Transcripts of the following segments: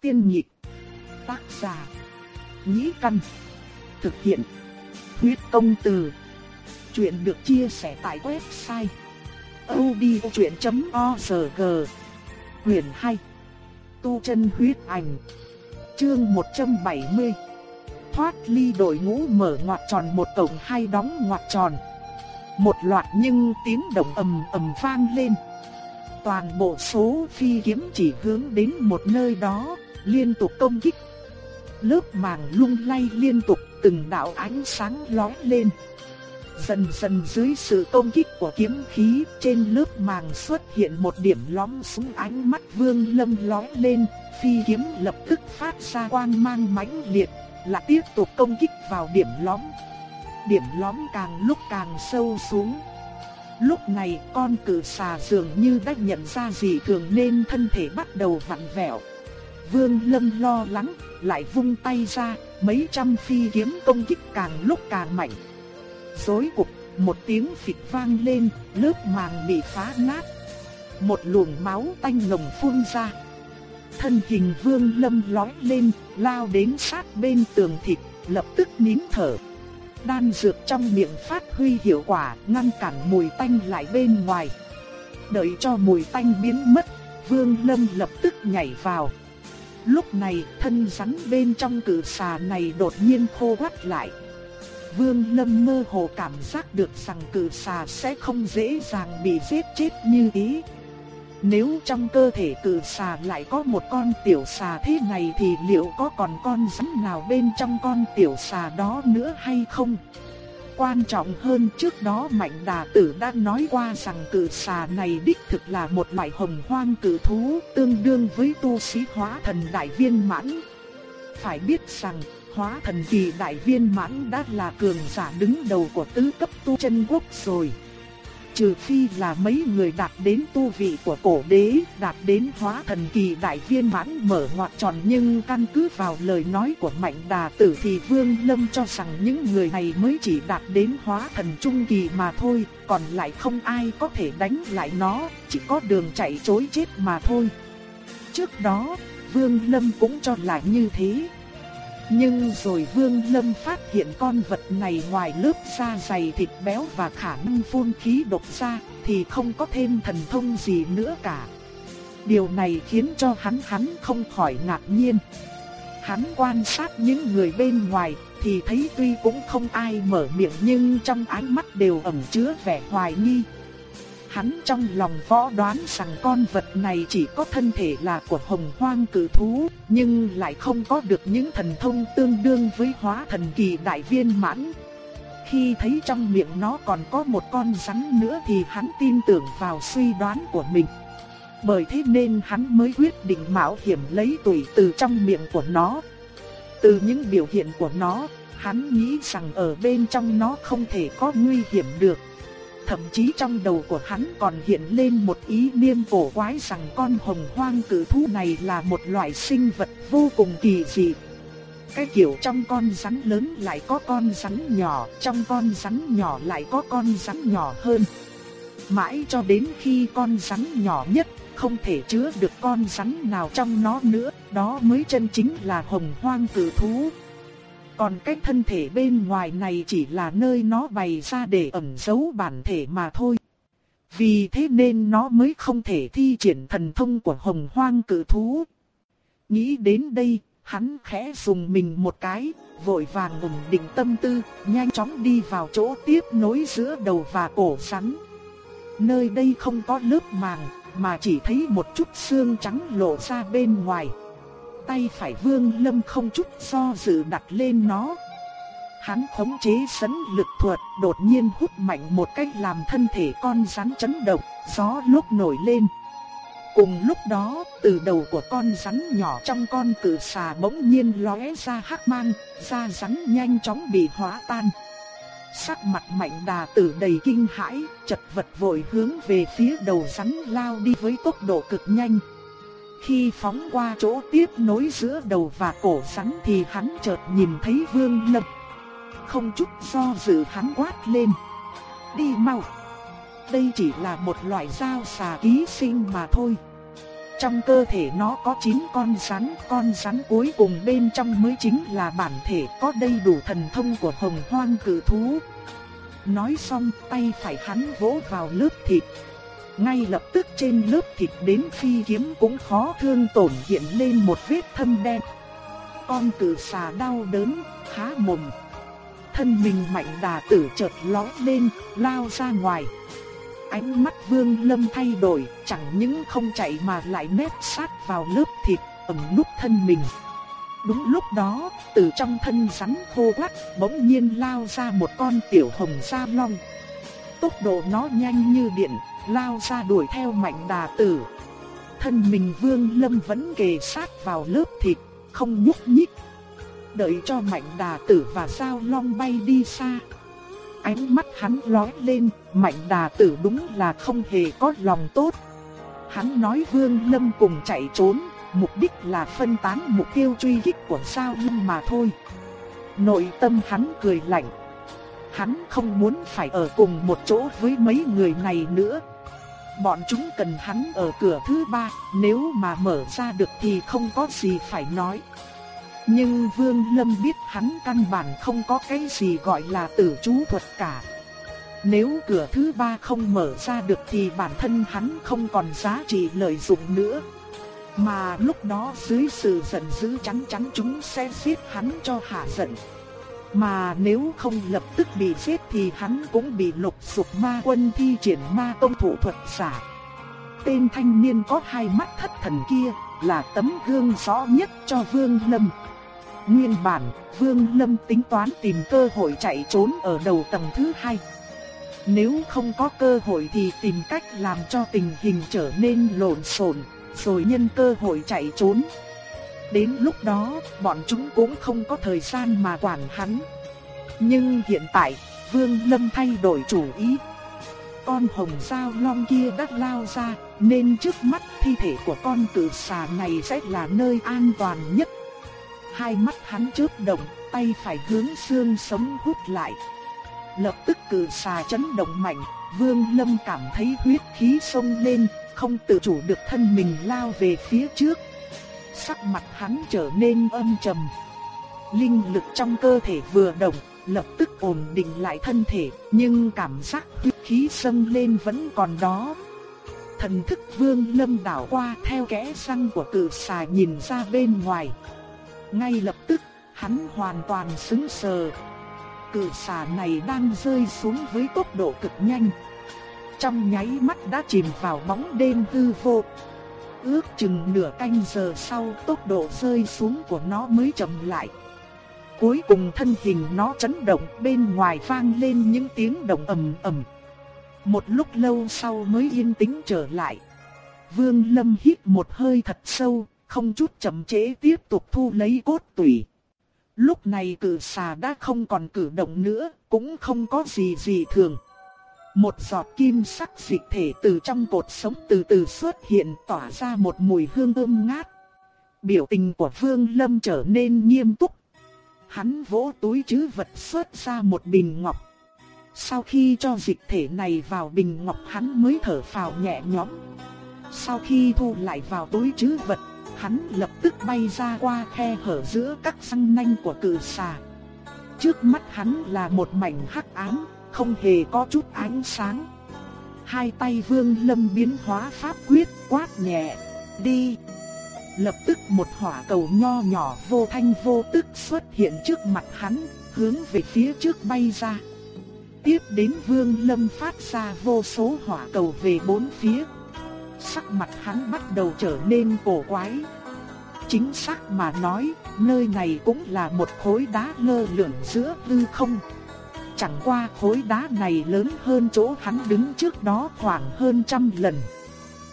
Tiên nhị Tác giả. Nhĩ căn. Thực hiện. Huyết công từ. Chuyện được chia sẻ tại website. odchuyện.org Quyền 2 Tu chân huyết ảnh Chương 170 Thoát ly đội ngũ mở ngoặt tròn một tổng hai đóng ngoặt tròn Một loạt nhưng tiếng động ầm ầm vang lên Toàn bộ số phi kiếm chỉ hướng đến một nơi đó Liên tục công kích Lớp màng lung lay liên tục từng đạo ánh sáng lóe lên Dần dần dưới sự công kích của kiếm khí, trên lớp màng xuất hiện một điểm lóm súng ánh mắt Vương Lâm lóe lên, phi kiếm lập tức phát ra quang mang mãnh liệt, lại tiếp tục công kích vào điểm lóm. Điểm lóm càng lúc càng sâu xuống. Lúc này con cự xà dường như đã nhận ra gì thường nên thân thể bắt đầu vặn vẹo. Vương Lâm lo lắng, lại vung tay ra, mấy trăm phi kiếm công kích càng lúc càng mạnh. Rối cục, một tiếng phịch vang lên, lớp màng bị phá nát. Một luồng máu tanh nồng phun ra. Thân hình vương lâm lói lên, lao đến sát bên tường thịt, lập tức nín thở. Đan dược trong miệng phát huy hiệu quả, ngăn cản mùi tanh lại bên ngoài. Đợi cho mùi tanh biến mất, vương lâm lập tức nhảy vào. Lúc này, thân rắn bên trong cử xà này đột nhiên khô quắt lại. Vương Lâm mơ hồ cảm giác được rằng cử xà sẽ không dễ dàng bị giết chết như ý. Nếu trong cơ thể cử xà lại có một con tiểu xà thế này thì liệu có còn con rắn nào bên trong con tiểu xà đó nữa hay không? Quan trọng hơn trước đó Mạnh Đà Tử đã nói qua rằng cử xà này đích thực là một loại hồng hoang cử thú, tương đương với tu sĩ hóa thần đại viên mãn. Phải biết rằng, hóa thần kỳ đại viên mãn đã là cường giả đứng đầu của tứ cấp tu chân quốc rồi. Trừ phi là mấy người đạt đến tu vị của cổ đế, đạt đến hóa thần kỳ đại viên mãn mở ngoặt tròn nhưng căn cứ vào lời nói của mạnh đà tử thì Vương Lâm cho rằng những người này mới chỉ đạt đến hóa thần trung kỳ mà thôi, còn lại không ai có thể đánh lại nó, chỉ có đường chạy chối chết mà thôi. Trước đó, Vương Lâm cũng cho là như thế. Nhưng rồi Vương Lâm phát hiện con vật này ngoài lớp da dày thịt béo và khả năng phun khí độc ra, thì không có thêm thần thông gì nữa cả. Điều này khiến cho hắn hắn không khỏi ngạc nhiên. Hắn quan sát những người bên ngoài, thì thấy tuy cũng không ai mở miệng nhưng trong ánh mắt đều ẩn chứa vẻ hoài nghi. Hắn trong lòng võ đoán rằng con vật này chỉ có thân thể là của hồng hoang cử thú, nhưng lại không có được những thần thông tương đương với hóa thần kỳ đại viên mãn. Khi thấy trong miệng nó còn có một con rắn nữa thì hắn tin tưởng vào suy đoán của mình. Bởi thế nên hắn mới quyết định mạo hiểm lấy tuổi từ trong miệng của nó. Từ những biểu hiện của nó, hắn nghĩ rằng ở bên trong nó không thể có nguy hiểm được. Thậm chí trong đầu của hắn còn hiện lên một ý niệm cổ quái rằng con hồng hoang cử thú này là một loại sinh vật vô cùng kỳ dị. Cái kiểu trong con rắn lớn lại có con rắn nhỏ, trong con rắn nhỏ lại có con rắn nhỏ hơn. Mãi cho đến khi con rắn nhỏ nhất không thể chứa được con rắn nào trong nó nữa, đó mới chân chính là hồng hoang cử thú. Còn cái thân thể bên ngoài này chỉ là nơi nó bày ra để ẩn giấu bản thể mà thôi. Vì thế nên nó mới không thể thi triển thần thông của hồng hoang cử thú. Nghĩ đến đây, hắn khẽ dùng mình một cái, vội vàng ổn định tâm tư, nhanh chóng đi vào chỗ tiếp nối giữa đầu và cổ rắn. Nơi đây không có lớp màng, mà chỉ thấy một chút xương trắng lộ ra bên ngoài tay phải vương lâm không chút do dự đặt lên nó. Hắn khống chế sấn lực thuật đột nhiên hút mạnh một cách làm thân thể con rắn chấn động, gió lúc nổi lên. Cùng lúc đó, từ đầu của con rắn nhỏ trong con cử xà bỗng nhiên lóe ra hắc mang, da rắn nhanh chóng bị hóa tan. Sắc mặt mạnh đà tử đầy kinh hãi, chật vật vội hướng về phía đầu rắn lao đi với tốc độ cực nhanh. Khi phóng qua chỗ tiếp nối giữa đầu và cổ rắn thì hắn chợt nhìn thấy Vương Lâm. Không chút do dự hắn quát lên. Đi mau. Đây chỉ là một loại dao xà ký sinh mà thôi. trong cơ thể nó có 9 con rắn, con rắn cuối cùng bên trong mới chính là bản thể có đầy đủ thần thông của hồng hoang cử thú. Nói xong tay phải hắn vỗ vào lớp thịt. Ngay lập tức trên lớp thịt đến phi kiếm cũng khó thương tổn hiện lên một vết thâm đen. Con cử xà đau đớn, há mồm. Thân mình mạnh đà tử chợt lói lên, lao ra ngoài. Ánh mắt vương lâm thay đổi, chẳng những không chạy mà lại nép sát vào lớp thịt, ẩm núp thân mình. Đúng lúc đó, từ trong thân rắn khô quắt, bỗng nhiên lao ra một con tiểu hồng sa long. Tốc độ nó nhanh như điện, lao ra đuổi theo mạnh đà tử. Thân mình vương lâm vẫn kề sát vào lớp thịt, không nhúc nhích. Đợi cho mạnh đà tử và sao long bay đi xa. Ánh mắt hắn lóe lên, mạnh đà tử đúng là không hề có lòng tốt. Hắn nói vương lâm cùng chạy trốn, mục đích là phân tán mục tiêu truy kích của sao long mà thôi. Nội tâm hắn cười lạnh. Hắn không muốn phải ở cùng một chỗ với mấy người này nữa. Bọn chúng cần hắn ở cửa thứ ba, nếu mà mở ra được thì không có gì phải nói. Nhưng Vương Lâm biết hắn căn bản không có cái gì gọi là tử chú thuật cả. Nếu cửa thứ ba không mở ra được thì bản thân hắn không còn giá trị lợi dụng nữa. Mà lúc đó dưới sự giận dữ trắng chắn chúng sẽ giết hắn cho hạ giận. Mà nếu không lập tức bị giết thì hắn cũng bị lục sục ma quân thi triển ma công thủ thuật xả. Tên thanh niên có hai mắt thất thần kia là tấm gương rõ nhất cho Vương Lâm. Nguyên bản, Vương Lâm tính toán tìm cơ hội chạy trốn ở đầu tầng thứ hai. Nếu không có cơ hội thì tìm cách làm cho tình hình trở nên lộn xộn, rồi nhân cơ hội chạy trốn. Đến lúc đó, bọn chúng cũng không có thời gian mà quản hắn. Nhưng hiện tại, Vương Lâm thay đổi chủ ý. Con hồng sao long kia đã lao ra, nên trước mắt thi thể của con tử xà này sẽ là nơi an toàn nhất. Hai mắt hắn chớp động, tay phải hướng xương sống hút lại. Lập tức cử xà chấn động mạnh, Vương Lâm cảm thấy huyết khí sông lên, không tự chủ được thân mình lao về phía trước. Sắc mặt hắn trở nên âm trầm. Linh lực trong cơ thể vừa động, lập tức ổn định lại thân thể, nhưng cảm giác huyết khí xâm lên vẫn còn đó. Thần thức Vương Lâm đảo qua theo kẽ răng của cự xà nhìn ra bên ngoài. Ngay lập tức, hắn hoàn toàn sững sờ. Cự xà này đang rơi xuống với tốc độ cực nhanh. Trong nháy mắt đã chìm vào bóng đêm hư vô. Ước chừng nửa canh giờ sau tốc độ rơi xuống của nó mới chậm lại. Cuối cùng thân hình nó chấn động bên ngoài vang lên những tiếng động ầm ầm. Một lúc lâu sau mới yên tĩnh trở lại. Vương Lâm hít một hơi thật sâu, không chút chậm trễ tiếp tục thu lấy cốt tủy. Lúc này cử xà đã không còn cử động nữa, cũng không có gì gì thường. Một giọt kim sắc dịch thể từ trong cột sống từ từ xuất hiện tỏa ra một mùi hương thơm ngát. Biểu tình của Vương Lâm trở nên nghiêm túc. Hắn vỗ túi chứ vật xuất ra một bình ngọc. Sau khi cho dịch thể này vào bình ngọc hắn mới thở phào nhẹ nhõm. Sau khi thu lại vào túi chứ vật, hắn lập tức bay ra qua khe hở giữa các răng nanh của cự xà. Trước mắt hắn là một mảnh hắc ám, không hề có chút ánh sáng. Hai tay Vương Lâm biến hóa pháp quyết, quát nhẹ, "Đi!" Lập tức một hỏa cầu nho nhỏ vô thanh vô tức xuất hiện trước mặt hắn, hướng về phía trước bay ra. Tiếp đến Vương Lâm phát ra vô số hỏa cầu về bốn phía, sắc mặt hắn bắt đầu trở nên cổ quái. Chính xác mà nói, nơi này cũng là một khối đá lơ lửng giữa hư không. Chẳng qua khối đá này lớn hơn chỗ hắn đứng trước đó khoảng hơn trăm lần.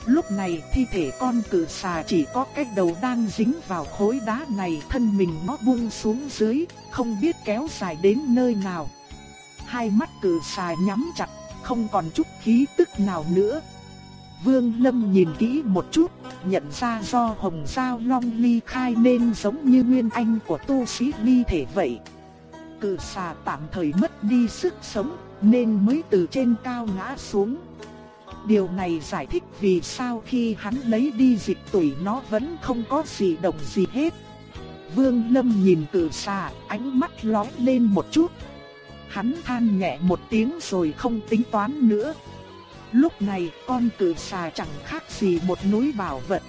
Lúc này thi thể con cự xà chỉ có cái đầu đang dính vào khối đá này thân mình nó buông xuống dưới, không biết kéo dài đến nơi nào. Hai mắt cự xà nhắm chặt, không còn chút khí tức nào nữa, Vương Lâm nhìn kỹ một chút, nhận ra do hồng sao long ly khai nên giống như nguyên anh của tu sĩ ly thể vậy. Cự xà tạm thời mất đi sức sống, nên mới từ trên cao ngã xuống. Điều này giải thích vì sao khi hắn lấy đi dịch tủy nó vẫn không có gì động gì hết. Vương Lâm nhìn cự xà, ánh mắt lóe lên một chút. Hắn than nhẹ một tiếng rồi không tính toán nữa. Lúc này con cự xà chẳng khác gì một núi bảo vật.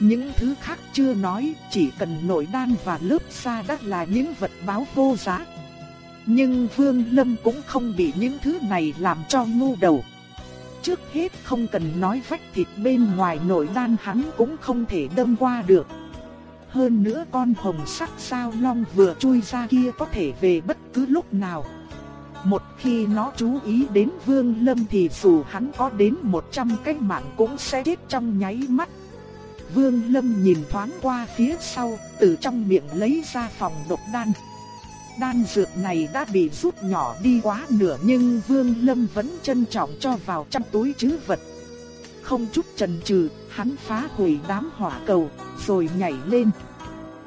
Những thứ khác chưa nói, chỉ cần nội đan và lớp sa đắt là những vật báo vô giá. Nhưng Vương Lâm cũng không bị những thứ này làm cho ngu đầu. Trước hết không cần nói vách thịt bên ngoài nội đan hắn cũng không thể đâm qua được. Hơn nữa con hồng sắc sao long vừa chui ra kia có thể về bất cứ lúc nào. Một khi nó chú ý đến Vương Lâm thì dù hắn có đến 100 cái mạng cũng sẽ chết trong nháy mắt. Vương Lâm nhìn thoáng qua phía sau, từ trong miệng lấy ra phòng độc đan. Đan dược này đã bị rút nhỏ đi quá nửa nhưng Vương Lâm vẫn trân trọng cho vào trong túi trữ vật. Không chút chần chừ, hắn phá hủy đám hỏa cầu, rồi nhảy lên.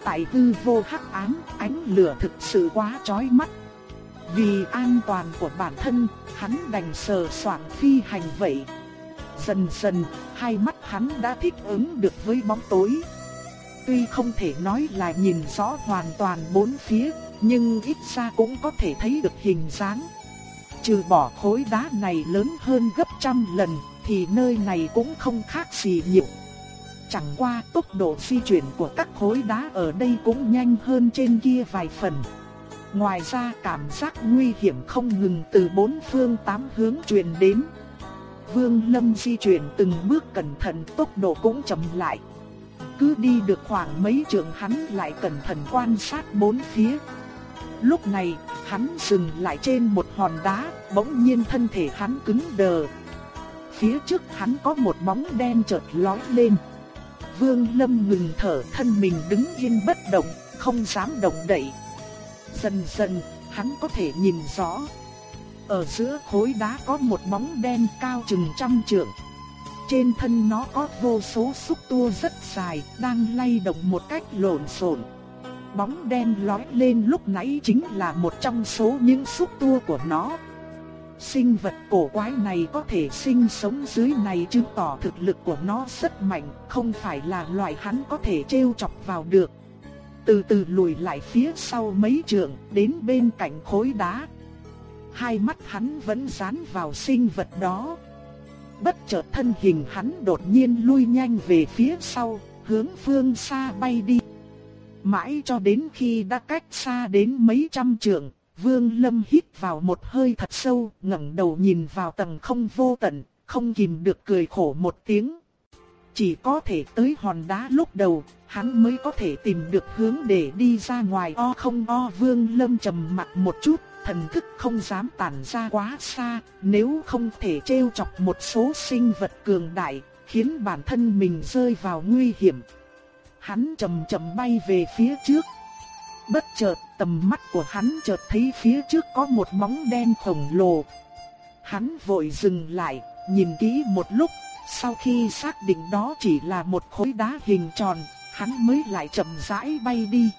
Tại hư vô hắc ám, ánh lửa thực sự quá chói mắt. Vì an toàn của bản thân, hắn đành sờ soạn phi hành vậy. Dần dần, hai mắt hắn đã thích ứng được với bóng tối. Tuy không thể nói là nhìn rõ hoàn toàn bốn phía, nhưng ít ra cũng có thể thấy được hình dáng. Trừ bỏ khối đá này lớn hơn gấp trăm lần, thì nơi này cũng không khác gì nhiều. Chẳng qua tốc độ di chuyển của các khối đá ở đây cũng nhanh hơn trên kia vài phần. Ngoài ra cảm giác nguy hiểm không ngừng từ bốn phương tám hướng truyền đến. Vương Lâm di chuyển từng bước cẩn thận tốc độ cũng chậm lại. Cứ đi được khoảng mấy trường hắn lại cẩn thận quan sát bốn phía. Lúc này, hắn dừng lại trên một hòn đá, bỗng nhiên thân thể hắn cứng đờ. Phía trước hắn có một bóng đen chợt lói lên. Vương Lâm ngừng thở thân mình đứng yên bất động, không dám động đậy. Dần dần, hắn có thể nhìn rõ. Ở giữa khối đá có một bóng đen cao chừng trăm trượng. Trên thân nó có vô số xúc tua rất dài, đang lay động một cách lộn xộn. Bóng đen lói lên lúc nãy chính là một trong số những xúc tua của nó. Sinh vật cổ quái này có thể sinh sống dưới này chứng tỏ thực lực của nó rất mạnh, không phải là loại hắn có thể trêu chọc vào được. Từ từ lùi lại phía sau mấy trượng, đến bên cạnh khối đá. Hai mắt hắn vẫn dán vào sinh vật đó. Bất chợt thân hình hắn đột nhiên lui nhanh về phía sau, hướng phương xa bay đi. Mãi cho đến khi đã cách xa đến mấy trăm trượng, Vương Lâm hít vào một hơi thật sâu, ngẩng đầu nhìn vào tầng không vô tận, không kìm được cười khổ một tiếng. Chỉ có thể tới hòn đá lúc đầu, hắn mới có thể tìm được hướng để đi ra ngoài o không o Vương Lâm trầm mặt một chút, thần thức không dám tản ra quá xa, nếu không thể trêu chọc một số sinh vật cường đại, khiến bản thân mình rơi vào nguy hiểm. Hắn chậm chậm bay về phía trước. Bất chợt, tầm mắt của hắn chợt thấy phía trước có một bóng đen khổng lồ. Hắn vội dừng lại, nhìn kỹ một lúc, sau khi xác định đó chỉ là một khối đá hình tròn, hắn mới lại chậm rãi bay đi.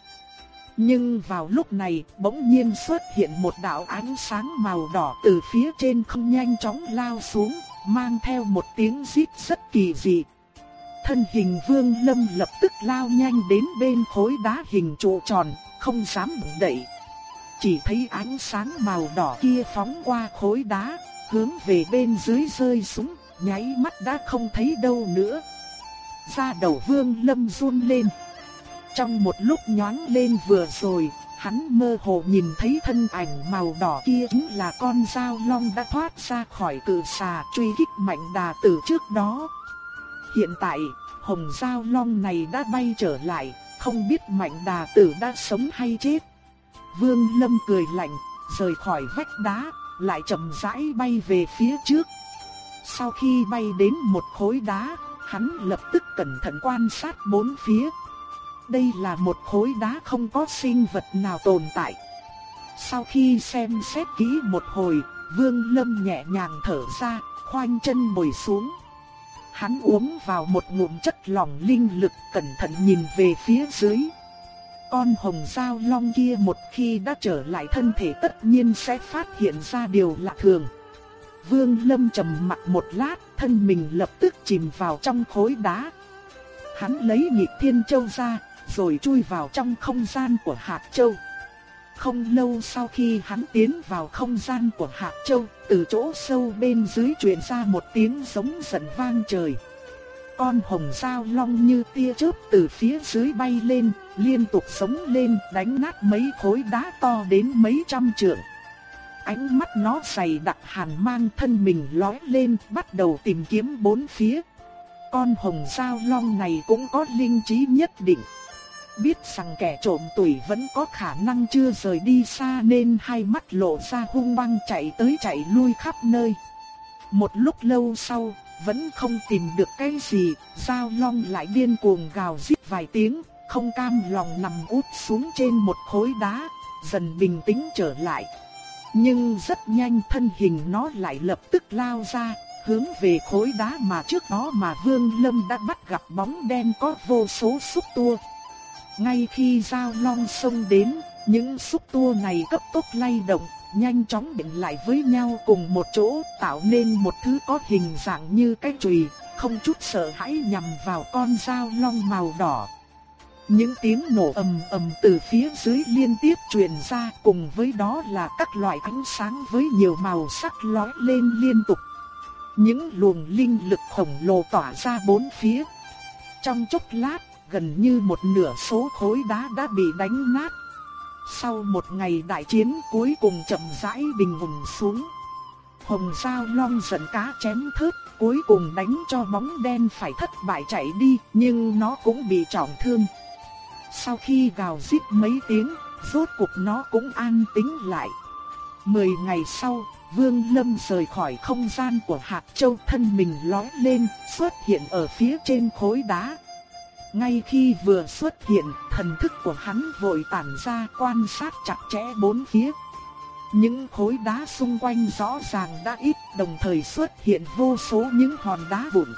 Nhưng vào lúc này, bỗng nhiên xuất hiện một đạo ánh sáng màu đỏ từ phía trên không nhanh chóng lao xuống, mang theo một tiếng rít rất kỳ dị. Thân hình Vương Lâm lập tức lao nhanh đến bên khối đá hình trụ tròn, không dám động đậy. Chỉ thấy ánh sáng màu đỏ kia phóng qua khối đá, hướng về bên dưới rơi xuống, nháy mắt đã không thấy đâu nữa. Da đầu Vương Lâm run lên. Trong một lúc nhoáng lên vừa rồi, hắn mơ hồ nhìn thấy thân ảnh màu đỏ kia chính là con dao long đã thoát ra khỏi cự xà truy kích mạnh đà từ trước đó. Hiện tại, hồng dao long này đã bay trở lại, không biết mạnh đà tử đã sống hay chết. Vương Lâm cười lạnh, rời khỏi vách đá, lại chậm rãi bay về phía trước. Sau khi bay đến một khối đá, hắn lập tức cẩn thận quan sát bốn phía. Đây là một khối đá không có sinh vật nào tồn tại. Sau khi xem xét kỹ một hồi, Vương Lâm nhẹ nhàng thở ra, khoanh chân ngồi xuống. Hắn uống vào một ngụm chất lỏng linh lực cẩn thận nhìn về phía dưới. Con hồng giao long kia một khi đã trở lại thân thể tất nhiên sẽ phát hiện ra điều lạ thường. Vương Lâm trầm mặt một lát, thân mình lập tức chìm vào trong khối đá. Hắn lấy nhị thiên châu ra, rồi chui vào trong không gian của hạt châu. Không lâu sau khi hắn tiến vào không gian của hạt châu, từ chỗ sâu bên dưới truyền ra một tiếng giống giận vang trời. Con hồng sao long như tia chớp từ phía dưới bay lên, liên tục sống lên đánh nát mấy khối đá to đến mấy trăm trượng. Ánh mắt nó dày đặc hàn mang thân mình lói lên bắt đầu tìm kiếm bốn phía. Con hồng sao long này cũng có linh trí nhất định. Biết rằng kẻ trộm tuổi vẫn có khả năng chưa rời đi xa nên hai mắt lộ ra hung băng chạy tới chạy lui khắp nơi. Một lúc lâu sau, vẫn không tìm được cái gì, Giao Long lại điên cuồng gào rít vài tiếng, không cam lòng nằm út xuống trên một khối đá, dần bình tĩnh trở lại. Nhưng rất nhanh thân hình nó lại lập tức lao ra, hướng về khối đá mà trước đó mà Vương Lâm đã bắt gặp bóng đen có vô số xúc tua. Ngay khi Giao Long xông đến, những xúc tua này cấp tốc lay động, nhanh chóng định lại với nhau cùng một chỗ, tạo nên một thứ có hình dạng như cái chùy, không chút sợ hãi nhằm vào con dao long màu đỏ. Những tiếng nổ ầm ầm từ phía dưới liên tiếp truyền ra, cùng với đó là các loại ánh sáng với nhiều màu sắc lóe lên liên tục. Những luồng linh lực khổng lồ tỏa ra bốn phía. Trong chốc lát, gần như một nửa số khối đá đã bị đánh nát, sau một ngày đại chiến cuối cùng chậm rãi bình ổn xuống. Hồng Sao Long giận cá chém thớt, cuối cùng đánh cho bóng đen phải thất bại chạy đi, nhưng nó cũng bị trọng thương. Sau khi gào rít mấy tiếng, rốt cuộc nó cũng an tĩnh lại. Mười ngày sau, Vương Lâm rời khỏi không gian của hạt châu thân mình lói lên, xuất hiện ở phía trên khối đá. Ngay khi vừa xuất hiện, thần thức của hắn vội tản ra quan sát chặt chẽ bốn phía. Những khối đá xung quanh rõ ràng đã ít, đồng thời xuất hiện vô số những hòn đá vụn.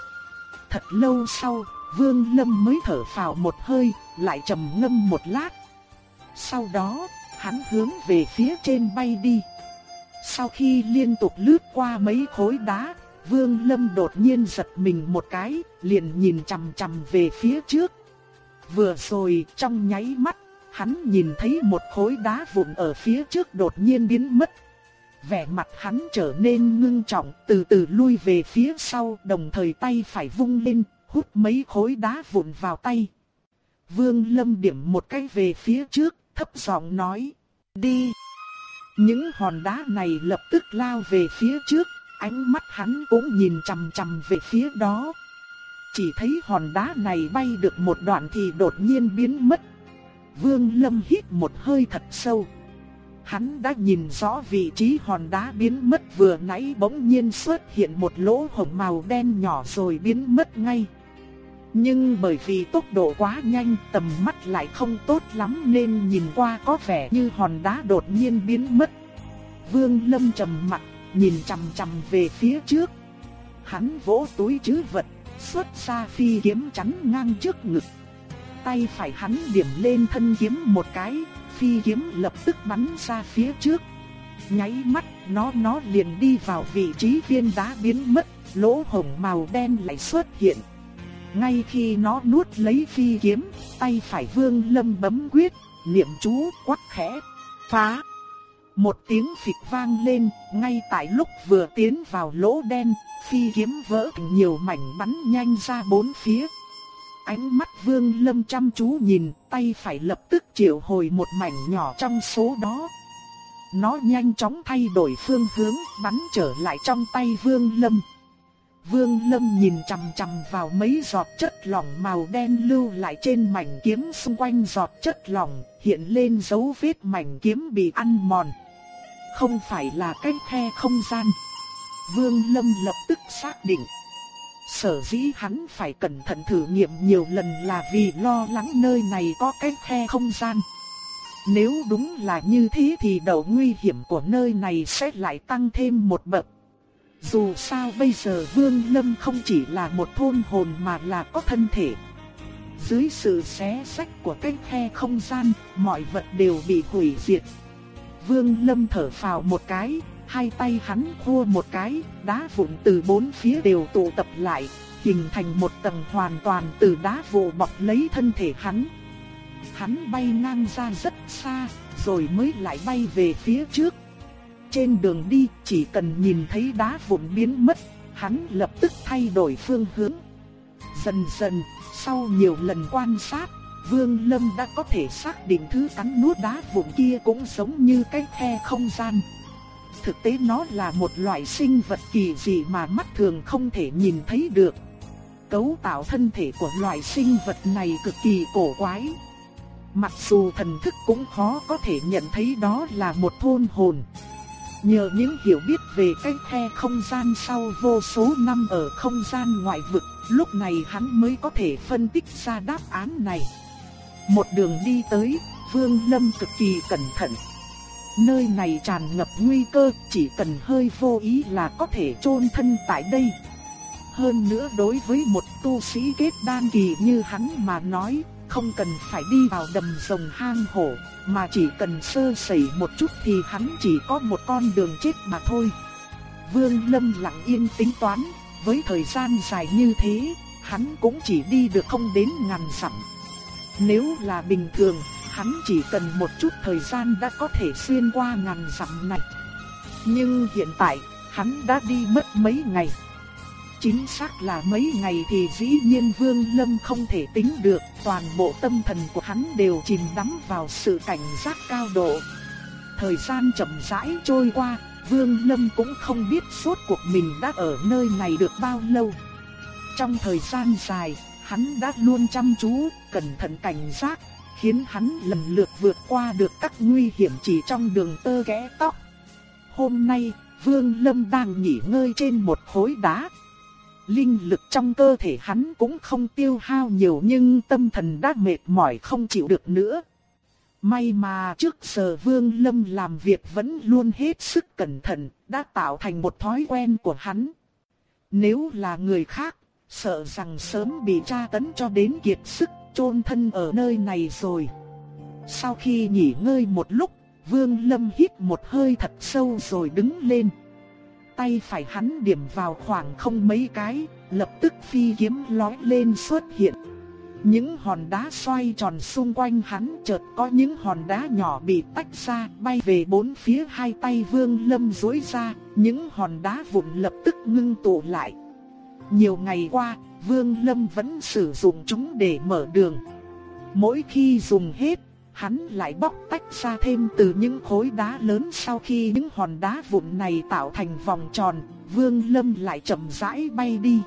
Thật lâu sau, Vương Lâm mới thở phào một hơi, lại trầm ngâm một lát. Sau đó, hắn hướng về phía trên bay đi. Sau khi liên tục lướt qua mấy khối đá, Vương Lâm đột nhiên giật mình một cái, liền nhìn chằm chằm về phía trước. Vừa rồi trong nháy mắt, hắn nhìn thấy một khối đá vụn ở phía trước đột nhiên biến mất. Vẻ mặt hắn trở nên ngưng trọng, từ từ lui về phía sau, đồng thời tay phải vung lên, hút mấy khối đá vụn vào tay. Vương Lâm điểm một cái về phía trước, thấp giọng nói, đi. Những hòn đá này lập tức lao về phía trước, ánh mắt hắn cũng nhìn chằm chằm về phía đó. Chỉ thấy hòn đá này bay được một đoạn thì đột nhiên biến mất. Vương Lâm hít một hơi thật sâu. Hắn đã nhìn rõ vị trí hòn đá biến mất vừa nãy bỗng nhiên xuất hiện một lỗ hổng màu đen nhỏ rồi biến mất ngay. Nhưng bởi vì tốc độ quá nhanh, tầm mắt lại không tốt lắm nên nhìn qua có vẻ như hòn đá đột nhiên biến mất. Vương Lâm trầm mặt nhìn chằm chằm về phía trước. Hắn vỗ túi trữ vật, xuất ra phi kiếm chắn ngang trước ngực. Tay phải hắn điểm lên thân kiếm một cái, phi kiếm lập tức bắn ra phía trước. Nháy mắt, nó nó liền đi vào vị trí viên đá biến mất, lỗ hổng màu đen lại xuất hiện. Ngay khi nó nuốt lấy phi kiếm, tay phải Vương Lâm bấm quyết, niệm chú quát khẽ, phá. Một tiếng phịch vang lên, ngay tại lúc vừa tiến vào lỗ đen, phi kiếm vỡ thành nhiều mảnh bắn nhanh ra bốn phía. Ánh mắt vương lâm chăm chú nhìn, tay phải lập tức triệu hồi một mảnh nhỏ trong số đó. Nó nhanh chóng thay đổi phương hướng, bắn trở lại trong tay vương lâm. Vương Lâm nhìn chằm chằm vào mấy giọt chất lỏng màu đen lưu lại trên mảnh kiếm xung quanh giọt chất lỏng, hiện lên dấu vết mảnh kiếm bị ăn mòn không phải là cái khe không gian. Vương Lâm lập tức xác định. Sở dĩ hắn phải cẩn thận thử nghiệm nhiều lần là vì lo lắng nơi này có cái khe không gian. Nếu đúng là như thế thì độ nguy hiểm của nơi này sẽ lại tăng thêm một bậc. Dù sao bây giờ Vương Lâm không chỉ là một thôn hồn mà là có thân thể. Dưới sự xé sách của cái khe không gian, mọi vật đều bị hủy diệt. Vương Lâm thở phào một cái, hai tay hắn khua một cái, đá vụn từ bốn phía đều tụ tập lại, hình thành một tầng hoàn toàn từ đá vụ bọc lấy thân thể hắn. Hắn bay ngang ra rất xa, rồi mới lại bay về phía trước. Trên đường đi, chỉ cần nhìn thấy đá vụn biến mất, hắn lập tức thay đổi phương hướng. Dần dần, sau nhiều lần quan sát, Vương Lâm đã có thể xác định thứ cắn nuốt đá vụn kia cũng giống như cái khe không gian. Thực tế nó là một loại sinh vật kỳ dị mà mắt thường không thể nhìn thấy được. Cấu tạo thân thể của loại sinh vật này cực kỳ cổ quái. Mặc dù thần thức cũng khó có thể nhận thấy đó là một thôn hồn. Nhờ những hiểu biết về cái khe không gian sau vô số năm ở không gian ngoại vực, lúc này hắn mới có thể phân tích ra đáp án này. Một đường đi tới, Vương Lâm cực kỳ cẩn thận. Nơi này tràn ngập nguy cơ, chỉ cần hơi vô ý là có thể chôn thân tại đây. Hơn nữa đối với một tu sĩ kết đan kỳ như hắn mà nói, không cần phải đi vào đầm rồng hang hổ, mà chỉ cần sơ sẩy một chút thì hắn chỉ có một con đường chết mà thôi. Vương Lâm lặng yên tính toán, với thời gian dài như thế, hắn cũng chỉ đi được không đến ngàn dặm. Nếu là bình thường, hắn chỉ cần một chút thời gian đã có thể xuyên qua ngàn dặm này. Nhưng hiện tại, hắn đã đi mất mấy ngày. Chính xác là mấy ngày thì dĩ nhiên Vương Lâm không thể tính được, toàn bộ tâm thần của hắn đều chìm đắm vào sự cảnh giác cao độ. Thời gian chậm rãi trôi qua, Vương Lâm cũng không biết suốt cuộc mình đã ở nơi này được bao lâu. Trong thời gian dài, hắn đã luôn chăm chú, cẩn thận cảnh giác, khiến hắn lần lượt vượt qua được các nguy hiểm chỉ trong đường tơ ghé tóc. Hôm nay, Vương Lâm đang nghỉ ngơi trên một khối đá. Linh lực trong cơ thể hắn cũng không tiêu hao nhiều nhưng tâm thần đã mệt mỏi không chịu được nữa. May mà trước giờ Vương Lâm làm việc vẫn luôn hết sức cẩn thận, đã tạo thành một thói quen của hắn. Nếu là người khác, sợ rằng sớm bị tra tấn cho đến kiệt sức, chôn thân ở nơi này rồi. Sau khi nghỉ ngơi một lúc, Vương Lâm hít một hơi thật sâu rồi đứng lên. Tay phải hắn điểm vào khoảng không mấy cái, lập tức phi kiếm lói lên xuất hiện. Những hòn đá xoay tròn xung quanh hắn chợt có những hòn đá nhỏ bị tách ra bay về bốn phía hai tay vương lâm dối ra, những hòn đá vụn lập tức ngưng tụ lại. Nhiều ngày qua, vương lâm vẫn sử dụng chúng để mở đường. Mỗi khi dùng hết, hắn lại bóc tách ra thêm từ những khối đá lớn sau khi những hòn đá vụn này tạo thành vòng tròn, vương lâm lại chậm rãi bay đi.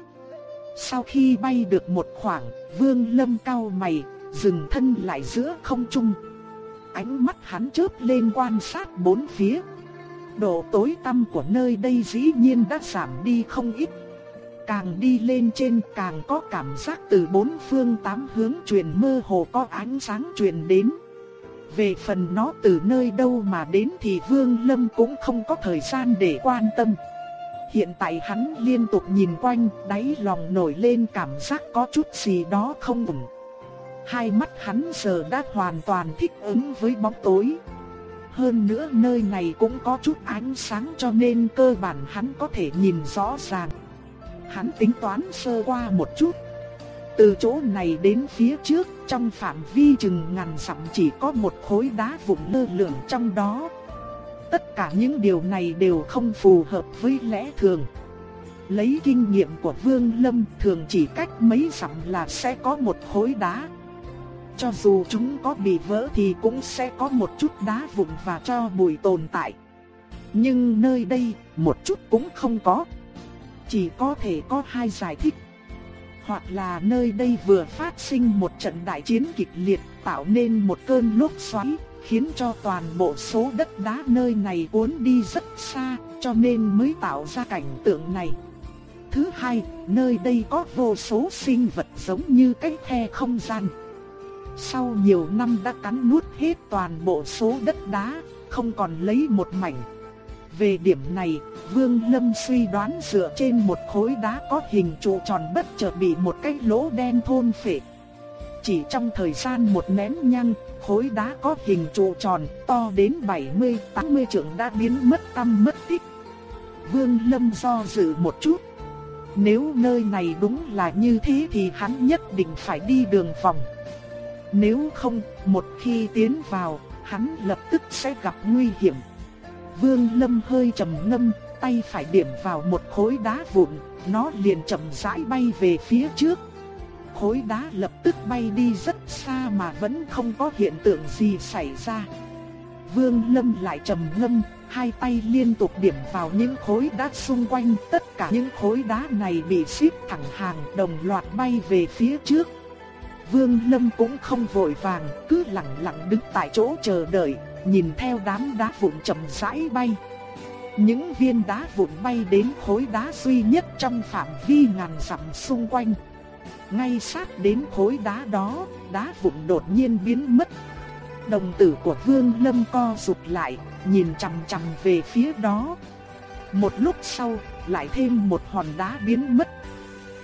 Sau khi bay được một khoảng, Vương Lâm cau mày, dừng thân lại giữa không trung. Ánh mắt hắn chớp lên quan sát bốn phía. Độ tối tăm của nơi đây dĩ nhiên đã giảm đi không ít. Càng đi lên trên càng có cảm giác từ bốn phương tám hướng truyền mơ hồ có ánh sáng truyền đến. Về phần nó từ nơi đâu mà đến thì Vương Lâm cũng không có thời gian để quan tâm. Hiện tại hắn liên tục nhìn quanh, đáy lòng nổi lên cảm giác có chút gì đó không ổn. Hai mắt hắn giờ đã hoàn toàn thích ứng với bóng tối. Hơn nữa nơi này cũng có chút ánh sáng cho nên cơ bản hắn có thể nhìn rõ ràng. Hắn tính toán sơ qua một chút. Từ chỗ này đến phía trước, trong phạm vi chừng ngàn dặm chỉ có một khối đá vụn lơ lửng trong đó. Tất cả những điều này đều không phù hợp với lẽ thường. Lấy kinh nghiệm của Vương Lâm thường chỉ cách mấy dặm là sẽ có một khối đá. Cho dù chúng có bị vỡ thì cũng sẽ có một chút đá vụn và cho bụi tồn tại. Nhưng nơi đây một chút cũng không có. Chỉ có thể có hai giải thích. Hoặc là nơi đây vừa phát sinh một trận đại chiến kịch liệt tạo nên một cơn lốc xoáy khiến cho toàn bộ số đất đá nơi này cuốn đi rất xa, cho nên mới tạo ra cảnh tượng này. Thứ hai, nơi đây có vô số sinh vật giống như cái khe không gian. Sau nhiều năm đã cắn nuốt hết toàn bộ số đất đá, không còn lấy một mảnh. Về điểm này, Vương Lâm suy đoán dựa trên một khối đá có hình trụ tròn bất chợt bị một cái lỗ đen thôn phệ. Chỉ trong thời gian một nén nhang, khối đá có hình trụ tròn to đến 70-80 trượng đã biến mất tâm mất tích. Vương Lâm do dự một chút. Nếu nơi này đúng là như thế thì hắn nhất định phải đi đường vòng. Nếu không, một khi tiến vào, hắn lập tức sẽ gặp nguy hiểm. Vương Lâm hơi trầm ngâm, tay phải điểm vào một khối đá vụn, nó liền chậm rãi bay về phía trước. Khối đá lập tức bay đi rất xa mà vẫn không có hiện tượng gì xảy ra. Vương Lâm lại trầm ngâm, hai tay liên tục điểm vào những khối đá xung quanh, tất cả những khối đá này bị xếp thẳng hàng đồng loạt bay về phía trước. Vương Lâm cũng không vội vàng, cứ lặng lặng đứng tại chỗ chờ đợi, nhìn theo đám đá vụn chậm rãi bay. Những viên đá vụn bay đến khối đá duy nhất trong phạm vi ngàn dặm xung quanh. Ngay sát đến khối đá đó, đá vụn đột nhiên biến mất. Đồng tử của Vương Lâm co rụt lại, nhìn chằm chằm về phía đó. Một lúc sau, lại thêm một hòn đá biến mất.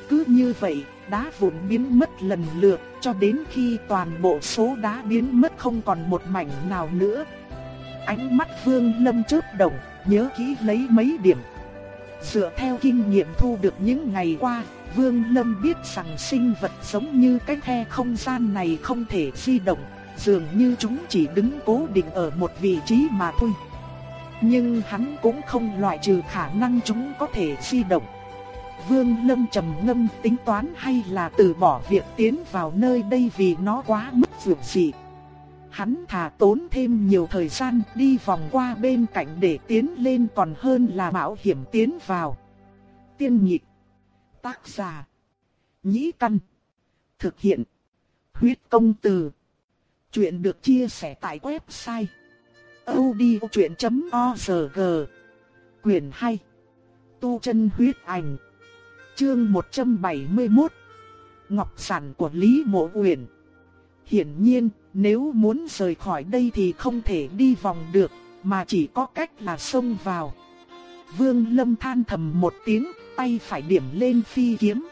Cứ như vậy, đá vụn biến mất lần lượt, cho đến khi toàn bộ số đá biến mất không còn một mảnh nào nữa. Ánh mắt Vương Lâm chớp động, nhớ kỹ lấy mấy điểm. Dựa theo kinh nghiệm thu được những ngày qua, Vương Lâm biết rằng sinh vật giống như cái khe không gian này không thể di động, dường như chúng chỉ đứng cố định ở một vị trí mà thôi. Nhưng hắn cũng không loại trừ khả năng chúng có thể di động. Vương Lâm trầm ngâm tính toán hay là từ bỏ việc tiến vào nơi đây vì nó quá mức dường dị. Hắn thà tốn thêm nhiều thời gian đi vòng qua bên cạnh để tiến lên còn hơn là mạo hiểm tiến vào. Tiên nhịp. Tác giả. Nhĩ căn. Thực hiện. Huyết công từ. Chuyện được chia sẻ tại website. odchuyện.org Quyền 2. Tu chân huyết ảnh. Chương 171. Ngọc sản của Lý Mộ Uyển. Hiển nhiên, nếu muốn rời khỏi đây thì không thể đi vòng được, mà chỉ có cách là xông vào. Vương Lâm than thầm một tiếng, tay phải điểm lên phi kiếm.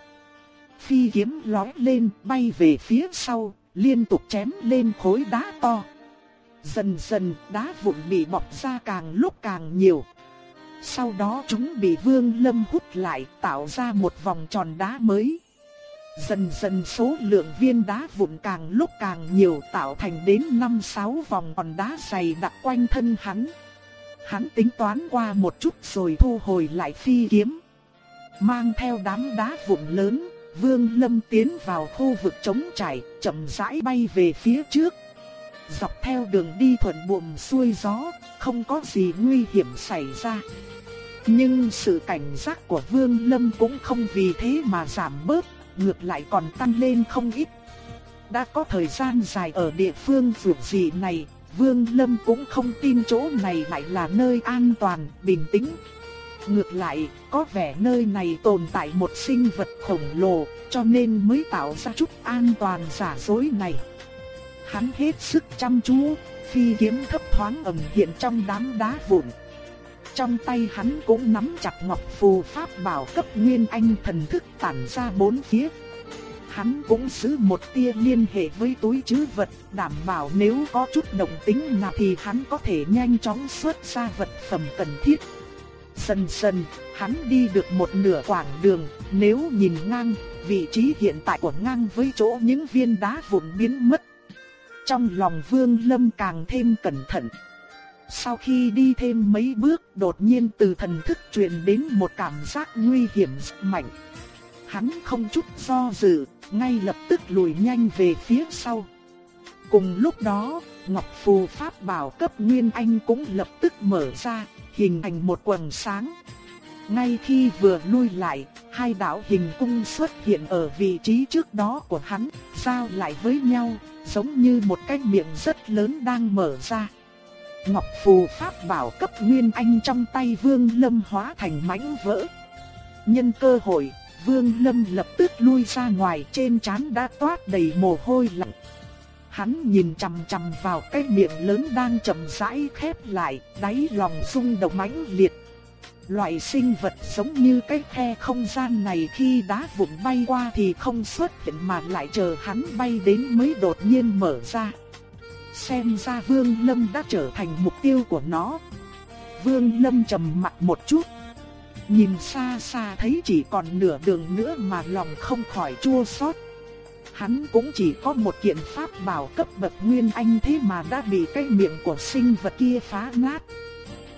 Phi kiếm lói lên, bay về phía sau, liên tục chém lên khối đá to. Dần dần, đá vụn bị bọc ra càng lúc càng nhiều. Sau đó chúng bị Vương Lâm hút lại, tạo ra một vòng tròn đá mới. Dần dần số lượng viên đá vụn càng lúc càng nhiều tạo thành đến 5-6 vòng tròn đá dày đặc quanh thân hắn. Hắn tính toán qua một chút rồi thu hồi lại phi kiếm. Mang theo đám đá vụn lớn, Vương Lâm tiến vào khu vực trống trải, chậm rãi bay về phía trước. Dọc theo đường đi thuận buồm xuôi gió, không có gì nguy hiểm xảy ra. Nhưng sự cảnh giác của Vương Lâm cũng không vì thế mà giảm bớt, ngược lại còn tăng lên không ít. Đã có thời gian dài ở địa phương vượt dị này, Vương Lâm cũng không tin chỗ này lại là nơi an toàn, bình tĩnh. Ngược lại, có vẻ nơi này tồn tại một sinh vật khổng lồ, cho nên mới tạo ra chút an toàn giả dối này. Hắn hết sức chăm chú, phi kiếm thấp thoáng ẩn hiện trong đám đá vụn. Trong tay hắn cũng nắm chặt ngọc phù pháp bảo cấp nguyên anh thần thức tản ra bốn phía. Hắn cũng giữ một tia liên hệ với túi chứ vật, đảm bảo nếu có chút động tính nào thì hắn có thể nhanh chóng xuất ra vật phẩm cần thiết. Dần dần, hắn đi được một nửa quãng đường, nếu nhìn ngang, vị trí hiện tại của ngang với chỗ những viên đá vụn biến mất. Trong lòng Vương Lâm càng thêm cẩn thận. Sau khi đi thêm mấy bước, đột nhiên từ thần thức truyền đến một cảm giác nguy hiểm rất mạnh. Hắn không chút do dự, ngay lập tức lùi nhanh về phía sau. Cùng lúc đó, Ngọc Phù Pháp Bảo cấp Nguyên Anh cũng lập tức mở ra, hình thành một quầng sáng. Ngay khi vừa lui lại, hai đạo hình cung xuất hiện ở vị trí trước đó của hắn, giao lại với nhau, giống như một cái miệng rất lớn đang mở ra. Ngọc phù pháp bảo cấp nguyên anh trong tay Vương Lâm hóa thành mảnh vỡ. Nhân cơ hội, Vương Lâm lập tức lui ra ngoài trên trán đã toát đầy mồ hôi lạnh. Hắn nhìn chằm chằm vào cái miệng lớn đang chậm rãi khép lại, đáy lòng rung động mãnh liệt. Loại sinh vật giống như cái khe không gian này khi đá vụn bay qua thì không xuất hiện mà lại chờ hắn bay đến mới đột nhiên mở ra. Xem ra Vương Lâm đã trở thành mục tiêu của nó. Vương Lâm trầm mặt một chút. Nhìn xa xa thấy chỉ còn nửa đường nữa mà lòng không khỏi chua xót. Hắn cũng chỉ có một kiện pháp bảo cấp bậc nguyên anh thế mà đã bị cái miệng của sinh vật kia phá nát.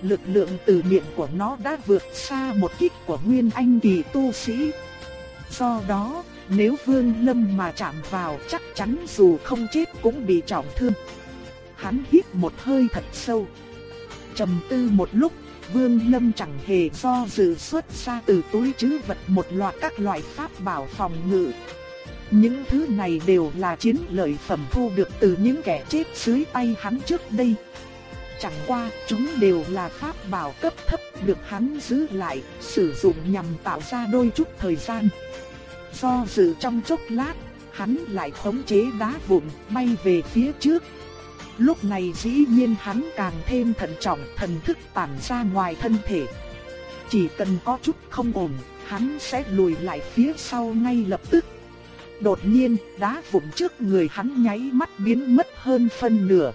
Lực lượng từ miệng của nó đã vượt xa một kích của nguyên anh kỳ tu sĩ. Do đó, nếu Vương Lâm mà chạm vào chắc chắn dù không chết cũng bị trọng thương. Hắn hít một hơi thật sâu. trầm tư một lúc, Vương Lâm chẳng hề do dự xuất ra từ túi trữ vật một loạt các loại pháp bảo phòng ngự. Những thứ này đều là chiến lợi phẩm thu được từ những kẻ chết dưới tay hắn trước đây. Chẳng qua, chúng đều là pháp bảo cấp thấp được hắn giữ lại, sử dụng nhằm tạo ra đôi chút thời gian. Do dự trong chốc lát, hắn lại khống chế đá vụn bay về phía trước. Lúc này dĩ nhiên hắn càng thêm thận trọng, thần thức tản ra ngoài thân thể. Chỉ cần có chút không ổn, hắn sẽ lùi lại phía sau ngay lập tức. Đột nhiên, đá vụn trước người hắn nháy mắt biến mất hơn phân nửa.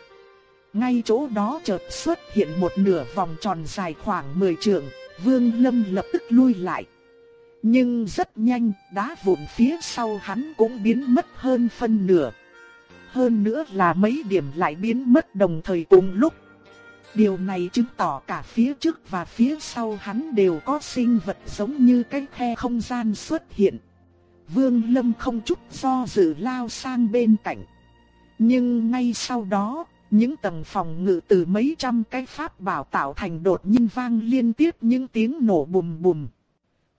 Ngay chỗ đó chợt xuất hiện một nửa vòng tròn dài khoảng 10 trượng, Vương Lâm lập tức lui lại. Nhưng rất nhanh, đá vụn phía sau hắn cũng biến mất hơn phân nửa. Hơn nữa là mấy điểm lại biến mất đồng thời cùng lúc. Điều này chứng tỏ cả phía trước và phía sau hắn đều có sinh vật giống như cái khe không gian xuất hiện. Vương Lâm không chút do dự lao sang bên cạnh. Nhưng ngay sau đó, những tầng phòng ngự từ mấy trăm cái pháp bảo tạo thành đột nhiên vang liên tiếp những tiếng nổ bùm bùm.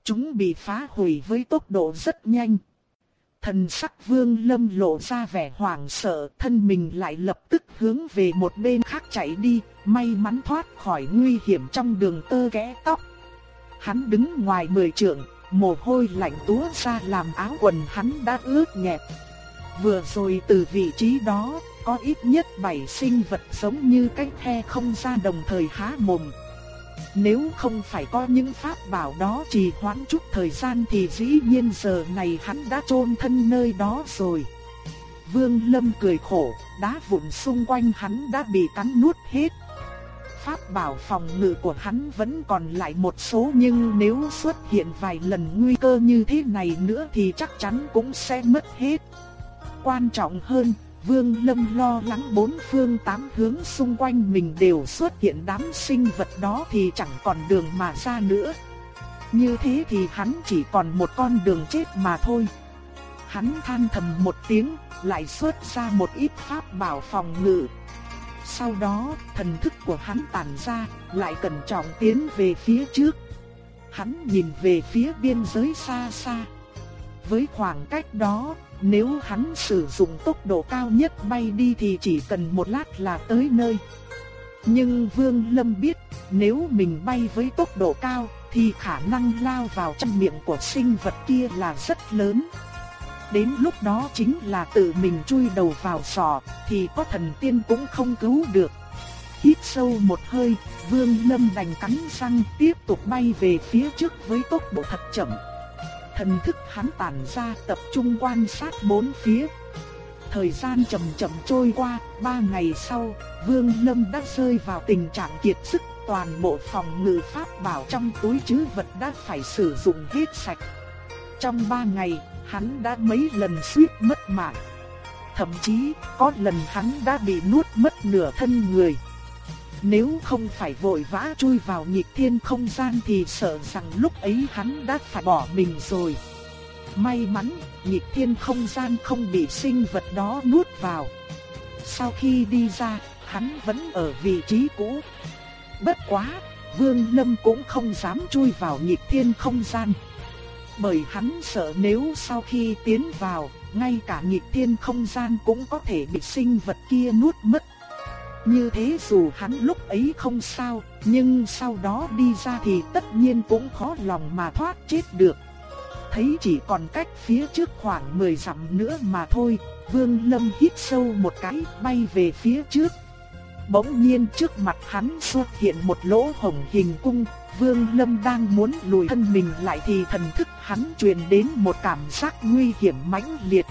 Chúng bị phá hủy với tốc độ rất nhanh. Thần sắc vương lâm lộ ra vẻ hoảng sợ, thân mình lại lập tức hướng về một bên khác chạy đi, may mắn thoát khỏi nguy hiểm trong đường tơ kẽ tóc. Hắn đứng ngoài mười trượng, mồ hôi lạnh túa ra làm áo quần hắn đã ướt nhẹp. Vừa rồi từ vị trí đó, có ít nhất bảy sinh vật giống như cái the không ra đồng thời há mồm. Nếu không phải có những pháp bảo đó trì hoãn chút thời gian thì dĩ nhiên giờ này hắn đã chôn thân nơi đó rồi. Vương Lâm cười khổ, đá vụn xung quanh hắn đã bị cắn nuốt hết. Pháp bảo phòng ngự của hắn vẫn còn lại một số nhưng nếu xuất hiện vài lần nguy cơ như thế này nữa thì chắc chắn cũng sẽ mất hết. Quan trọng hơn, Vương Lâm lo lắng bốn phương tám hướng xung quanh mình đều xuất hiện đám sinh vật đó thì chẳng còn đường mà ra nữa. Như thế thì hắn chỉ còn một con đường chết mà thôi. Hắn than thầm một tiếng, lại xuất ra một ít pháp bảo phòng ngự. Sau đó, thần thức của hắn tản ra, lại cẩn trọng tiến về phía trước. Hắn nhìn về phía biên giới xa xa. Với khoảng cách đó, nếu hắn sử dụng tốc độ cao nhất bay đi thì chỉ cần một lát là tới nơi. Nhưng Vương Lâm biết, nếu mình bay với tốc độ cao thì khả năng lao vào trong miệng của sinh vật kia là rất lớn. Đến lúc đó chính là tự mình chui đầu vào sọ, thì có thần tiên cũng không cứu được. Hít sâu một hơi, Vương Lâm đành cắn răng tiếp tục bay về phía trước với tốc độ thật chậm thần thức hắn tản ra tập trung quan sát bốn phía. Thời gian chậm chậm trôi qua, ba ngày sau, Vương Lâm đã rơi vào tình trạng kiệt sức, toàn bộ phòng ngự pháp bảo trong túi trữ vật đã phải sử dụng hết sạch. Trong ba ngày, hắn đã mấy lần suýt mất mạng. Thậm chí, có lần hắn đã bị nuốt mất nửa thân người. Nếu không phải vội vã chui vào nhịp thiên không gian thì sợ rằng lúc ấy hắn đã phải bỏ mình rồi. May mắn, nhịp thiên không gian không bị sinh vật đó nuốt vào. Sau khi đi ra, hắn vẫn ở vị trí cũ. Bất quá, Vương Lâm cũng không dám chui vào nhịp thiên không gian. Bởi hắn sợ nếu sau khi tiến vào, ngay cả nhịp thiên không gian cũng có thể bị sinh vật kia nuốt mất. Như thế dù hắn lúc ấy không sao, nhưng sau đó đi ra thì tất nhiên cũng khó lòng mà thoát chết được. Thấy chỉ còn cách phía trước khoảng 10 dặm nữa mà thôi, Vương Lâm hít sâu một cái bay về phía trước. Bỗng nhiên trước mặt hắn xuất hiện một lỗ hổng hình cung, Vương Lâm đang muốn lùi thân mình lại thì thần thức hắn truyền đến một cảm giác nguy hiểm mãnh liệt.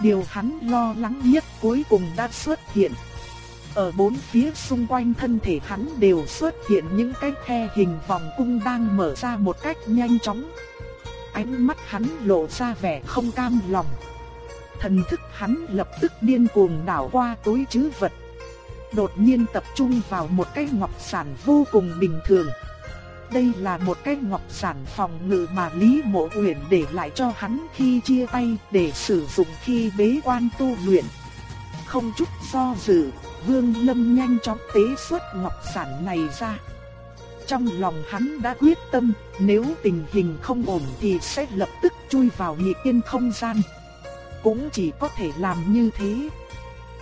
Điều hắn lo lắng nhất cuối cùng đã xuất hiện. Ở bốn phía xung quanh thân thể hắn đều xuất hiện những cái khe hình vòng cung đang mở ra một cách nhanh chóng. Ánh mắt hắn lộ ra vẻ không cam lòng. Thần thức hắn lập tức điên cuồng đảo qua túi chứ vật. Đột nhiên tập trung vào một cái ngọc sản vô cùng bình thường. Đây là một cái ngọc sản phòng ngự mà Lý Mộ Uyển để lại cho hắn khi chia tay để sử dụng khi bế quan tu luyện. Không chút do dự, Vương Lâm nhanh chóng tế xuất ngọc sản này ra. Trong lòng hắn đã quyết tâm, nếu tình hình không ổn thì sẽ lập tức chui vào nhị tiên không gian. Cũng chỉ có thể làm như thế.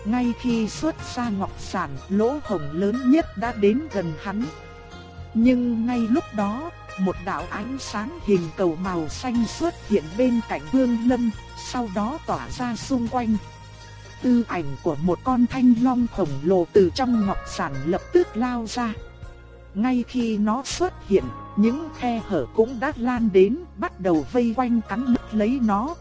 Ngay khi xuất ra ngọc sản, lỗ hổng lớn nhất đã đến gần hắn. Nhưng ngay lúc đó, một đạo ánh sáng hình cầu màu xanh xuất hiện bên cạnh Vương Lâm, sau đó tỏa ra xung quanh. Tư ảnh của một con thanh long khổng lồ từ trong ngọc sản lập tức lao ra. Ngay khi nó xuất hiện, những khe hở cũng đã lan đến, bắt đầu vây quanh cắn nứt lấy nó.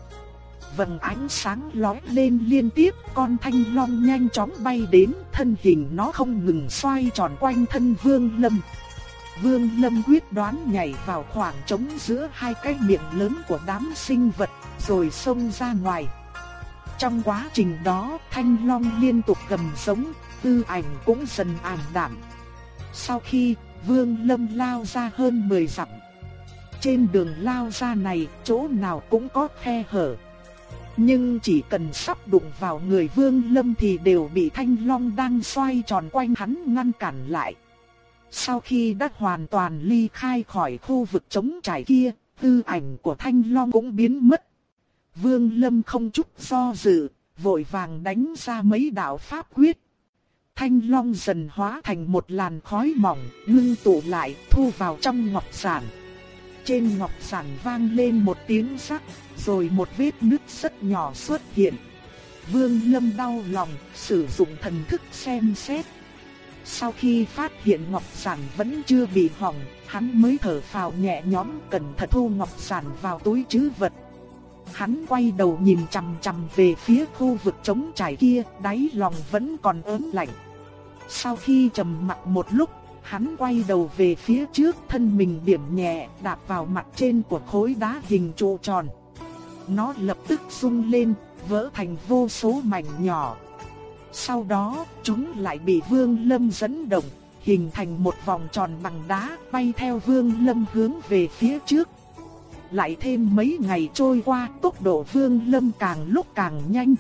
Vầng ánh sáng lóe lên liên tiếp, con thanh long nhanh chóng bay đến, thân hình nó không ngừng xoay tròn quanh thân Vương Lâm. Vương Lâm quyết đoán nhảy vào khoảng trống giữa hai cái miệng lớn của đám sinh vật, rồi xông ra ngoài. Trong quá trình đó, Thanh Long liên tục gầm sống tư ảnh cũng dần ảm đạm. Sau khi Vương Lâm lao ra hơn 10 dặm, trên đường lao ra này, chỗ nào cũng có khe hở. Nhưng chỉ cần sắp đụng vào người Vương Lâm thì đều bị Thanh Long đang xoay tròn quanh hắn ngăn cản lại. Sau khi đã hoàn toàn ly khai khỏi khu vực trống trải kia, tư ảnh của Thanh Long cũng biến mất. Vương Lâm không chút do dự, vội vàng đánh ra mấy đạo pháp quyết. Thanh Long dần hóa thành một làn khói mỏng, ngưng tụ lại, thu vào trong ngọc sản. Trên ngọc sản vang lên một tiếng sắc, rồi một vết nứt rất nhỏ xuất hiện. Vương Lâm đau lòng, sử dụng thần thức xem xét. Sau khi phát hiện ngọc sản vẫn chưa bị hỏng, hắn mới thở phào nhẹ nhõm cẩn thận thu ngọc sản vào túi trữ vật. Hắn quay đầu nhìn chằm chằm về phía khu vực trống trải kia, đáy lòng vẫn còn ớn lạnh. Sau khi trầm mặt một lúc, hắn quay đầu về phía trước thân mình điểm nhẹ đạp vào mặt trên của khối đá hình trụ tròn. Nó lập tức rung lên, vỡ thành vô số mảnh nhỏ. Sau đó, chúng lại bị Vương Lâm dẫn động, hình thành một vòng tròn bằng đá bay theo Vương Lâm hướng về phía trước. Lại thêm mấy ngày trôi qua, tốc độ Vương Lâm càng lúc càng nhanh.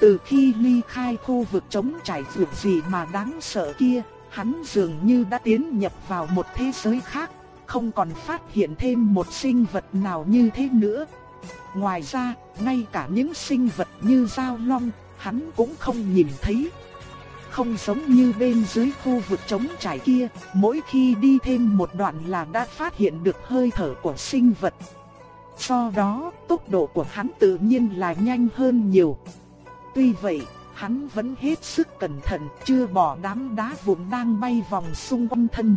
Từ khi ly khai khu vực chống trải vượt gì mà đáng sợ kia, hắn dường như đã tiến nhập vào một thế giới khác, không còn phát hiện thêm một sinh vật nào như thế nữa. Ngoài ra, ngay cả những sinh vật như dao long, hắn cũng không nhìn thấy. Không giống như bên dưới khu vực trống trải kia, mỗi khi đi thêm một đoạn là đã phát hiện được hơi thở của sinh vật. Do đó, tốc độ của hắn tự nhiên là nhanh hơn nhiều. Tuy vậy, hắn vẫn hết sức cẩn thận, chưa bỏ đám đá vụn đang bay vòng xung quanh thân.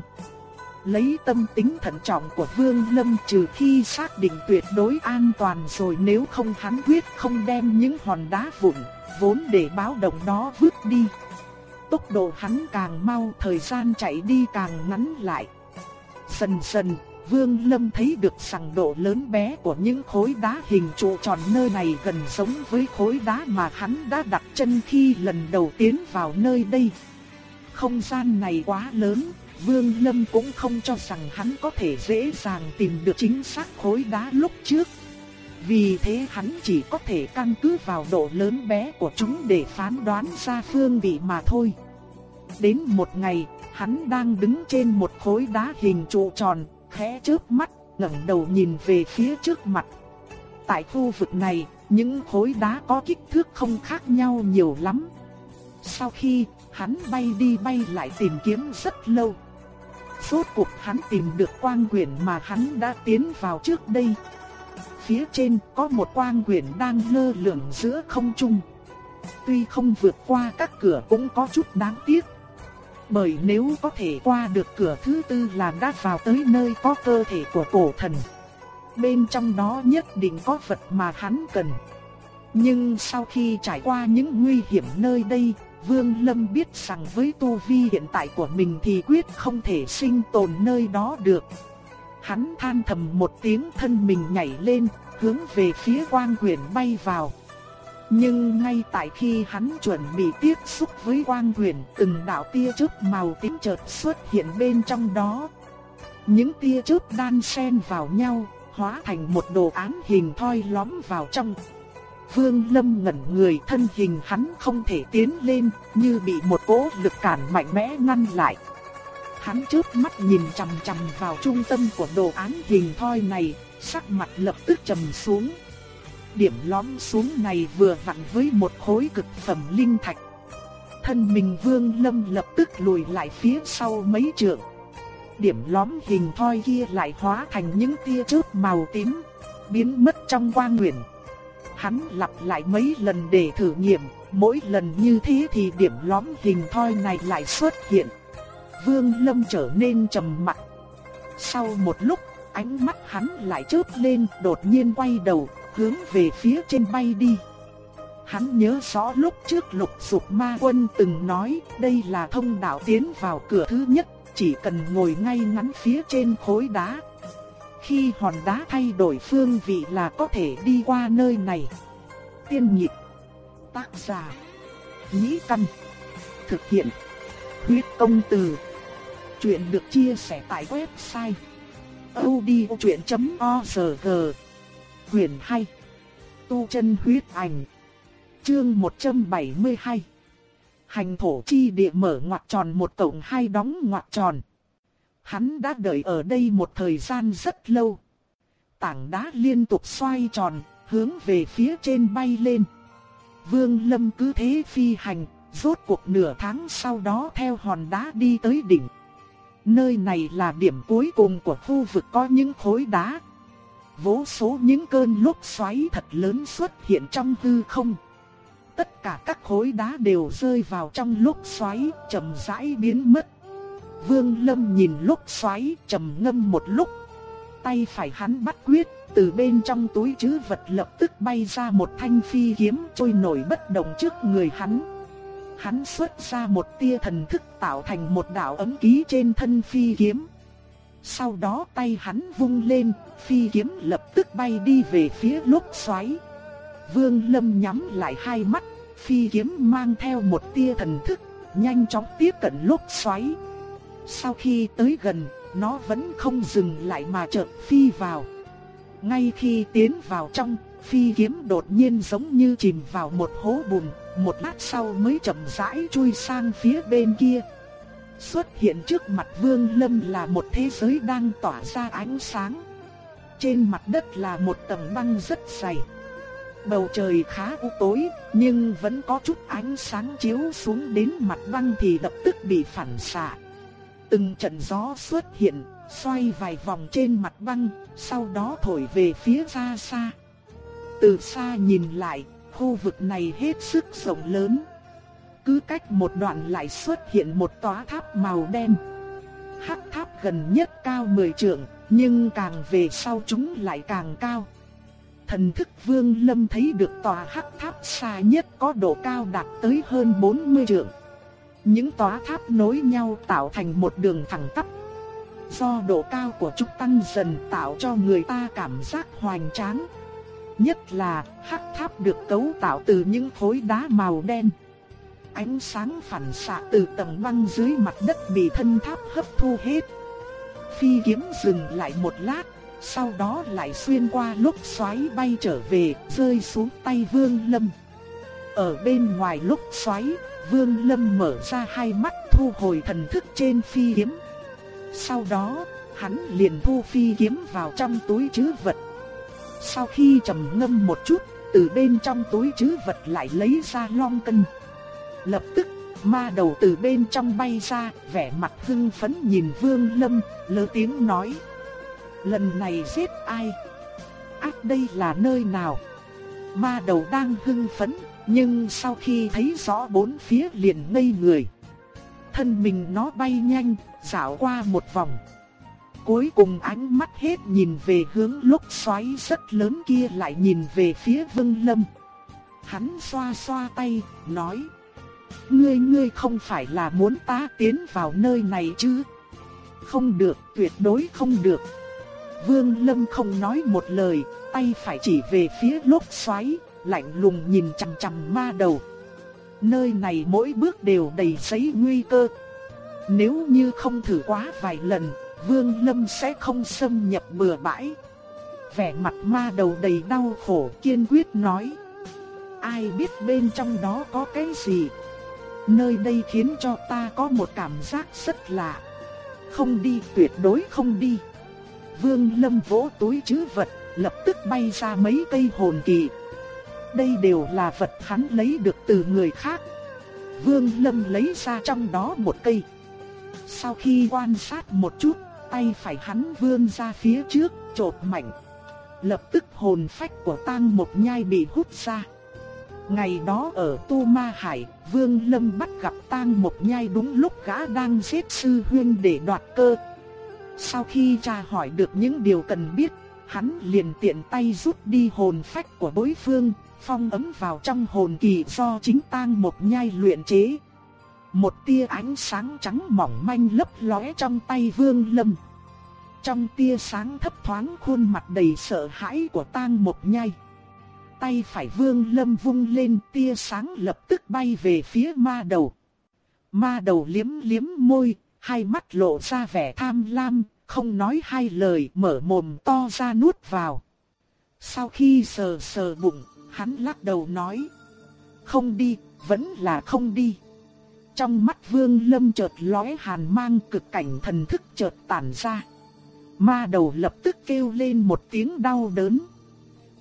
Lấy tâm tính thận trọng của Vương Lâm trừ khi xác định tuyệt đối an toàn rồi nếu không hắn quyết không đem những hòn đá vụn, vốn để báo động đó vứt đi. Tốc độ hắn càng mau thời gian chạy đi càng ngắn lại. Dần dần Vương Lâm thấy được sằng độ lớn bé của những khối đá hình trụ tròn nơi này gần giống với khối đá mà hắn đã đặt chân khi lần đầu tiến vào nơi đây. Không gian này quá lớn, Vương Lâm cũng không cho rằng hắn có thể dễ dàng tìm được chính xác khối đá lúc trước. Vì thế hắn chỉ có thể căn cứ vào độ lớn bé của chúng để phán đoán ra phương vị mà thôi. Đến một ngày, hắn đang đứng trên một khối đá hình trụ tròn, khẽ chớp mắt, ngẩng đầu nhìn về phía trước mặt. Tại khu vực này, những khối đá có kích thước không khác nhau nhiều lắm. Sau khi hắn bay đi bay lại tìm kiếm rất lâu. Rốt cuộc hắn tìm được quang quyển mà hắn đã tiến vào trước đây. Phía trên có một quang quyển đang lơ lửng giữa không trung. Tuy không vượt qua các cửa cũng có chút đáng tiếc. Bởi nếu có thể qua được cửa thứ tư là đã vào tới nơi có cơ thể của cổ thần. Bên trong đó nhất định có vật mà hắn cần. Nhưng sau khi trải qua những nguy hiểm nơi đây, Vương Lâm biết rằng với tu vi hiện tại của mình thì quyết không thể sinh tồn nơi đó được. Hắn than thầm một tiếng thân mình nhảy lên, hướng về phía quang quyển bay vào. Nhưng ngay tại khi hắn chuẩn bị tiếp xúc với quang quyển, từng đạo tia chớp màu tím chợt xuất hiện bên trong đó. Những tia chớp đan xen vào nhau, hóa thành một đồ án hình thoi lõm vào trong. Vương Lâm ngẩn người thân hình hắn không thể tiến lên, như bị một cỗ lực cản mạnh mẽ ngăn lại. Hắn trước mắt nhìn chằm chằm vào trung tâm của đồ án hình thoi này, sắc mặt lập tức trầm xuống. Điểm lõm xuống này vừa vặn với một khối cực phẩm linh thạch. Thân mình Vương Lâm lập tức lùi lại phía sau mấy trượng. Điểm lõm hình thoi kia lại hóa thành những tia chớp màu tím, biến mất trong quang nguyện. Hắn lặp lại mấy lần để thử nghiệm, mỗi lần như thế thì điểm lõm hình thoi này lại xuất hiện. Vương Lâm trở nên trầm mặc. Sau một lúc, ánh mắt hắn lại chớp lên, đột nhiên quay đầu, hướng về phía trên bay đi. Hắn nhớ rõ lúc trước lục dục ma quân từng nói đây là thông đạo tiến vào cửa thứ nhất, chỉ cần ngồi ngay ngắn phía trên khối đá. Khi hòn đá thay đổi phương vị là có thể đi qua nơi này. Tiên nhịp, tác giả, nhĩ căn, thực hiện, huyết công từ. Chuyện được chia sẻ tại website odchuyện.org Huyền hay Tu chân huyết ảnh Chương 172 Hành thổ chi địa mở ngoặc tròn một tổng hai đóng ngoặc tròn. Hắn đã đợi ở đây một thời gian rất lâu. Tảng đá liên tục xoay tròn, hướng về phía trên bay lên. Vương Lâm cứ thế phi hành, rốt cuộc nửa tháng sau đó theo hòn đá đi tới đỉnh. Nơi này là điểm cuối cùng của khu vực có những khối đá. Vô số những cơn lốc xoáy thật lớn xuất hiện trong hư không. Tất cả các khối đá đều rơi vào trong lốc xoáy, chậm rãi biến mất. Vương Lâm nhìn lốc xoáy, trầm ngâm một lúc. Tay phải hắn bắt quyết, từ bên trong túi trữ vật lập tức bay ra một thanh phi kiếm trôi nổi bất động trước người hắn hắn xuất ra một tia thần thức tạo thành một đạo ấm ký trên thân phi kiếm. Sau đó tay hắn vung lên, phi kiếm lập tức bay đi về phía lốc xoáy. Vương Lâm nhắm lại hai mắt, phi kiếm mang theo một tia thần thức, nhanh chóng tiếp cận lốc xoáy. Sau khi tới gần, nó vẫn không dừng lại mà chợt phi vào. Ngay khi tiến vào trong, phi kiếm đột nhiên giống như chìm vào một hố bùn, một lát sau mới chậm rãi chui sang phía bên kia. Xuất hiện trước mặt Vương Lâm là một thế giới đang tỏa ra ánh sáng. Trên mặt đất là một tầng băng rất dày. Bầu trời khá u tối, nhưng vẫn có chút ánh sáng chiếu xuống đến mặt băng thì lập tức bị phản xạ. Từng trận gió xuất hiện, xoay vài vòng trên mặt băng, sau đó thổi về phía xa xa. Từ xa nhìn lại, khu vực này hết sức rộng lớn. Cứ cách một đoạn lại xuất hiện một tòa tháp màu đen. Hắc tháp gần nhất cao 10 trượng, nhưng càng về sau chúng lại càng cao. Thần thức Vương Lâm thấy được tòa hắc tháp xa nhất có độ cao đạt tới hơn 40 trượng. Những tòa tháp nối nhau tạo thành một đường thẳng tắp. Do độ cao của chúng tăng dần tạo cho người ta cảm giác hoành tráng. Nhất là hắc tháp được cấu tạo từ những khối đá màu đen. Ánh sáng phản xạ từ tầng băng dưới mặt đất bị thân tháp hấp thu hết. Phi kiếm dừng lại một lát, sau đó lại xuyên qua lúc xoáy bay trở về, rơi xuống tay Vương Lâm. Ở bên ngoài lúc xoáy, Vương Lâm mở ra hai mắt thu hồi thần thức trên phi kiếm. Sau đó, hắn liền thu phi kiếm vào trong túi trữ vật. Sau khi trầm ngâm một chút, từ bên trong túi trữ vật lại lấy ra long cân. Lập tức, ma đầu từ bên trong bay ra, vẻ mặt hưng phấn nhìn Vương Lâm, lơ tiếng nói. Lần này giết ai? Ác đây là nơi nào? Ma đầu đang hưng phấn, nhưng sau khi thấy rõ bốn phía liền ngây người. Thân mình nó bay nhanh, dạo qua một vòng. Cuối cùng ánh mắt hết nhìn về hướng lúc xoáy rất lớn kia lại nhìn về phía Vương Lâm. Hắn xoa xoa tay, nói. Ngươi ngươi không phải là muốn ta tiến vào nơi này chứ? Không được, tuyệt đối không được. Vương Lâm không nói một lời, tay phải chỉ về phía lốc xoáy, lạnh lùng nhìn chằm chằm ma đầu. Nơi này mỗi bước đều đầy giấy nguy cơ. Nếu như không thử quá vài lần, Vương Lâm sẽ không xâm nhập bừa bãi. Vẻ mặt ma đầu đầy đau khổ kiên quyết nói. Ai biết bên trong đó có cái gì? Nơi đây khiến cho ta có một cảm giác rất lạ. Không đi, tuyệt đối không đi. Vương Lâm vỗ túi chứ vật, lập tức bay ra mấy cây hồn kỳ. Đây đều là vật hắn lấy được từ người khác. Vương Lâm lấy ra trong đó một cây. Sau khi quan sát một chút, tay phải hắn vươn ra phía trước, chộp mạnh. Lập tức hồn phách của tang một nhai bị hút ra. Ngày đó ở Tu Ma Hải, Vương Lâm bắt gặp tang một nhai đúng lúc gã đang giết sư huyên để đoạt cơ. Sau khi tra hỏi được những điều cần biết, hắn liền tiện tay rút đi hồn phách của đối phương, phong ấm vào trong hồn kỳ do chính tang một nhai luyện chế. Một tia ánh sáng trắng mỏng manh lấp lóe trong tay Vương Lâm. Trong tia sáng thấp thoáng khuôn mặt đầy sợ hãi của tang một nhai. Tay phải Vương Lâm vung lên tia sáng lập tức bay về phía ma đầu. Ma đầu liếm liếm môi, hai mắt lộ ra vẻ tham lam, không nói hai lời mở mồm to ra nuốt vào. Sau khi sờ sờ bụng, hắn lắc đầu nói. Không đi, vẫn là không đi. Trong mắt vương lâm chợt lóe hàn mang cực cảnh thần thức chợt tản ra. Ma đầu lập tức kêu lên một tiếng đau đớn.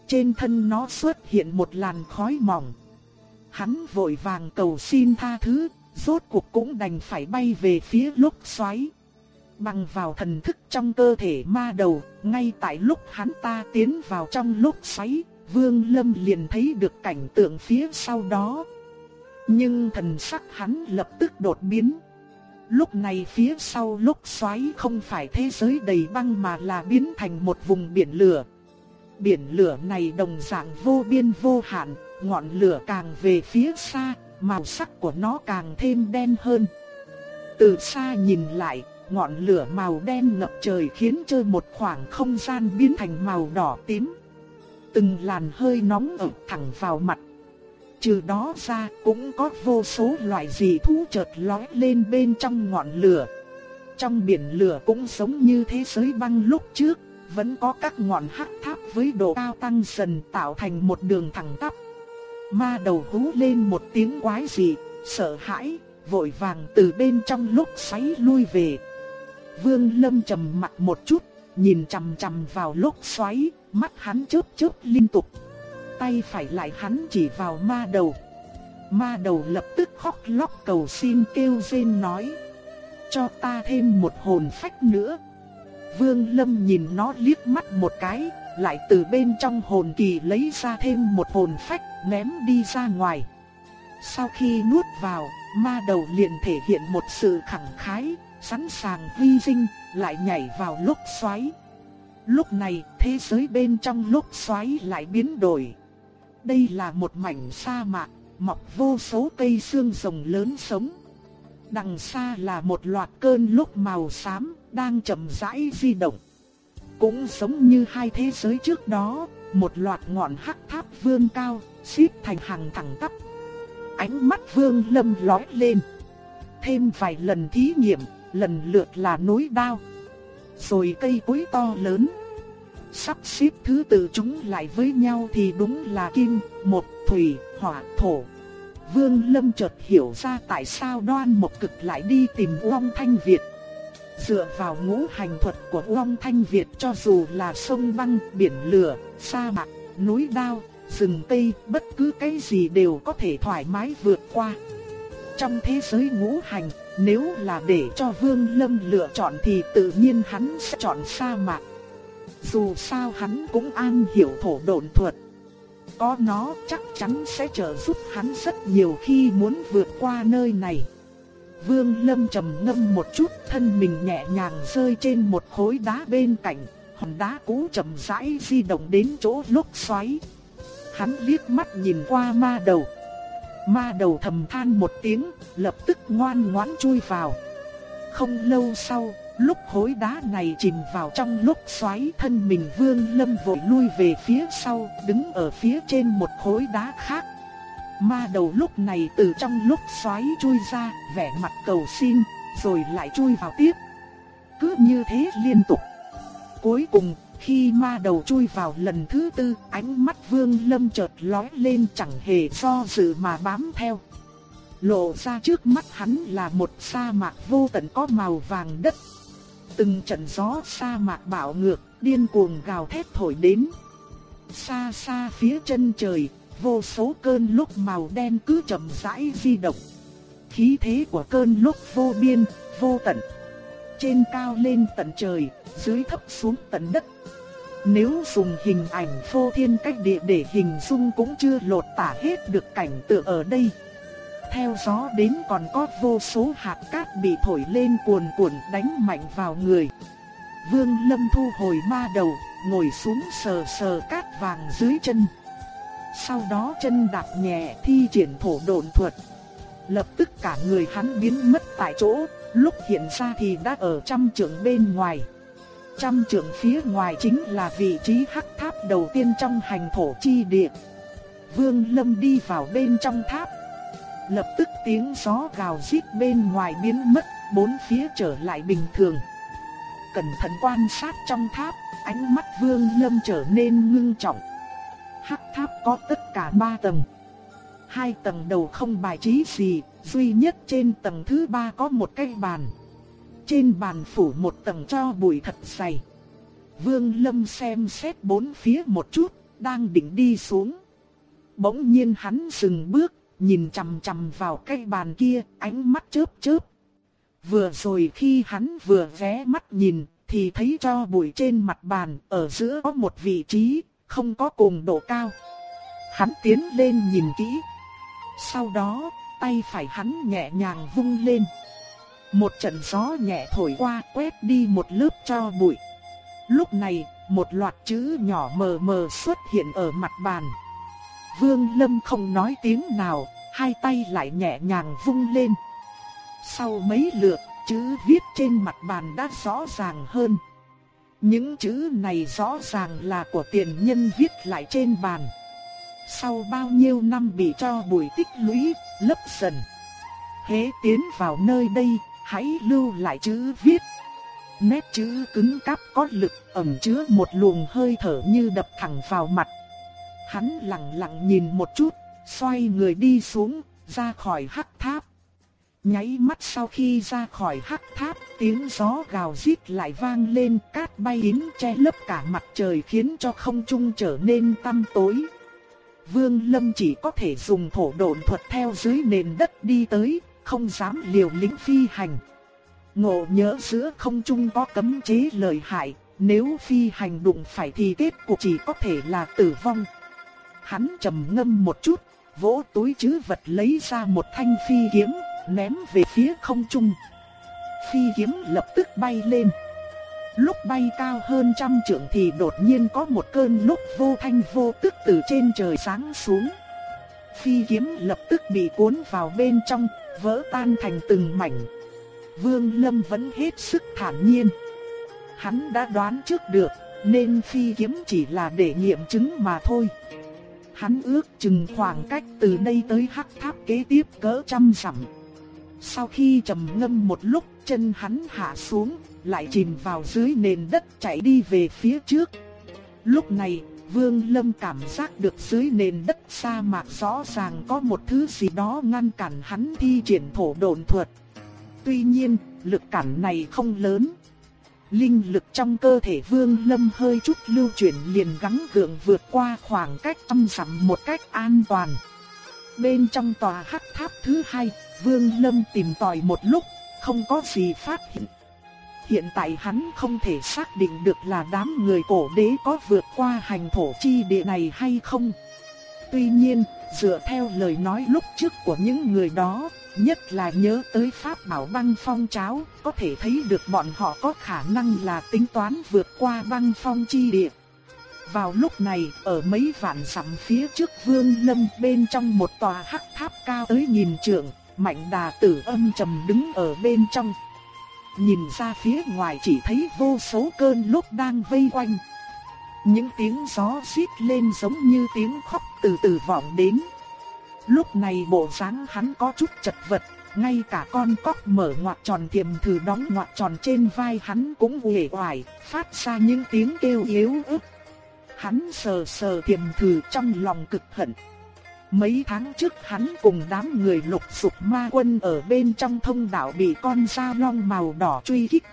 Trên thân nó xuất hiện một làn khói mỏng. Hắn vội vàng cầu xin tha thứ, rốt cuộc cũng đành phải bay về phía lúc xoáy. Bằng vào thần thức trong cơ thể ma đầu, ngay tại lúc hắn ta tiến vào trong lúc xoáy, Vương Lâm liền thấy được cảnh tượng phía sau đó. Nhưng thần sắc hắn lập tức đột biến. Lúc này phía sau lúc xoáy không phải thế giới đầy băng mà là biến thành một vùng biển lửa. Biển lửa này đồng dạng vô biên vô hạn, ngọn lửa càng về phía xa, màu sắc của nó càng thêm đen hơn. Từ xa nhìn lại, ngọn lửa màu đen ngập trời khiến cho một khoảng không gian biến thành màu đỏ tím. Từng làn hơi nóng ẩm thẳng vào mặt. Trừ đó ra cũng có vô số loại dị thú chợt lóe lên bên trong ngọn lửa. Trong biển lửa cũng giống như thế giới băng lúc trước, vẫn có các ngọn hắc tháp với độ cao tăng dần tạo thành một đường thẳng tắp. Ma đầu hú lên một tiếng quái dị, sợ hãi, vội vàng từ bên trong lúc xoáy lui về. Vương Lâm trầm mặt một chút, nhìn chằm chằm vào lúc xoáy, mắt hắn chớp chớp liên tục. Tay phải lại hắn chỉ vào ma đầu. Ma đầu lập tức khóc lóc cầu xin kêu rên nói. Cho ta thêm một hồn phách nữa. Vương Lâm nhìn nó liếc mắt một cái, lại từ bên trong hồn kỳ lấy ra thêm một hồn phách ném đi ra ngoài. Sau khi nuốt vào, ma đầu liền thể hiện một sự khẳng khái, sẵn sàng hy sinh, lại nhảy vào lúc xoáy. Lúc này, thế giới bên trong lúc xoáy lại biến đổi. Đây là một mảnh sa mạc, mọc vô số cây xương rồng lớn sống. Đằng xa là một loạt cơn lúc màu xám, đang chậm rãi di động. Cũng giống như hai thế giới trước đó, một loạt ngọn hắc tháp vươn cao, xếp thành hàng thẳng tắp. Ánh mắt vương lâm lói lên. Thêm vài lần thí nghiệm, lần lượt là núi đao. Rồi cây cối to lớn. Sắp xếp thứ tự chúng lại với nhau thì đúng là kim, một, thủy, hỏa, thổ. Vương Lâm chợt hiểu ra tại sao đoan một cực lại đi tìm Uông Thanh Việt. Dựa vào ngũ hành thuật của Uông Thanh Việt cho dù là sông băng, biển lửa, sa mạc, núi đao, rừng cây, bất cứ cái gì đều có thể thoải mái vượt qua. Trong thế giới ngũ hành, nếu là để cho Vương Lâm lựa chọn thì tự nhiên hắn sẽ chọn sa mạc. Dù sao hắn cũng an hiểu thổ độn thuật. Có nó chắc chắn sẽ trợ giúp hắn rất nhiều khi muốn vượt qua nơi này. Vương Lâm trầm ngâm một chút, thân mình nhẹ nhàng rơi trên một khối đá bên cạnh, hòn đá cũ chậm rãi di động đến chỗ lốc xoáy. Hắn liếc mắt nhìn qua ma đầu. Ma đầu thầm than một tiếng, lập tức ngoan ngoãn chui vào. Không lâu sau, lúc khối đá này chìm vào trong lúc xoáy thân mình Vương Lâm vội lui về phía sau, đứng ở phía trên một khối đá khác. Ma đầu lúc này từ trong lúc xoáy chui ra, vẻ mặt cầu xin, rồi lại chui vào tiếp. Cứ như thế liên tục. Cuối cùng, khi ma đầu chui vào lần thứ tư, ánh mắt Vương Lâm chợt lóe lên chẳng hề do dự mà bám theo. Lộ ra trước mắt hắn là một sa mạc vô tận có màu vàng đất. Từng trận gió sa mạc bạo ngược, điên cuồng gào thét thổi đến. Xa xa phía chân trời, vô số cơn lốc màu đen cứ chậm rãi di động. Khí thế của cơn lốc vô biên, vô tận. Trên cao lên tận trời, dưới thấp xuống tận đất. Nếu dùng hình ảnh phô thiên cách địa để hình dung cũng chưa lột tả hết được cảnh tượng ở đây. Theo gió đến còn có vô số hạt cát bị thổi lên cuồn cuộn đánh mạnh vào người. Vương Lâm thu hồi ma đầu, ngồi xuống sờ sờ cát vàng dưới chân. Sau đó chân đạp nhẹ thi triển thổ độn thuật. Lập tức cả người hắn biến mất tại chỗ, lúc hiện ra thì đã ở trăm trượng bên ngoài. Trăm trượng phía ngoài chính là vị trí hắc tháp đầu tiên trong hành thổ chi địa. Vương Lâm đi vào bên trong tháp. Lập tức tiếng gió gào rít bên ngoài biến mất, bốn phía trở lại bình thường. Cẩn thận quan sát trong tháp, ánh mắt Vương Lâm trở nên ngưng trọng. Hắc tháp có tất cả ba tầng. Hai tầng đầu không bài trí gì, duy nhất trên tầng thứ ba có một cái bàn. Trên bàn phủ một tầng cho bụi thật dày. Vương Lâm xem xét bốn phía một chút, đang định đi xuống. Bỗng nhiên hắn dừng bước, nhìn chằm chằm vào cái bàn kia, ánh mắt chớp chớp. Vừa rồi khi hắn vừa ghé mắt nhìn, thì thấy cho bụi trên mặt bàn, ở giữa có một vị trí, không có cùng độ cao. Hắn tiến lên nhìn kỹ. Sau đó, tay phải hắn nhẹ nhàng vung lên. Một trận gió nhẹ thổi qua quét đi một lớp cho bụi. Lúc này, một loạt chữ nhỏ mờ mờ xuất hiện ở mặt bàn. Vương Lâm không nói tiếng nào, hai tay lại nhẹ nhàng vung lên. Sau mấy lượt, chữ viết trên mặt bàn đã rõ ràng hơn. Những chữ này rõ ràng là của tiền nhân viết lại trên bàn. Sau bao nhiêu năm bị cho bụi tích lũy, lấp dần. Hễ tiến vào nơi đây, hãy lưu lại chữ viết. Nét chữ cứng cáp có lực ẩm chứa một luồng hơi thở như đập thẳng vào mặt. Hắn lặng lặng nhìn một chút, xoay người đi xuống, ra khỏi hắc tháp. Nháy mắt sau khi ra khỏi hắc tháp, tiếng gió gào rít lại vang lên, cát bay kín che lấp cả mặt trời khiến cho không trung trở nên tăm tối. Vương Lâm chỉ có thể dùng thổ độn thuật theo dưới nền đất đi tới, không dám liều lĩnh phi hành. Ngộ nhớ giữa không trung có cấm chế lợi hại, nếu phi hành đụng phải thì kết cục chỉ có thể là tử vong. Hắn trầm ngâm một chút, vỗ túi chứ vật lấy ra một thanh phi kiếm, ném về phía không trung. Phi kiếm lập tức bay lên. Lúc bay cao hơn trăm trượng thì đột nhiên có một cơn lúc vô thanh vô tức từ trên trời sáng xuống. Phi kiếm lập tức bị cuốn vào bên trong, vỡ tan thành từng mảnh. Vương Lâm vẫn hết sức thản nhiên. Hắn đã đoán trước được, nên phi kiếm chỉ là để nghiệm chứng mà thôi. Hắn ước chừng khoảng cách từ đây tới hắc tháp kế tiếp cỡ trăm dặm. Sau khi trầm ngâm một lúc, chân hắn hạ xuống, lại chìm vào dưới nền đất chạy đi về phía trước. Lúc này, Vương Lâm cảm giác được dưới nền đất sa mạc rõ ràng có một thứ gì đó ngăn cản hắn thi triển thổ độn thuật. Tuy nhiên, lực cản này không lớn. Linh lực trong cơ thể Vương Lâm hơi chút lưu chuyển liền gắng gượng vượt qua khoảng cách trăm dặm một cách an toàn. Bên trong tòa hắc tháp thứ hai, Vương Lâm tìm tòi một lúc, không có gì phát hiện. Hiện tại hắn không thể xác định được là đám người cổ đế có vượt qua hành thổ chi địa này hay không. Tuy nhiên, dựa theo lời nói lúc trước của những người đó, nhất là nhớ tới pháp bảo băng phong cháo, có thể thấy được bọn họ có khả năng là tính toán vượt qua băng phong chi địa. Vào lúc này, ở mấy vạn dặm phía trước Vương Lâm bên trong một tòa hắc tháp cao tới nhìn trượng, Mạnh Đà Tử âm trầm đứng ở bên trong. Nhìn ra phía ngoài chỉ thấy vô số cơn lốc đang vây quanh. Những tiếng gió xít lên giống như tiếng khóc từ từ vọng đến. Lúc này bộ dáng hắn có chút chật vật, ngay cả con cóc mở ngoặt tròn tiềm thử đóng ngoặt tròn trên vai hắn cũng uể oải, phát ra những tiếng kêu yếu ớt. Hắn sờ sờ tiềm thử trong lòng cực hận. Mấy tháng trước hắn cùng đám người lục sục ma quân ở bên trong thông đạo bị con dao long màu đỏ truy kích.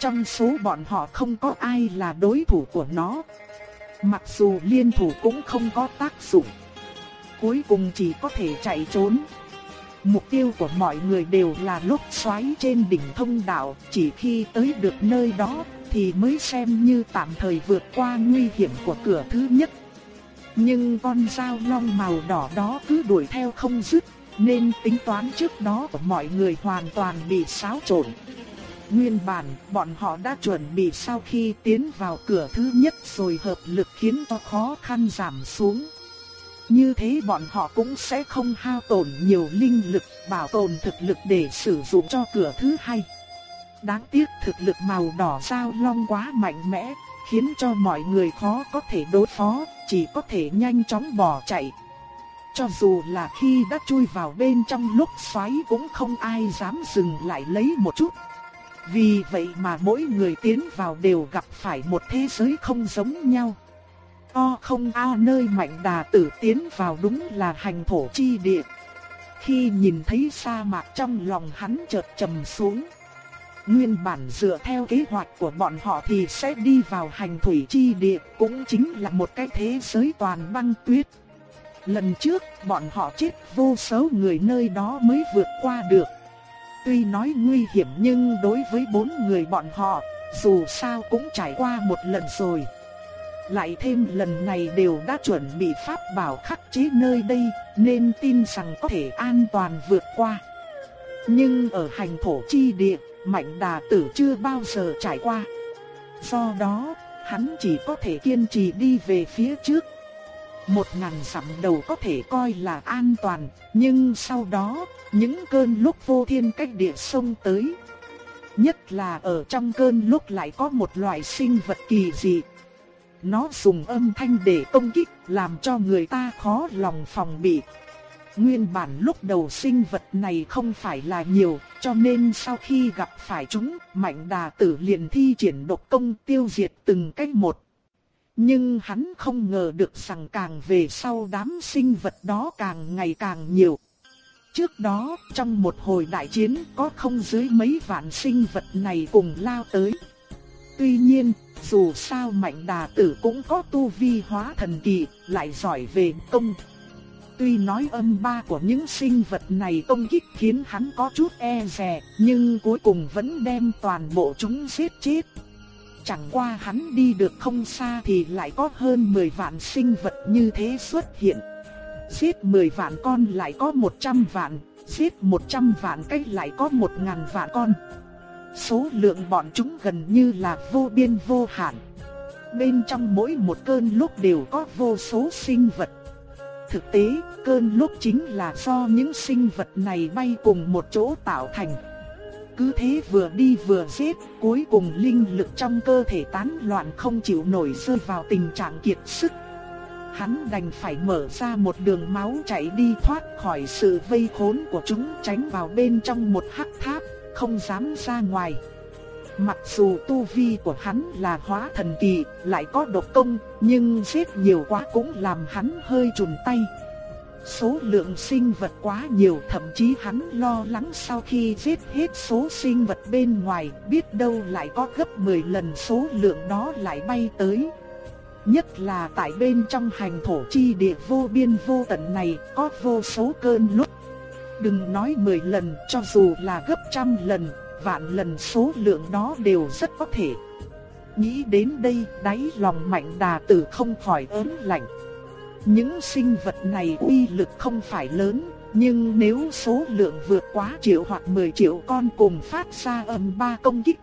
Trong số bọn họ không có ai là đối thủ của nó. Mặc dù liên thủ cũng không có tác dụng. Cuối cùng chỉ có thể chạy trốn. Mục tiêu của mọi người đều là lốc xoáy trên đỉnh thông đạo, chỉ khi tới được nơi đó thì mới xem như tạm thời vượt qua nguy hiểm của cửa thứ nhất. Nhưng con dao long màu đỏ đó cứ đuổi theo không dứt, nên tính toán trước đó của mọi người hoàn toàn bị xáo trộn. Nguyên bản, bọn họ đã chuẩn bị sau khi tiến vào cửa thứ nhất rồi hợp lực khiến cho khó khăn giảm xuống. Như thế bọn họ cũng sẽ không hao tổn nhiều linh lực bảo tồn thực lực để sử dụng cho cửa thứ hai. Đáng tiếc thực lực màu đỏ sao long quá mạnh mẽ, khiến cho mọi người khó có thể đối phó, chỉ có thể nhanh chóng bỏ chạy. Cho dù là khi đã chui vào bên trong lúc xoáy cũng không ai dám dừng lại lấy một chút. Vì vậy mà mỗi người tiến vào đều gặp phải một thế giới không giống nhau. O không a nơi mạnh đà tử tiến vào đúng là hành thổ chi địa. Khi nhìn thấy sa mạc trong lòng hắn chợt trầm xuống. Nguyên bản dựa theo kế hoạch của bọn họ thì sẽ đi vào hành thủy chi địa cũng chính là một cái thế giới toàn băng tuyết. Lần trước bọn họ chết vô số người nơi đó mới vượt qua được. Tuy nói nguy hiểm nhưng đối với bốn người bọn họ, dù sao cũng trải qua một lần rồi. Lại thêm lần này đều đã chuẩn bị pháp bảo khắc chế nơi đây, nên tin rằng có thể an toàn vượt qua. Nhưng ở hành thổ chi địa, mạnh đà tử chưa bao giờ trải qua. Do đó, hắn chỉ có thể kiên trì đi về phía trước. Một ngàn dặm đầu có thể coi là an toàn, nhưng sau đó, những cơn lúc vô thiên cách địa sông tới. Nhất là ở trong cơn lúc lại có một loại sinh vật kỳ dị. Nó dùng âm thanh để công kích, làm cho người ta khó lòng phòng bị. Nguyên bản lúc đầu sinh vật này không phải là nhiều, cho nên sau khi gặp phải chúng, mạnh đà tử liền thi triển độc công tiêu diệt từng cách một. Nhưng hắn không ngờ được rằng càng về sau đám sinh vật đó càng ngày càng nhiều. Trước đó, trong một hồi đại chiến có không dưới mấy vạn sinh vật này cùng lao tới. Tuy nhiên, dù sao mạnh đà tử cũng có tu vi hóa thần kỳ, lại giỏi về công. Tuy nói âm ba của những sinh vật này công kích khiến hắn có chút e dè, nhưng cuối cùng vẫn đem toàn bộ chúng giết chết. Chẳng qua hắn đi được không xa thì lại có hơn 10 vạn sinh vật như thế xuất hiện. Giết 10 vạn con lại có 100 vạn, giết 100 vạn cách lại có 1000 vạn con. Số lượng bọn chúng gần như là vô biên vô hạn. Bên trong mỗi một cơn lốc đều có vô số sinh vật. Thực tế, cơn lốc chính là do những sinh vật này bay cùng một chỗ tạo thành. Cứ thế vừa đi vừa giết, cuối cùng linh lực trong cơ thể tán loạn không chịu nổi rơi vào tình trạng kiệt sức. Hắn đành phải mở ra một đường máu chảy đi thoát khỏi sự vây khốn của chúng tránh vào bên trong một hắc tháp, không dám ra ngoài. Mặc dù tu vi của hắn là hóa thần kỳ, lại có độc công, nhưng giết nhiều quá cũng làm hắn hơi chùn tay. Số lượng sinh vật quá nhiều thậm chí hắn lo lắng sau khi giết hết số sinh vật bên ngoài biết đâu lại có gấp 10 lần số lượng đó lại bay tới. Nhất là tại bên trong hành thổ chi địa vô biên vô tận này có vô số cơn lúc. Đừng nói 10 lần cho dù là gấp trăm lần, vạn lần số lượng đó đều rất có thể. Nghĩ đến đây đáy lòng mạnh đà tử không khỏi ớn lạnh. Những sinh vật này uy lực không phải lớn, nhưng nếu số lượng vượt quá triệu hoặc 10 triệu con cùng phát ra âm ba công kích,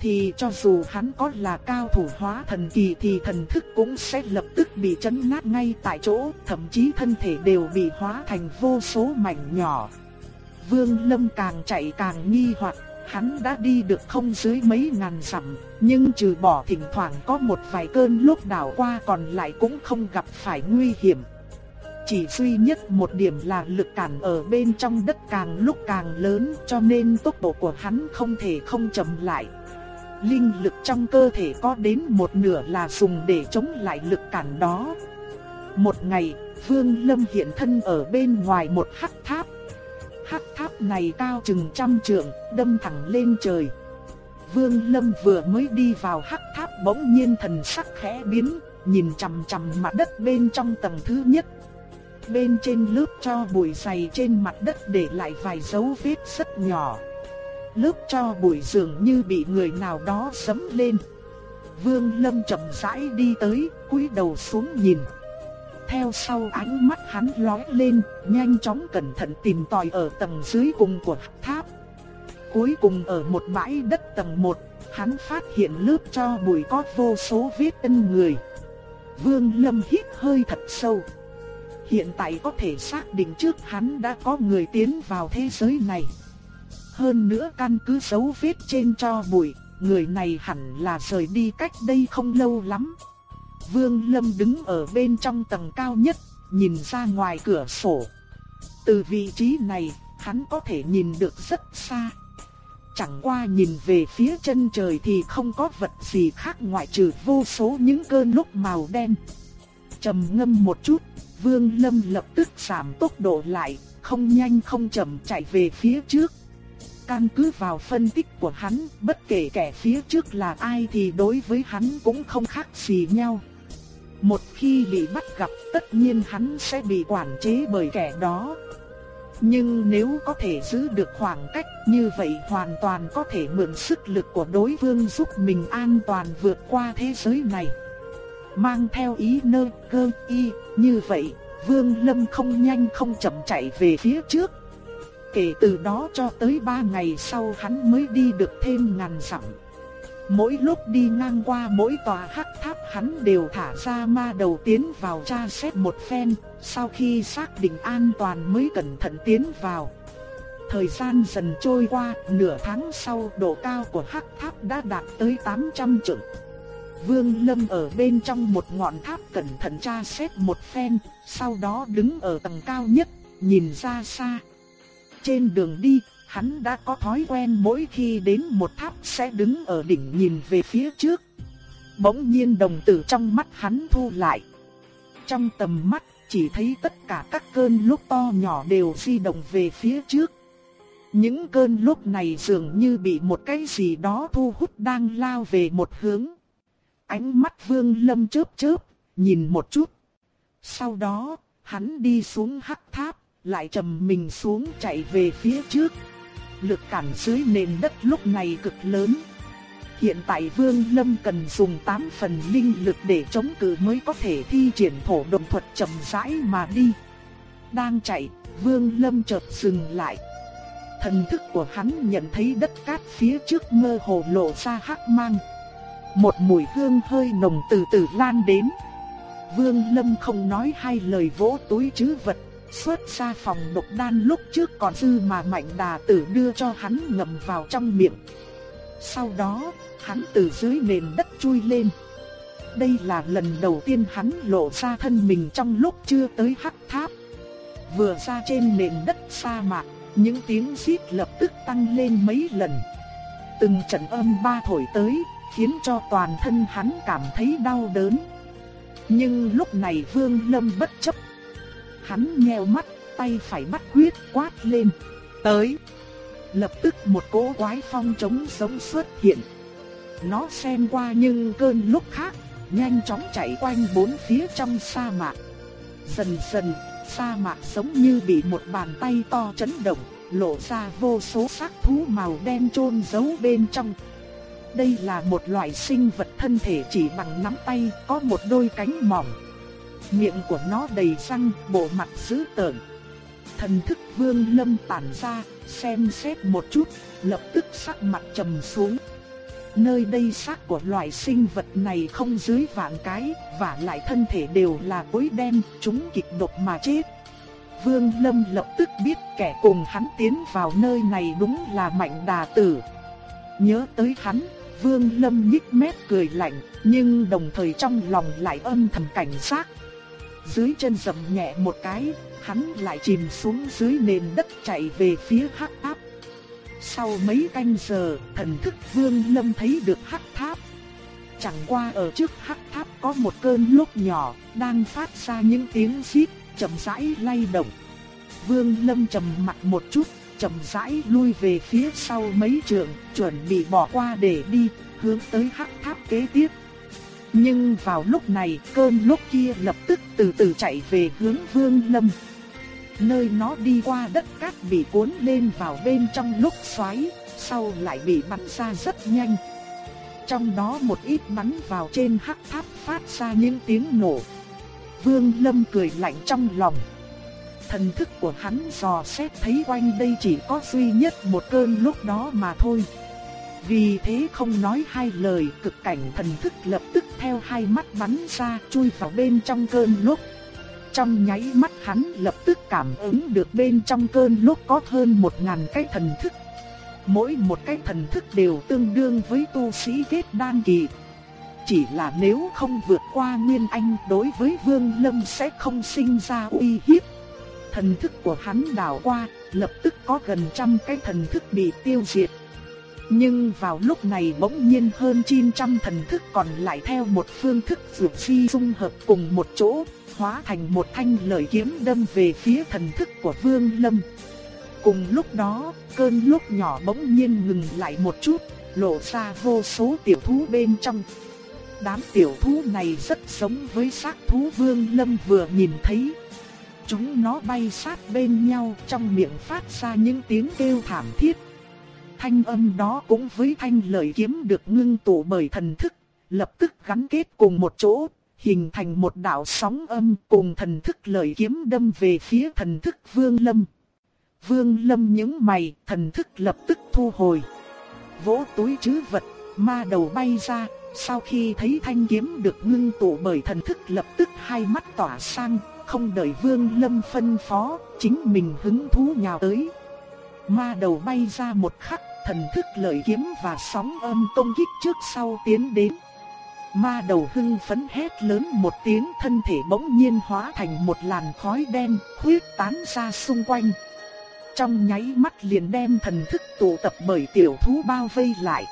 thì cho dù hắn có là cao thủ hóa thần kỳ thì thần thức cũng sẽ lập tức bị chấn nát ngay tại chỗ, thậm chí thân thể đều bị hóa thành vô số mảnh nhỏ. Vương Lâm càng chạy càng nghi hoặc, hắn đã đi được không dưới mấy ngàn dặm, nhưng trừ bỏ thỉnh thoảng có một vài cơn lúc đảo qua còn lại cũng không gặp phải nguy hiểm. Chỉ duy nhất một điểm là lực cản ở bên trong đất càng lúc càng lớn cho nên tốc độ của hắn không thể không chậm lại. Linh lực trong cơ thể có đến một nửa là dùng để chống lại lực cản đó. Một ngày, Vương Lâm hiện thân ở bên ngoài một hắc tháp. Hắc tháp này cao chừng trăm trượng, đâm thẳng lên trời. Vương Lâm vừa mới đi vào hắc tháp bỗng nhiên thần sắc khẽ biến, nhìn chằm chằm mặt đất bên trong tầng thứ nhất. Bên trên lớp cho bụi dày trên mặt đất để lại vài dấu vết rất nhỏ. Lớp cho bụi dường như bị người nào đó sấm lên. Vương Lâm chậm rãi đi tới, cúi đầu xuống nhìn. Theo sau ánh mắt hắn lóe lên, nhanh chóng cẩn thận tìm tòi ở tầng dưới cùng của tháp. Cuối cùng ở một bãi đất tầng 1, hắn phát hiện lớp cho bụi có vô số vết in người. Vương Lâm hít hơi thật sâu. Hiện tại có thể xác định trước hắn đã có người tiến vào thế giới này. Hơn nữa căn cứ dấu vết trên cho bụi, người này hẳn là rời đi cách đây không lâu lắm. Vương Lâm đứng ở bên trong tầng cao nhất, nhìn ra ngoài cửa sổ. Từ vị trí này, hắn có thể nhìn được rất xa. Chẳng qua nhìn về phía chân trời thì không có vật gì khác ngoại trừ vô số những cơn lúc màu đen. Trầm ngâm một chút, Vương Lâm lập tức giảm tốc độ lại, không nhanh không chậm chạy về phía trước. Căn cứ vào phân tích của hắn, bất kể kẻ phía trước là ai thì đối với hắn cũng không khác gì nhau. Một khi bị bắt gặp tất nhiên hắn sẽ bị quản chế bởi kẻ đó. Nhưng nếu có thể giữ được khoảng cách như vậy hoàn toàn có thể mượn sức lực của đối phương giúp mình an toàn vượt qua thế giới này. Mang theo ý nơ cơ y, như vậy, Vương Lâm không nhanh không chậm chạy về phía trước. Kể từ đó cho tới ba ngày sau hắn mới đi được thêm ngàn dặm. Mỗi lúc đi ngang qua mỗi tòa hắc tháp hắn đều thả ra ma đầu tiến vào tra xét một phen, sau khi xác định an toàn mới cẩn thận tiến vào. Thời gian dần trôi qua, nửa tháng sau độ cao của hắc tháp đã đạt tới 800 trượng. Vương Lâm ở bên trong một ngọn tháp cẩn thận tra xét một phen, sau đó đứng ở tầng cao nhất, nhìn ra xa. Trên đường đi, hắn đã có thói quen mỗi khi đến một tháp sẽ đứng ở đỉnh nhìn về phía trước. Bỗng nhiên đồng tử trong mắt hắn thu lại. Trong tầm mắt, chỉ thấy tất cả các cơn lúc to nhỏ đều di động về phía trước. Những cơn lúc này dường như bị một cái gì đó thu hút đang lao về một hướng. Ánh mắt vương lâm chớp chớp, nhìn một chút. Sau đó, hắn đi xuống hắc tháp, lại trầm mình xuống chạy về phía trước. Lực cản dưới nền đất lúc này cực lớn. Hiện tại Vương Lâm cần dùng 8 phần linh lực để chống cự mới có thể thi triển thổ động thuật chậm rãi mà đi. Đang chạy, Vương Lâm chợt dừng lại. Thần thức của hắn nhận thấy đất cát phía trước mơ hồ lộ ra hắc mang. Một mùi hương hơi nồng từ từ lan đến. Vương Lâm không nói hai lời vỗ túi chứ vật, xuất ra phòng độc đan lúc trước còn dư mà mạnh đà tử đưa cho hắn ngậm vào trong miệng. Sau đó, hắn từ dưới nền đất chui lên. Đây là lần đầu tiên hắn lộ ra thân mình trong lúc chưa tới hắc tháp. Vừa ra trên nền đất sa mạc, những tiếng xít lập tức tăng lên mấy lần. Từng trận âm ba thổi tới, khiến cho toàn thân hắn cảm thấy đau đớn. Nhưng lúc này Vương Lâm bất chấp. Hắn nheo mắt, tay phải bắt quyết quát lên. Tới! Lập tức một cỗ quái phong trống sống xuất hiện. Nó xen qua nhưng cơn lúc khác, nhanh chóng chạy quanh bốn phía trong sa mạc. Dần dần, sa mạc giống như bị một bàn tay to chấn động, lộ ra vô số xác thú màu đen chôn giấu bên trong. Đây là một loại sinh vật thân thể chỉ bằng nắm tay, có một đôi cánh mỏng. Miệng của nó đầy răng, bộ mặt dữ tợn. Thần thức vương lâm tản ra, xem xét một chút, lập tức sắc mặt trầm xuống. nơi đây xác của loại sinh vật này không dưới vạn cái, và lại thân thể đều là bối đen, chúng kịch độc mà chết. Vương Lâm lập tức biết kẻ cùng hắn tiến vào nơi này đúng là Mạnh Đà Tử. Nhớ tới hắn, Vương Lâm nhích mép cười lạnh, nhưng đồng thời trong lòng lại âm thầm cảnh giác. Dưới chân dậm nhẹ một cái, hắn lại chìm xuống dưới nền đất chạy về phía hắc tháp Sau mấy canh giờ, thần thức Vương Lâm thấy được hắc tháp. Chẳng qua ở trước hắc tháp có một cơn lốc nhỏ, đang phát ra những tiếng xít, chậm rãi lay động. Vương Lâm trầm mặt một chút, chậm rãi lui về phía sau mấy trượng, chuẩn bị bỏ qua để đi, hướng tới hắc tháp kế tiếp. Nhưng vào lúc này, cơn lốc kia lập tức từ từ chạy về hướng Vương Lâm. Nơi nó đi qua đất cát bị cuốn lên vào bên trong lúc xoáy, sau lại bị bắn ra rất nhanh. Trong đó một ít bắn vào trên hắc tháp phát ra những tiếng nổ. Vương Lâm cười lạnh trong lòng. Thần thức của hắn dò xét thấy quanh đây chỉ có duy nhất một cơn lúc đó mà thôi. Vì thế không nói hai lời cực cảnh thần thức lập tức theo hai mắt bắn ra chui vào bên trong cơn lốc Trong nháy mắt hắn lập tức cảm ứng được bên trong cơn lốc có hơn một ngàn cái thần thức. Mỗi một cái thần thức đều tương đương với tu sĩ kết đan kỳ. Chỉ là nếu không vượt qua Nguyên Anh đối với Vương Lâm sẽ không sinh ra uy hiếp. Thần thức của hắn đảo qua, lập tức có gần trăm cái thần thức bị tiêu diệt. Nhưng vào lúc này bỗng nhiên hơn 900 thần thức còn lại theo một phương thức vượt phi dung hợp cùng một chỗ, hóa thành một thanh lợi kiếm đâm về phía thần thức của Vương Lâm. Cùng lúc đó, cơn lúc nhỏ bỗng nhiên ngừng lại một chút, lộ ra vô số tiểu thú bên trong. Đám tiểu thú này rất giống với xác thú Vương Lâm vừa nhìn thấy. Chúng nó bay sát bên nhau trong miệng phát ra những tiếng kêu thảm thiết. Thanh âm đó cũng với thanh lời kiếm được ngưng tụ bởi thần thức, lập tức gắn kết cùng một chỗ, hình thành một đạo sóng âm cùng thần thức lời kiếm đâm về phía thần thức Vương Lâm. Vương Lâm nhướng mày, thần thức lập tức thu hồi. Vỗ túi chứ vật, ma đầu bay ra, sau khi thấy thanh kiếm được ngưng tụ bởi thần thức lập tức hai mắt tỏa sang, không đợi Vương Lâm phân phó, chính mình hứng thú nhào tới. Ma đầu bay ra một khắc, thần thức lợi kiếm và sóng âm công kích trước sau tiến đến. Ma đầu hưng phấn hét lớn một tiếng thân thể bỗng nhiên hóa thành một làn khói đen huyết tán ra xung quanh. Trong nháy mắt liền đem thần thức tụ tập bởi tiểu thú bao vây lại.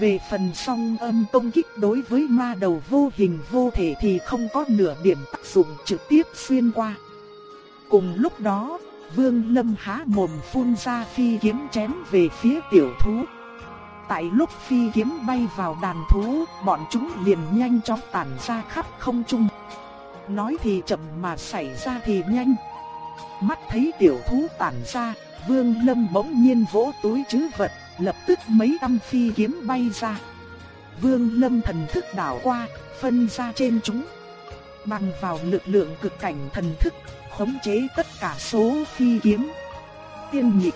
Về phần song âm công kích đối với ma đầu vô hình vô thể thì không có nửa điểm tác dụng trực tiếp xuyên qua. Cùng lúc đó, Vương Lâm há mồm phun ra phi kiếm chém về phía tiểu thú. Tại lúc phi kiếm bay vào đàn thú, bọn chúng liền nhanh chóng tản ra khắp không trung. Nói thì chậm mà xảy ra thì nhanh. Mắt thấy tiểu thú tản ra, Vương Lâm bỗng nhiên vỗ túi trữ vật, lập tức mấy trăm phi kiếm bay ra. Vương Lâm thần thức đảo qua, phân ra trên chúng. Bằng vào lực lượng cực cảnh thần thức, khống chế tất cả số phi kiếm. Tiên nhị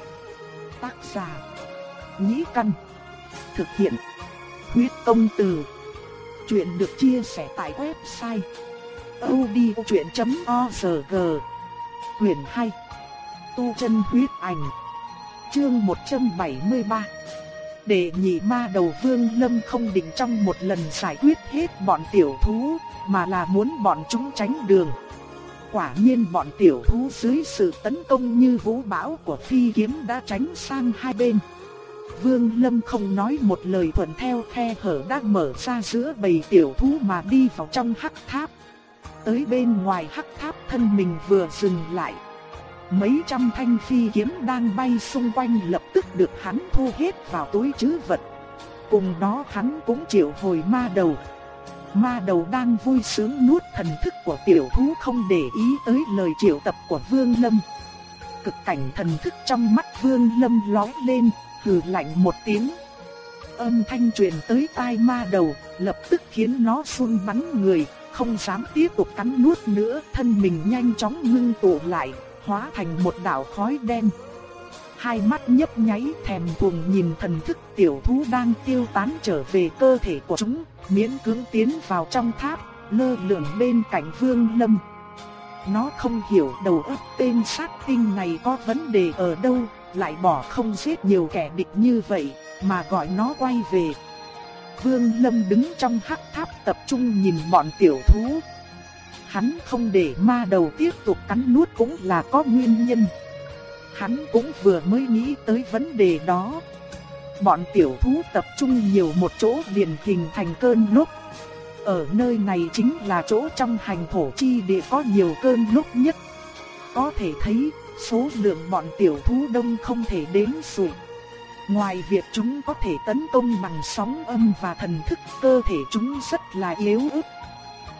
tác giả, nhĩ căn, thực hiện, huyết công từ. Chuyện được chia sẻ tại website odchuyện.org Quyền 2 Tu chân huyết ảnh Chương 173 Để nhị ma đầu vương lâm không định trong một lần giải quyết hết bọn tiểu thú Mà là muốn bọn chúng tránh đường Quả nhiên bọn tiểu thú dưới sự tấn công như vũ bão của phi kiếm đã tránh sang hai bên Vương Lâm không nói một lời thuận theo khe hở đang mở ra giữa bầy tiểu thú mà đi vào trong hắc tháp Tới bên ngoài hắc tháp thân mình vừa dừng lại Mấy trăm thanh phi kiếm đang bay xung quanh lập tức được hắn thu hết vào túi chứ vật. Cùng đó hắn cũng triệu hồi ma đầu. Ma đầu đang vui sướng nuốt thần thức của tiểu thú không để ý tới lời triệu tập của Vương Lâm. Cực cảnh thần thức trong mắt Vương Lâm lóe lên, hừ lạnh một tiếng. Âm thanh truyền tới tai ma đầu, lập tức khiến nó run bắn người, không dám tiếp tục cắn nuốt nữa, thân mình nhanh chóng ngưng tụ lại, hóa thành một đạo khói đen hai mắt nhấp nháy thèm thuồng nhìn thần thức tiểu thú đang tiêu tán trở về cơ thể của chúng, miễn cưỡng tiến vào trong tháp, lơ lửng bên cạnh Vương Lâm. Nó không hiểu đầu óc tên sát tinh này có vấn đề ở đâu, lại bỏ không giết nhiều kẻ địch như vậy, mà gọi nó quay về. Vương Lâm đứng trong hắc tháp tập trung nhìn bọn tiểu thú. Hắn không để ma đầu tiếp tục cắn nuốt cũng là có nguyên nhân. Hắn cũng vừa mới nghĩ tới vấn đề đó. Bọn tiểu thú tập trung nhiều một chỗ liền hình thành cơn lốc. Ở nơi này chính là chỗ trong hành thổ chi địa có nhiều cơn lốc nhất. Có thể thấy, số lượng bọn tiểu thú đông không thể đếm xuể. Ngoài việc chúng có thể tấn công bằng sóng âm và thần thức, cơ thể chúng rất là yếu ớt.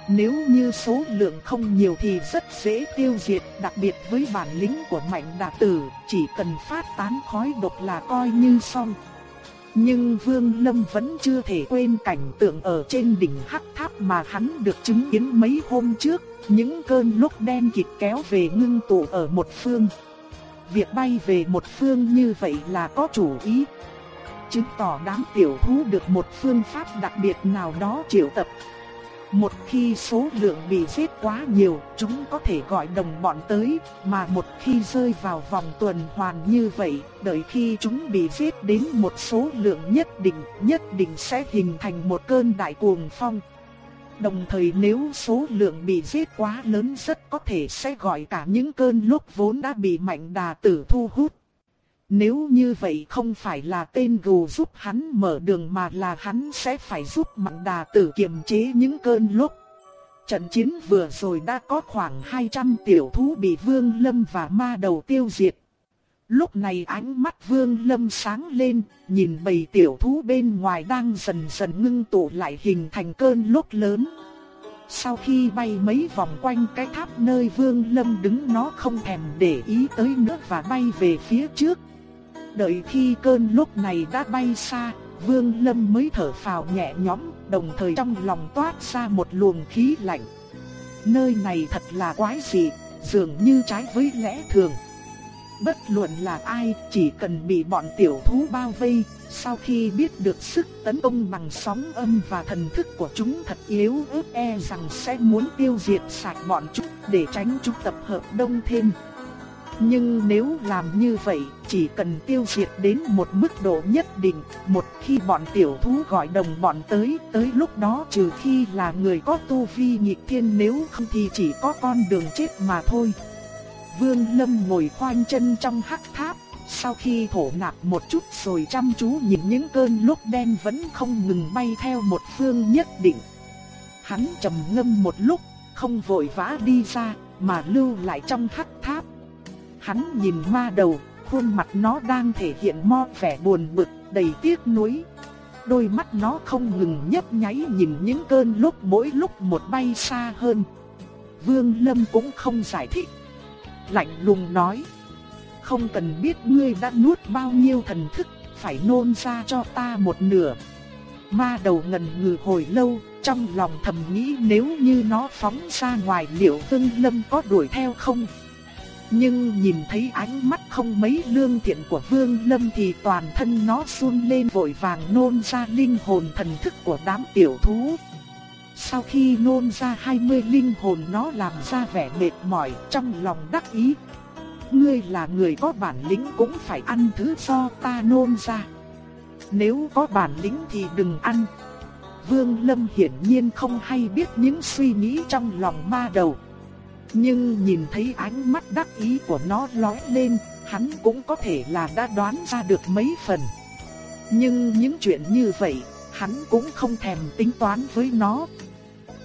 Nếu như số lượng không nhiều thì rất dễ tiêu diệt, đặc biệt với bản lĩnh của mạnh đà tử, chỉ cần phát tán khói độc là coi như xong. Nhưng Vương Lâm vẫn chưa thể quên cảnh tượng ở trên đỉnh hắc tháp mà hắn được chứng kiến mấy hôm trước, những cơn lốc đen kịt kéo về ngưng tụ ở một phương. Việc bay về một phương như vậy là có chủ ý. Chứng tỏ đám tiểu thú được một phương pháp đặc biệt nào đó triệu tập. Một khi số lượng bị giết quá nhiều, chúng có thể gọi đồng bọn tới, mà một khi rơi vào vòng tuần hoàn như vậy, đợi khi chúng bị giết đến một số lượng nhất định, nhất định sẽ hình thành một cơn đại cuồng phong. Đồng thời nếu số lượng bị giết quá lớn rất có thể sẽ gọi cả những cơn lốc vốn đã bị mạnh đà tử thu hút. Nếu như vậy không phải là tên gù giúp hắn mở đường mà là hắn sẽ phải giúp mạnh đà tử kiềm chế những cơn lốc. Trận chiến vừa rồi đã có khoảng 200 tiểu thú bị vương lâm và ma đầu tiêu diệt. Lúc này ánh mắt vương lâm sáng lên, nhìn bầy tiểu thú bên ngoài đang dần dần ngưng tụ lại hình thành cơn lốc lớn. Sau khi bay mấy vòng quanh cái tháp nơi vương lâm đứng nó không thèm để ý tới nữa và bay về phía trước. Đợi khi cơn lúc này đã bay xa, vương lâm mới thở phào nhẹ nhõm, đồng thời trong lòng toát ra một luồng khí lạnh. Nơi này thật là quái dị, dường như trái với lẽ thường. Bất luận là ai, chỉ cần bị bọn tiểu thú bao vây, sau khi biết được sức tấn công bằng sóng âm và thần thức của chúng thật yếu ớt e rằng sẽ muốn tiêu diệt sạch bọn chúng để tránh chúng tập hợp đông thêm. Nhưng nếu làm như vậy, chỉ cần tiêu diệt đến một mức độ nhất định, một khi bọn tiểu thú gọi đồng bọn tới, tới lúc đó trừ khi là người có tu vi nhịp thiên nếu không thì chỉ có con đường chết mà thôi. Vương Lâm ngồi khoanh chân trong hắc tháp, sau khi thổ nạp một chút rồi chăm chú nhìn những cơn lốc đen vẫn không ngừng bay theo một phương nhất định. Hắn trầm ngâm một lúc, không vội vã đi ra, mà lưu lại trong hắc tháp. Hắn nhìn ma đầu, khuôn mặt nó đang thể hiện mo vẻ buồn bực, đầy tiếc nuối. Đôi mắt nó không ngừng nhấp nháy nhìn những cơn lốc mỗi lúc một bay xa hơn. Vương Lâm cũng không giải thích lạnh lùng nói. Không cần biết ngươi đã nuốt bao nhiêu thần thức, phải nôn ra cho ta một nửa. Ma đầu ngần ngừ hồi lâu, trong lòng thầm nghĩ nếu như nó phóng ra ngoài liệu Vương Lâm có đuổi theo không? Nhưng nhìn thấy ánh mắt không mấy lương thiện của Vương Lâm thì toàn thân nó run lên vội vàng nôn ra linh hồn thần thức của đám tiểu thú. Sau khi nôn ra 20 linh hồn nó làm ra vẻ mệt mỏi trong lòng đắc ý. Ngươi là người có bản lĩnh cũng phải ăn thứ do ta nôn ra. Nếu có bản lĩnh thì đừng ăn. Vương Lâm hiển nhiên không hay biết những suy nghĩ trong lòng ma đầu. Nhưng nhìn thấy ánh mắt đắc ý của nó lóe lên, hắn cũng có thể là đã đoán ra được mấy phần. Nhưng những chuyện như vậy, hắn cũng không thèm tính toán với nó,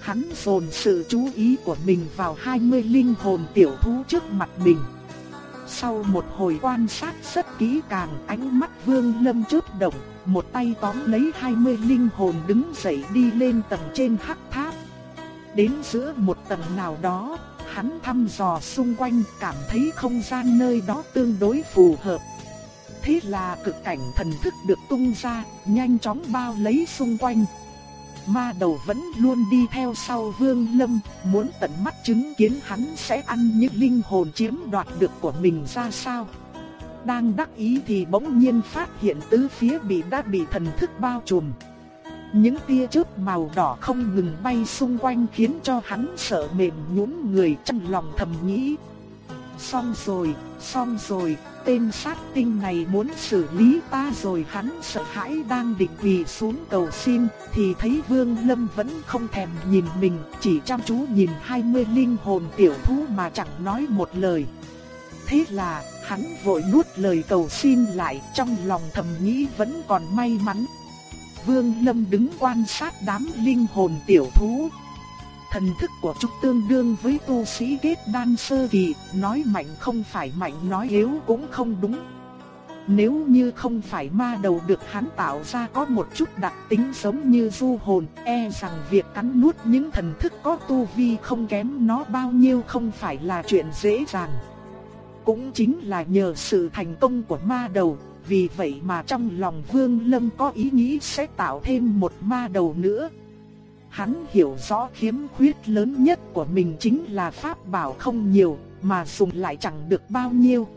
Hắn dồn sự chú ý của mình vào 20 linh hồn tiểu thú trước mặt mình. Sau một hồi quan sát rất kỹ càng, ánh mắt Vương Lâm chớp động, một tay tóm lấy 20 linh hồn đứng dậy đi lên tầng trên hắc tháp. Đến giữa một tầng nào đó, hắn thăm dò xung quanh, cảm thấy không gian nơi đó tương đối phù hợp. Thế là cực cảnh thần thức được tung ra, nhanh chóng bao lấy xung quanh ma đầu vẫn luôn đi theo sau Vương Lâm, muốn tận mắt chứng kiến hắn sẽ ăn những linh hồn chiếm đoạt được của mình ra sao. Đang đắc ý thì bỗng nhiên phát hiện tứ phía bị đã bị thần thức bao trùm. Những tia chớp màu đỏ không ngừng bay xung quanh khiến cho hắn sợ mềm nhũn người trong lòng thầm nghĩ. Xong rồi, xong rồi, tên sát tinh này muốn xử lý ta rồi hắn sợ hãi đang định quỳ xuống cầu xin thì thấy Vương Lâm vẫn không thèm nhìn mình, chỉ chăm chú nhìn hai mươi linh hồn tiểu thú mà chẳng nói một lời. Thế là, hắn vội nuốt lời cầu xin lại trong lòng thầm nghĩ vẫn còn may mắn. Vương Lâm đứng quan sát đám linh hồn tiểu thú. Thần thức của chúng tương đương với tu sĩ kết đan sơ kỳ, nói mạnh không phải mạnh nói yếu cũng không đúng. Nếu như không phải ma đầu được hắn tạo ra có một chút đặc tính giống như du hồn, e rằng việc cắn nuốt những thần thức có tu vi không kém nó bao nhiêu không phải là chuyện dễ dàng. Cũng chính là nhờ sự thành công của ma đầu, vì vậy mà trong lòng Vương Lâm có ý nghĩ sẽ tạo thêm một ma đầu nữa. Hắn hiểu rõ khiếm khuyết lớn nhất của mình chính là pháp bảo không nhiều, mà dùng lại chẳng được bao nhiêu.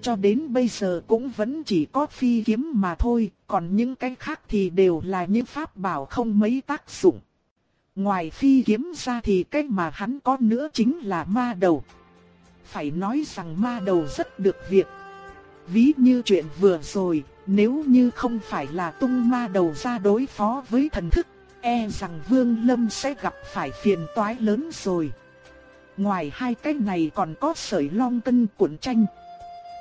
Cho đến bây giờ cũng vẫn chỉ có phi kiếm mà thôi, còn những cái khác thì đều là những pháp bảo không mấy tác dụng. Ngoài phi kiếm ra thì cái mà hắn có nữa chính là ma đầu. Phải nói rằng ma đầu rất được việc, Ví như chuyện vừa rồi, nếu như không phải là tung ma đầu ra đối phó với thần thức, e rằng Vương Lâm sẽ gặp phải phiền toái lớn rồi. Ngoài hai cái này còn có sợi long cân cuộn tranh.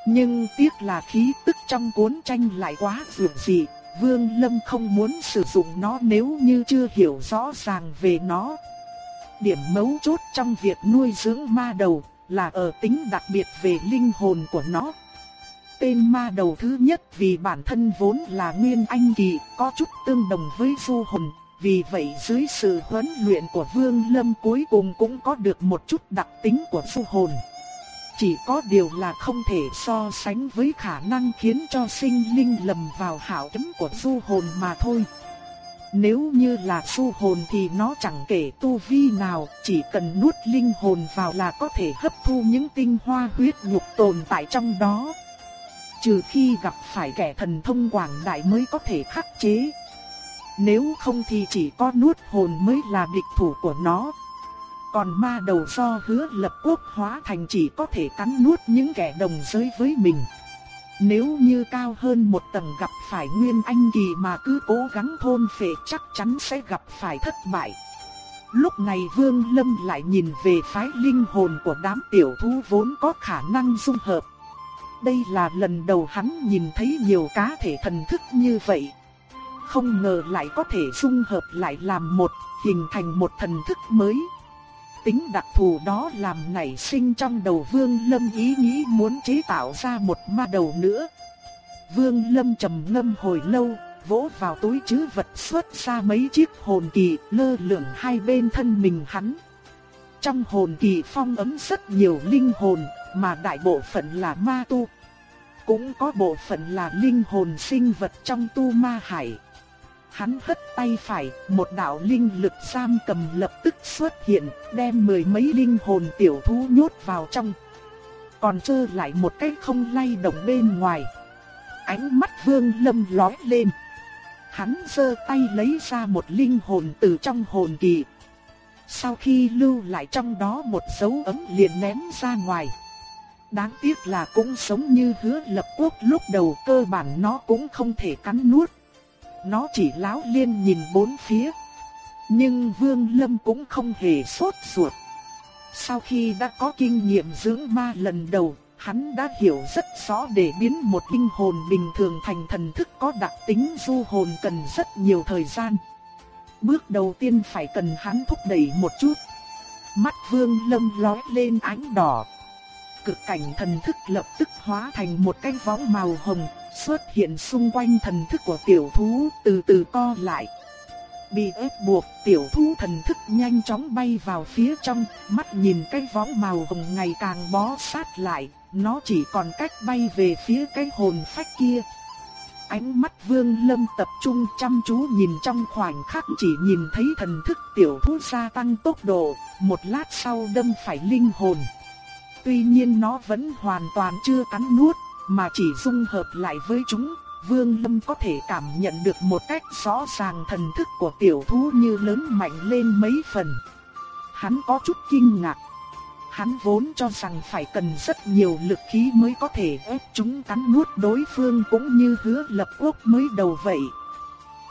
Nhưng tiếc là khí tức trong cuốn tranh lại quá dường dị, Vương Lâm không muốn sử dụng nó nếu như chưa hiểu rõ ràng về nó. Điểm mấu chốt trong việc nuôi dưỡng ma đầu là ở tính đặc biệt về linh hồn của nó tên ma đầu thứ nhất vì bản thân vốn là nguyên anh kỳ, có chút tương đồng với du hồn, vì vậy dưới sự huấn luyện của Vương Lâm cuối cùng cũng có được một chút đặc tính của du hồn. Chỉ có điều là không thể so sánh với khả năng khiến cho sinh linh lầm vào hảo chấm của du hồn mà thôi. Nếu như là du hồn thì nó chẳng kể tu vi nào, chỉ cần nuốt linh hồn vào là có thể hấp thu những tinh hoa huyết nhục tồn tại trong đó trừ khi gặp phải kẻ thần thông quảng đại mới có thể khắc chế. Nếu không thì chỉ có nuốt hồn mới là địch thủ của nó. Còn ma đầu do hứa lập quốc hóa thành chỉ có thể cắn nuốt những kẻ đồng giới với mình. Nếu như cao hơn một tầng gặp phải nguyên anh kỳ mà cứ cố gắng thôn phệ chắc chắn sẽ gặp phải thất bại. Lúc này Vương Lâm lại nhìn về phái linh hồn của đám tiểu thú vốn có khả năng dung hợp. Đây là lần đầu hắn nhìn thấy nhiều cá thể thần thức như vậy. Không ngờ lại có thể dung hợp lại làm một, hình thành một thần thức mới. Tính đặc thù đó làm nảy sinh trong đầu Vương Lâm ý nghĩ muốn chế tạo ra một ma đầu nữa. Vương Lâm trầm ngâm hồi lâu, vỗ vào túi chứ vật xuất ra mấy chiếc hồn kỳ lơ lửng hai bên thân mình hắn. Trong hồn kỳ phong ấm rất nhiều linh hồn, mà đại bộ phận là ma tu. Cũng có bộ phận là linh hồn sinh vật trong tu ma hải. Hắn hất tay phải, một đạo linh lực giam cầm lập tức xuất hiện, đem mười mấy linh hồn tiểu thú nhốt vào trong. Còn trơ lại một cái không lay động bên ngoài. Ánh mắt vương lâm lói lên. Hắn giơ tay lấy ra một linh hồn từ trong hồn kỳ. Sau khi lưu lại trong đó một dấu ấm liền ném ra ngoài. Đáng tiếc là cũng sống như hứa lập quốc lúc đầu cơ bản nó cũng không thể cắn nuốt. Nó chỉ láo liên nhìn bốn phía. Nhưng Vương Lâm cũng không hề sốt ruột. Sau khi đã có kinh nghiệm dưỡng ma lần đầu, hắn đã hiểu rất rõ để biến một linh hồn bình thường thành thần thức có đặc tính du hồn cần rất nhiều thời gian. Bước đầu tiên phải cần hắn thúc đẩy một chút. Mắt Vương Lâm lóe lên ánh đỏ, cực cảnh thần thức lập tức hóa thành một cái võng màu hồng, xuất hiện xung quanh thần thức của tiểu thú, từ từ co lại. Bị ép buộc, tiểu thú thần thức nhanh chóng bay vào phía trong, mắt nhìn cái võng màu hồng ngày càng bó sát lại, nó chỉ còn cách bay về phía cái hồn phách kia. Ánh mắt vương lâm tập trung chăm chú nhìn trong khoảnh khắc chỉ nhìn thấy thần thức tiểu thú gia tăng tốc độ, một lát sau đâm phải linh hồn. Tuy nhiên nó vẫn hoàn toàn chưa cắn nuốt, mà chỉ dung hợp lại với chúng, Vương Lâm có thể cảm nhận được một cách rõ ràng thần thức của tiểu thú như lớn mạnh lên mấy phần. Hắn có chút kinh ngạc. Hắn vốn cho rằng phải cần rất nhiều lực khí mới có thể ép chúng cắn nuốt đối phương cũng như hứa lập quốc mới đầu vậy.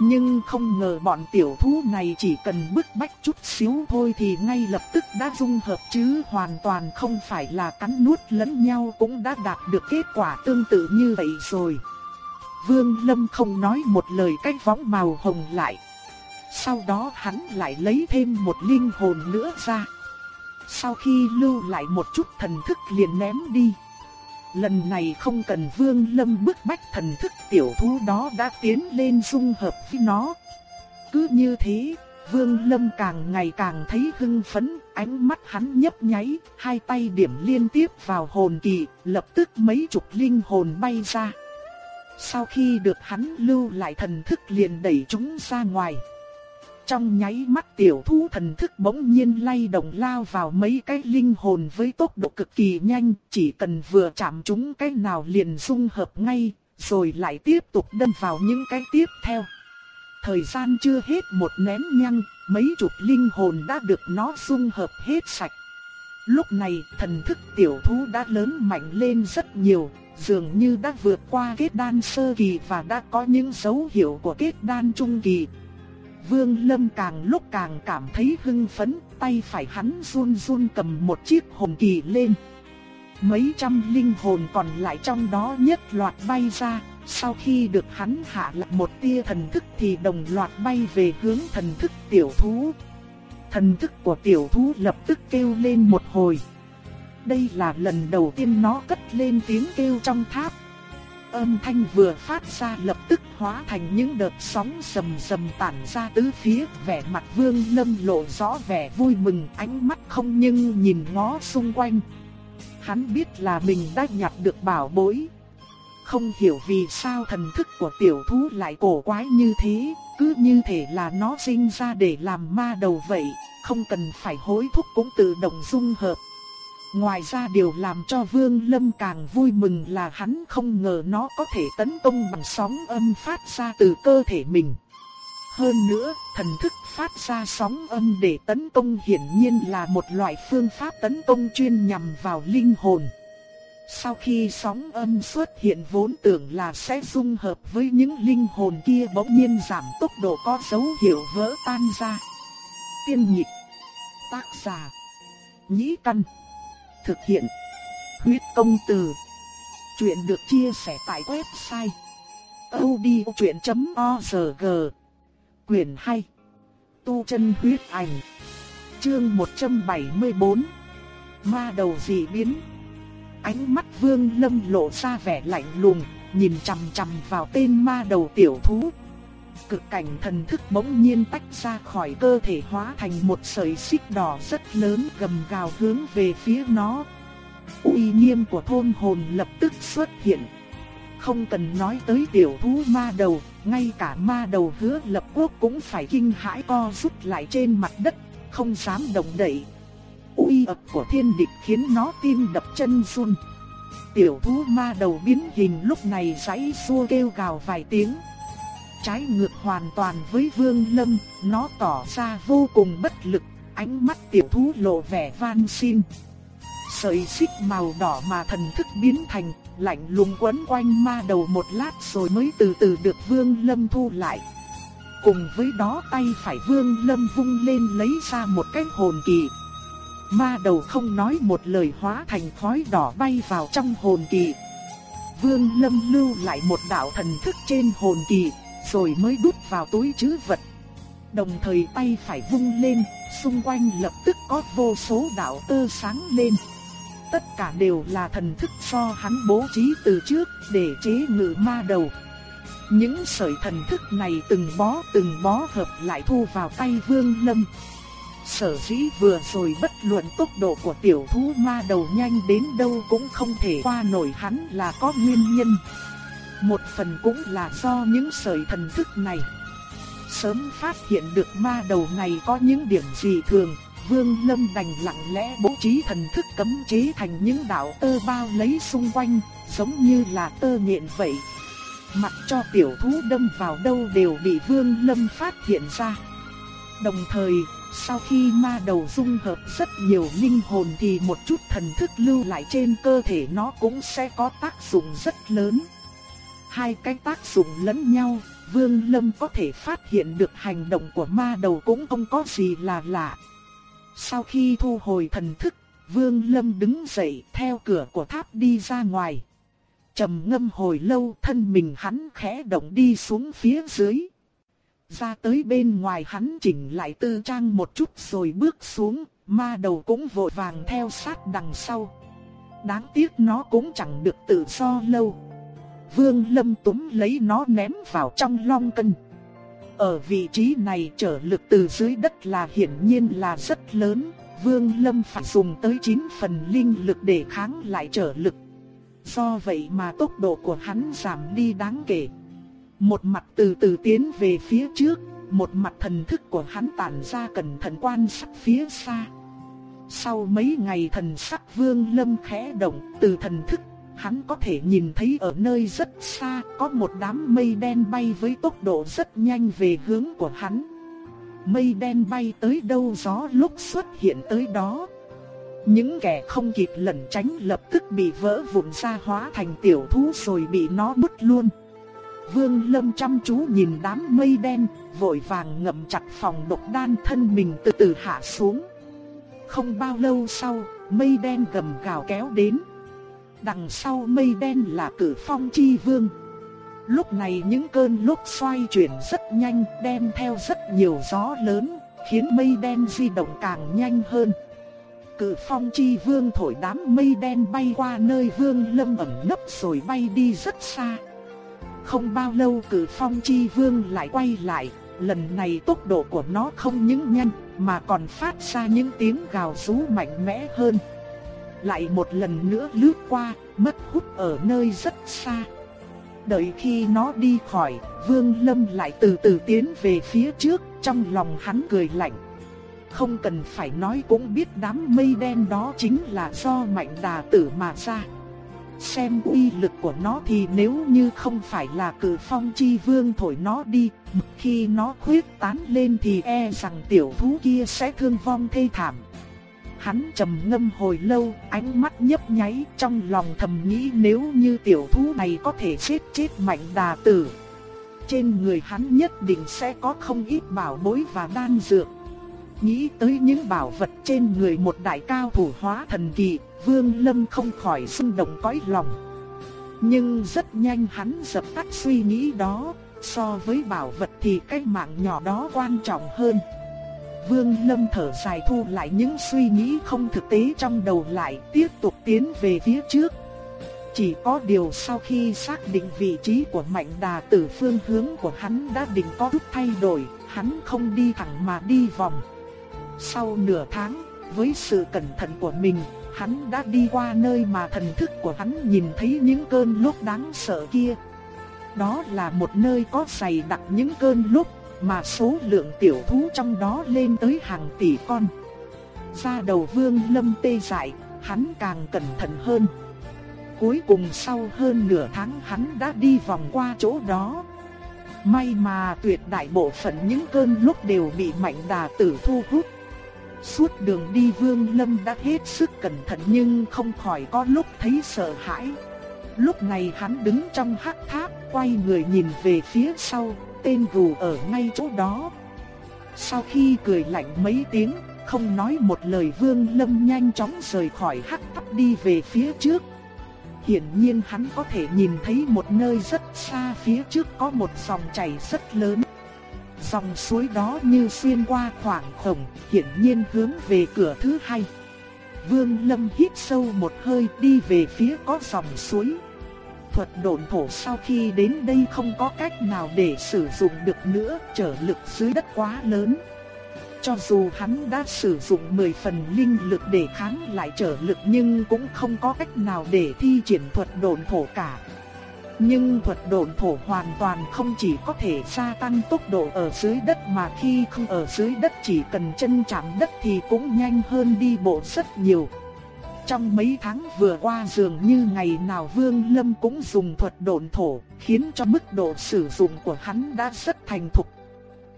Nhưng không ngờ bọn tiểu thú này chỉ cần bức bách chút xíu thôi thì ngay lập tức đã dung hợp chứ hoàn toàn không phải là cắn nuốt lẫn nhau cũng đã đạt được kết quả tương tự như vậy rồi. Vương Lâm không nói một lời cách võng màu hồng lại. Sau đó hắn lại lấy thêm một linh hồn nữa ra. Sau khi lưu lại một chút thần thức liền ném đi. Lần này không cần Vương Lâm bức bách thần thức tiểu thú đó đã tiến lên dung hợp với nó. Cứ như thế, Vương Lâm càng ngày càng thấy hưng phấn, ánh mắt hắn nhấp nháy, hai tay điểm liên tiếp vào hồn kỳ, lập tức mấy chục linh hồn bay ra. Sau khi được hắn lưu lại thần thức liền đẩy chúng ra ngoài. Trong nháy mắt tiểu thú thần thức bỗng nhiên lay động lao vào mấy cái linh hồn với tốc độ cực kỳ nhanh, chỉ cần vừa chạm chúng cái nào liền dung hợp ngay, rồi lại tiếp tục đâm vào những cái tiếp theo. Thời gian chưa hết một nén nhang, mấy chục linh hồn đã được nó dung hợp hết sạch. Lúc này thần thức tiểu thú đã lớn mạnh lên rất nhiều, dường như đã vượt qua kết đan sơ kỳ và đã có những dấu hiệu của kết đan trung kỳ. Vương Lâm càng lúc càng cảm thấy hưng phấn, tay phải hắn run run cầm một chiếc hồn kỳ lên. Mấy trăm linh hồn còn lại trong đó nhất loạt bay ra, sau khi được hắn hạ lại một tia thần thức thì đồng loạt bay về hướng thần thức tiểu thú. Thần thức của tiểu thú lập tức kêu lên một hồi. Đây là lần đầu tiên nó cất lên tiếng kêu trong tháp. Âm thanh vừa phát ra lập tức hóa thành những đợt sóng sầm sầm tản ra tứ phía, vẻ mặt Vương Lâm lộ rõ vẻ vui mừng, ánh mắt không nhưng nhìn ngó xung quanh. Hắn biết là mình đã nhặt được bảo bối. Không hiểu vì sao thần thức của tiểu thú lại cổ quái như thế, cứ như thể là nó sinh ra để làm ma đầu vậy, không cần phải hối thúc cũng tự động dung hợp. Ngoài ra điều làm cho Vương Lâm càng vui mừng là hắn không ngờ nó có thể tấn công bằng sóng âm phát ra từ cơ thể mình. Hơn nữa, thần thức phát ra sóng âm để tấn công hiển nhiên là một loại phương pháp tấn công chuyên nhằm vào linh hồn. Sau khi sóng âm xuất hiện vốn tưởng là sẽ dung hợp với những linh hồn kia bỗng nhiên giảm tốc độ có dấu hiệu vỡ tan ra. Tiên nhịp Tác giả Nhĩ Căn Thực hiện. Huyết công từ. Chuyện được chia sẻ tại website odchuyện.org Quyền 2 Tu chân huyết ảnh. Chương 174 Ma đầu dị biến. Ánh mắt vương lâm lộ ra vẻ lạnh lùng, Nhìn chằm chằm vào tên ma đầu tiểu thú. Cực cảnh thần thức bỗng nhiên tách ra khỏi cơ thể hóa thành một sợi xích đỏ rất lớn gầm gào hướng về phía nó. uy nghiêm của thôn hồn lập tức xuất hiện. Không cần nói tới tiểu thú ma đầu, ngay cả ma đầu hứa lập quốc cũng phải kinh hãi co rút lại trên mặt đất, không dám động đậy. uy ập của thiên địch khiến nó tim đập chân run. Tiểu thú ma đầu biến hình lúc này giãy xua kêu gào vài tiếng trái ngược hoàn toàn với Vương Lâm, nó tỏ ra vô cùng bất lực, ánh mắt tiểu thú lộ vẻ van xin. Sợi xích màu đỏ mà thần thức biến thành, lạnh lùng quấn quanh ma đầu một lát rồi mới từ từ được Vương Lâm thu lại. Cùng với đó tay phải Vương Lâm vung lên lấy ra một cái hồn kỳ. Ma đầu không nói một lời hóa thành khói đỏ bay vào trong hồn kỳ. Vương Lâm lưu lại một đạo thần thức trên hồn kỳ, rồi mới đút vào túi trữ vật. Đồng thời tay phải vung lên, xung quanh lập tức có vô số đạo tơ sáng lên. Tất cả đều là thần thức do hắn bố trí từ trước để chế ngự ma đầu. Những sợi thần thức này từng bó từng bó hợp lại thu vào tay Vương Lâm. Sở dĩ vừa rồi bất luận tốc độ của tiểu thú ma đầu nhanh đến đâu cũng không thể qua nổi hắn là có nguyên nhân. Một phần cũng là do những sợi thần thức này. Sớm phát hiện được ma đầu này có những điểm gì thường, Vương Lâm đành lặng lẽ bố trí thần thức cấm chế thành những đạo tơ bao lấy xung quanh, giống như là tơ nhện vậy. Mặc cho tiểu thú đâm vào đâu đều bị Vương Lâm phát hiện ra. Đồng thời, sau khi ma đầu dung hợp rất nhiều linh hồn thì một chút thần thức lưu lại trên cơ thể nó cũng sẽ có tác dụng rất lớn. Hai cái tác dụng lẫn nhau, Vương Lâm có thể phát hiện được hành động của ma đầu cũng không có gì là lạ. Sau khi thu hồi thần thức, Vương Lâm đứng dậy theo cửa của tháp đi ra ngoài. trầm ngâm hồi lâu thân mình hắn khẽ động đi xuống phía dưới. Ra tới bên ngoài hắn chỉnh lại tư trang một chút rồi bước xuống, ma đầu cũng vội vàng theo sát đằng sau. Đáng tiếc nó cũng chẳng được tự do lâu. Vương Lâm túm lấy nó ném vào trong long cân. Ở vị trí này trở lực từ dưới đất là hiển nhiên là rất lớn, Vương Lâm phải dùng tới 9 phần linh lực để kháng lại trở lực. Do vậy mà tốc độ của hắn giảm đi đáng kể. Một mặt từ từ tiến về phía trước, một mặt thần thức của hắn tản ra cẩn thận quan sát phía xa. Sau mấy ngày thần sắc Vương Lâm khẽ động, từ thần thức hắn có thể nhìn thấy ở nơi rất xa có một đám mây đen bay với tốc độ rất nhanh về hướng của hắn. Mây đen bay tới đâu gió lúc xuất hiện tới đó. Những kẻ không kịp lẩn tránh lập tức bị vỡ vụn ra hóa thành tiểu thú rồi bị nó bứt luôn. Vương Lâm chăm chú nhìn đám mây đen, vội vàng ngậm chặt phòng độc đan thân mình từ từ hạ xuống. Không bao lâu sau, mây đen gầm gào kéo đến. Đằng sau mây đen là cử phong chi vương. Lúc này những cơn lốc xoay chuyển rất nhanh, đem theo rất nhiều gió lớn, khiến mây đen di động càng nhanh hơn. Cử phong chi vương thổi đám mây đen bay qua nơi vương lâm ẩn nấp rồi bay đi rất xa. Không bao lâu cử phong chi vương lại quay lại, lần này tốc độ của nó không những nhanh mà còn phát ra những tiếng gào rú mạnh mẽ hơn. Lại một lần nữa lướt qua, mất hút ở nơi rất xa. Đợi khi nó đi khỏi, Vương Lâm lại từ từ tiến về phía trước, trong lòng hắn cười lạnh. Không cần phải nói cũng biết đám mây đen đó chính là do mạnh đà tử mà ra. Xem uy lực của nó thì nếu như không phải là cử phong chi vương thổi nó đi, khi nó khuyết tán lên thì e rằng tiểu thú kia sẽ thương vong thê thảm. Hắn trầm ngâm hồi lâu, ánh mắt nhấp nháy trong lòng thầm nghĩ nếu như tiểu thú này có thể chết chết mạnh đà tử. Trên người hắn nhất định sẽ có không ít bảo bối và đan dược. Nghĩ tới những bảo vật trên người một đại cao thủ hóa thần kỳ, Vương Lâm không khỏi xung động cõi lòng. Nhưng rất nhanh hắn dập tắt suy nghĩ đó, so với bảo vật thì cái mạng nhỏ đó quan trọng hơn. Vương Lâm thở dài thu lại những suy nghĩ không thực tế trong đầu lại, tiếp tục tiến về phía trước. Chỉ có điều sau khi xác định vị trí của mạnh đà tử phương hướng của hắn đã định có chút thay đổi, hắn không đi thẳng mà đi vòng. Sau nửa tháng, với sự cẩn thận của mình, hắn đã đi qua nơi mà thần thức của hắn nhìn thấy những cơn lốc đáng sợ kia. Đó là một nơi có dày đặc những cơn lốc mà số lượng tiểu thú trong đó lên tới hàng tỷ con. Ra đầu vương lâm tê dại, hắn càng cẩn thận hơn. Cuối cùng sau hơn nửa tháng hắn đã đi vòng qua chỗ đó. May mà tuyệt đại bộ phận những cơn lúc đều bị mạnh đà tử thu hút. Suốt đường đi Vương Lâm đã hết sức cẩn thận nhưng không khỏi có lúc thấy sợ hãi. Lúc này hắn đứng trong hắc tháp, quay người nhìn về phía sau, tên gù ở ngay chỗ đó. Sau khi cười lạnh mấy tiếng, không nói một lời Vương Lâm nhanh chóng rời khỏi hắc tháp đi về phía trước. Hiển nhiên hắn có thể nhìn thấy một nơi rất xa phía trước có một dòng chảy rất lớn. Dòng suối đó như xuyên qua khoảng khổng, hiển nhiên hướng về cửa thứ hai. Vương Lâm hít sâu một hơi đi về phía có dòng suối. Thuật độn thổ sau khi đến đây không có cách nào để sử dụng được nữa, trở lực dưới đất quá lớn. Cho dù hắn đã sử dụng 10 phần linh lực để kháng lại trở lực nhưng cũng không có cách nào để thi triển thuật độn thổ cả. Nhưng thuật độn thổ hoàn toàn không chỉ có thể gia tăng tốc độ ở dưới đất mà khi không ở dưới đất chỉ cần chân chạm đất thì cũng nhanh hơn đi bộ rất nhiều. Trong mấy tháng vừa qua dường như ngày nào Vương Lâm cũng dùng thuật độn thổ, khiến cho mức độ sử dụng của hắn đã rất thành thục.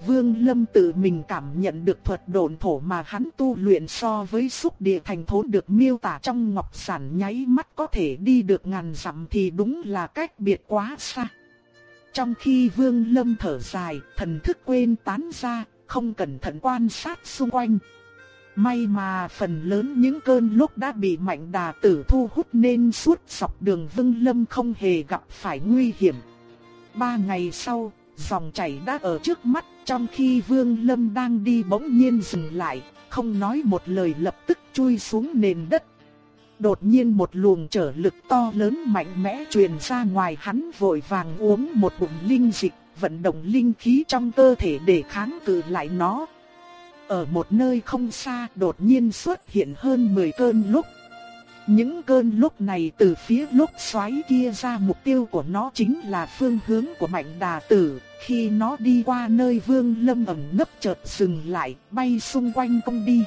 Vương Lâm tự mình cảm nhận được thuật độn thổ mà hắn tu luyện so với xúc địa thành thốn được miêu tả trong ngọc sản nháy mắt có thể đi được ngàn dặm thì đúng là cách biệt quá xa. Trong khi Vương Lâm thở dài, thần thức quên tán ra, không cẩn thận quan sát xung quanh. May mà phần lớn những cơn lúc đã bị mạnh đà tử thu hút nên suốt dọc đường Vương Lâm không hề gặp phải nguy hiểm. Ba ngày sau, dòng chảy đã ở trước mắt, trong khi Vương Lâm đang đi bỗng nhiên dừng lại, không nói một lời lập tức chui xuống nền đất. Đột nhiên một luồng trở lực to lớn mạnh mẽ truyền ra ngoài hắn vội vàng uống một bụng linh dịch, vận động linh khí trong cơ thể để kháng cự lại nó. Ở một nơi không xa đột nhiên xuất hiện hơn 10 cơn lốc. Những cơn lốc này từ phía lốc xoáy kia ra mục tiêu của nó chính là phương hướng của mạnh đà tử. Khi nó đi qua nơi vương lâm ẩm nấp chợt dừng lại, bay xung quanh công đi.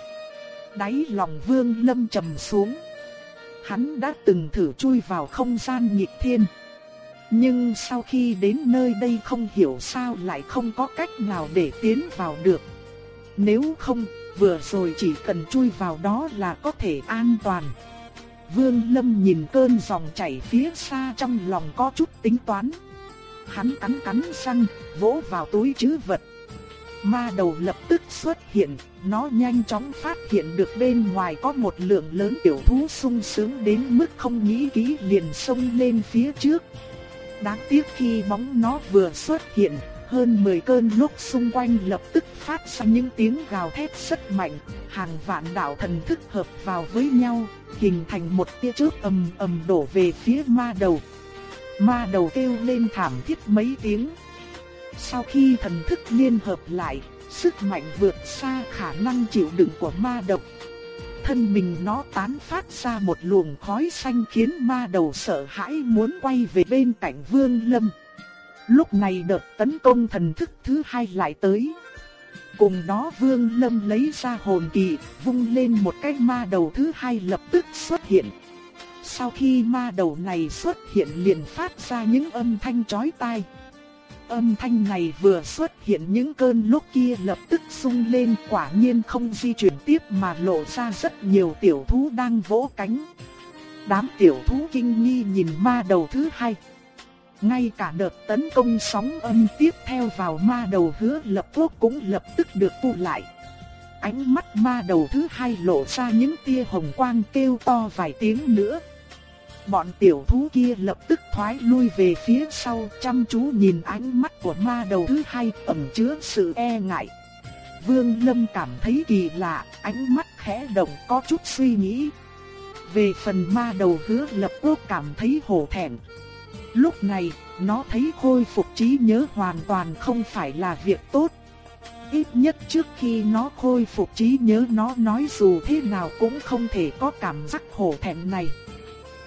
Đáy lòng vương lâm trầm xuống. Hắn đã từng thử chui vào không gian nhịp thiên. Nhưng sau khi đến nơi đây không hiểu sao lại không có cách nào để tiến vào được. Nếu không, vừa rồi chỉ cần chui vào đó là có thể an toàn. Vương Lâm nhìn cơn dòng chảy phía xa trong lòng có chút tính toán. Hắn cắn cắn răng, vỗ vào túi trữ vật. Ma đầu lập tức xuất hiện, nó nhanh chóng phát hiện được bên ngoài có một lượng lớn tiểu thú sung sướng đến mức không nghĩ kỹ liền xông lên phía trước. Đáng tiếc khi bóng nó vừa xuất hiện, hơn 10 cơn lốc xung quanh lập tức phát ra những tiếng gào thét rất mạnh, hàng vạn đạo thần thức hợp vào với nhau, hình thành một tia chớp ầm ầm đổ về phía ma đầu. Ma đầu kêu lên thảm thiết mấy tiếng. Sau khi thần thức liên hợp lại, sức mạnh vượt xa khả năng chịu đựng của ma độc. Thân mình nó tán phát ra một luồng khói xanh khiến ma đầu sợ hãi muốn quay về bên cạnh Vương Lâm. Lúc này đợt tấn công thần thức thứ hai lại tới. Cùng đó Vương Lâm lấy ra hồn kỳ, vung lên một cái ma đầu thứ hai lập tức xuất hiện. Sau khi ma đầu này xuất hiện liền phát ra những âm thanh chói tai. Âm thanh này vừa xuất hiện những cơn lúc kia lập tức sung lên quả nhiên không di chuyển tiếp mà lộ ra rất nhiều tiểu thú đang vỗ cánh. Đám tiểu thú kinh nghi nhìn ma đầu thứ hai. Ngay cả đợt tấn công sóng âm tiếp theo vào ma đầu hứa lập quốc cũng lập tức được thu lại. Ánh mắt ma đầu thứ hai lộ ra những tia hồng quang kêu to vài tiếng nữa. Bọn tiểu thú kia lập tức thoái lui về phía sau chăm chú nhìn ánh mắt của ma đầu thứ hai ẩn chứa sự e ngại. Vương Lâm cảm thấy kỳ lạ, ánh mắt khẽ động có chút suy nghĩ. Về phần ma đầu hứa lập quốc cảm thấy hổ thẹn. Lúc này, nó thấy khôi phục trí nhớ hoàn toàn không phải là việc tốt. Ít nhất trước khi nó khôi phục trí nhớ nó nói dù thế nào cũng không thể có cảm giác hổ thẹn này.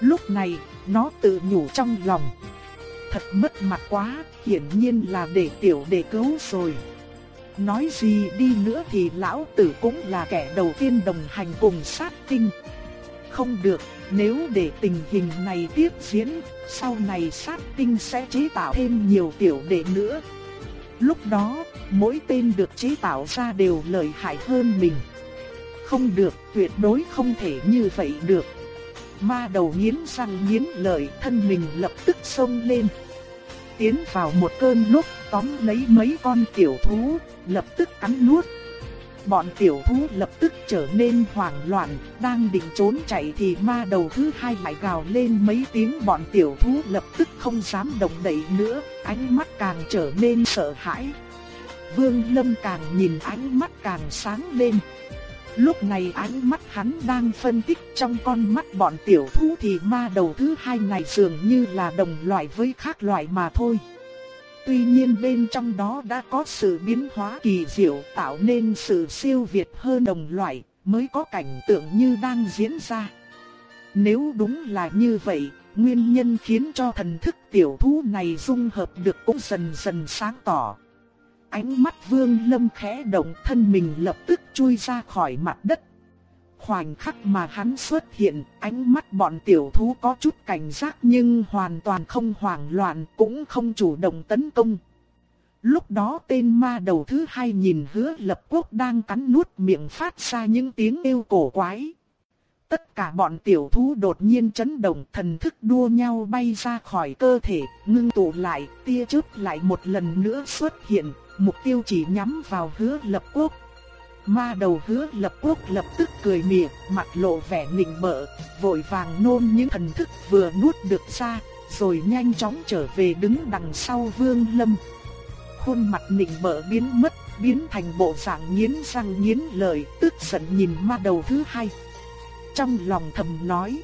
Lúc này, nó tự nhủ trong lòng. Thật mất mặt quá, hiển nhiên là để tiểu đệ cứu rồi. Nói gì đi nữa thì lão tử cũng là kẻ đầu tiên đồng hành cùng sát tinh. Không được, nếu để tình hình này tiếp diễn, sau này sát tinh sẽ chế tạo thêm nhiều tiểu đệ nữa. Lúc đó, mỗi tên được chế tạo ra đều lợi hại hơn mình. Không được, tuyệt đối không thể như vậy được. Ma đầu nghiến răng nghiến lợi thân mình lập tức xông lên. Tiến vào một cơn lúc tóm lấy mấy con tiểu thú, lập tức cắn nuốt. Bọn tiểu thú lập tức trở nên hoảng loạn, đang định trốn chạy thì ma đầu thứ hai lại gào lên mấy tiếng bọn tiểu thú lập tức không dám động đậy nữa, ánh mắt càng trở nên sợ hãi. Vương Lâm càng nhìn ánh mắt càng sáng lên. Lúc này ánh mắt hắn đang phân tích trong con mắt bọn tiểu thú thì ma đầu thứ hai này dường như là đồng loại với khác loại mà thôi. Tuy nhiên bên trong đó đã có sự biến hóa kỳ diệu tạo nên sự siêu việt hơn đồng loại mới có cảnh tượng như đang diễn ra. Nếu đúng là như vậy, nguyên nhân khiến cho thần thức tiểu thú này dung hợp được cũng dần dần sáng tỏ. Ánh mắt vương lâm khẽ động thân mình lập tức chui ra khỏi mặt đất. Khoảnh khắc mà hắn xuất hiện, ánh mắt bọn tiểu thú có chút cảnh giác nhưng hoàn toàn không hoảng loạn, cũng không chủ động tấn công. Lúc đó tên ma đầu thứ hai nhìn hứa lập quốc đang cắn nuốt miệng phát ra những tiếng kêu cổ quái. Tất cả bọn tiểu thú đột nhiên chấn động thần thức đua nhau bay ra khỏi cơ thể, ngưng tụ lại, tia chớp lại một lần nữa xuất hiện, mục tiêu chỉ nhắm vào hứa lập quốc. Ma đầu hứa lập quốc lập tức cười mỉa, mặt lộ vẻ nịnh bợ, vội vàng nôn những thần thức vừa nuốt được ra, rồi nhanh chóng trở về đứng đằng sau vương lâm. Khuôn mặt nịnh bợ biến mất, biến thành bộ dạng nghiến răng nghiến lợi, tức giận nhìn ma đầu thứ hai. Trong lòng thầm nói,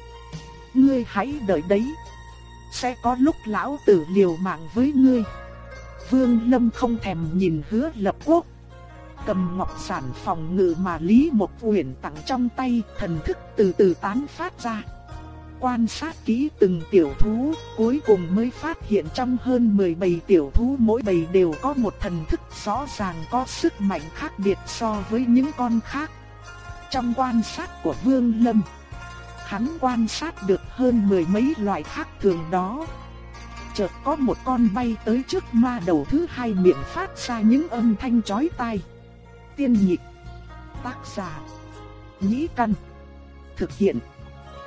ngươi hãy đợi đấy, sẽ có lúc lão tử liều mạng với ngươi. Vương Lâm không thèm nhìn hứa lập quốc, cầm ngọc sản phòng ngự mà Lý Một Uyển tặng trong tay, thần thức từ từ tán phát ra. Quan sát kỹ từng tiểu thú, cuối cùng mới phát hiện trong hơn 10 bầy tiểu thú mỗi bầy đều có một thần thức rõ ràng có sức mạnh khác biệt so với những con khác. Trong quan sát của Vương Lâm, hắn quan sát được hơn mười mấy loại khác thường đó. Chợt có một con bay tới trước ma đầu thứ hai miệng phát ra những âm thanh chói tai tiên nhịp. Tác giả. Nhĩ Căn. Thực hiện.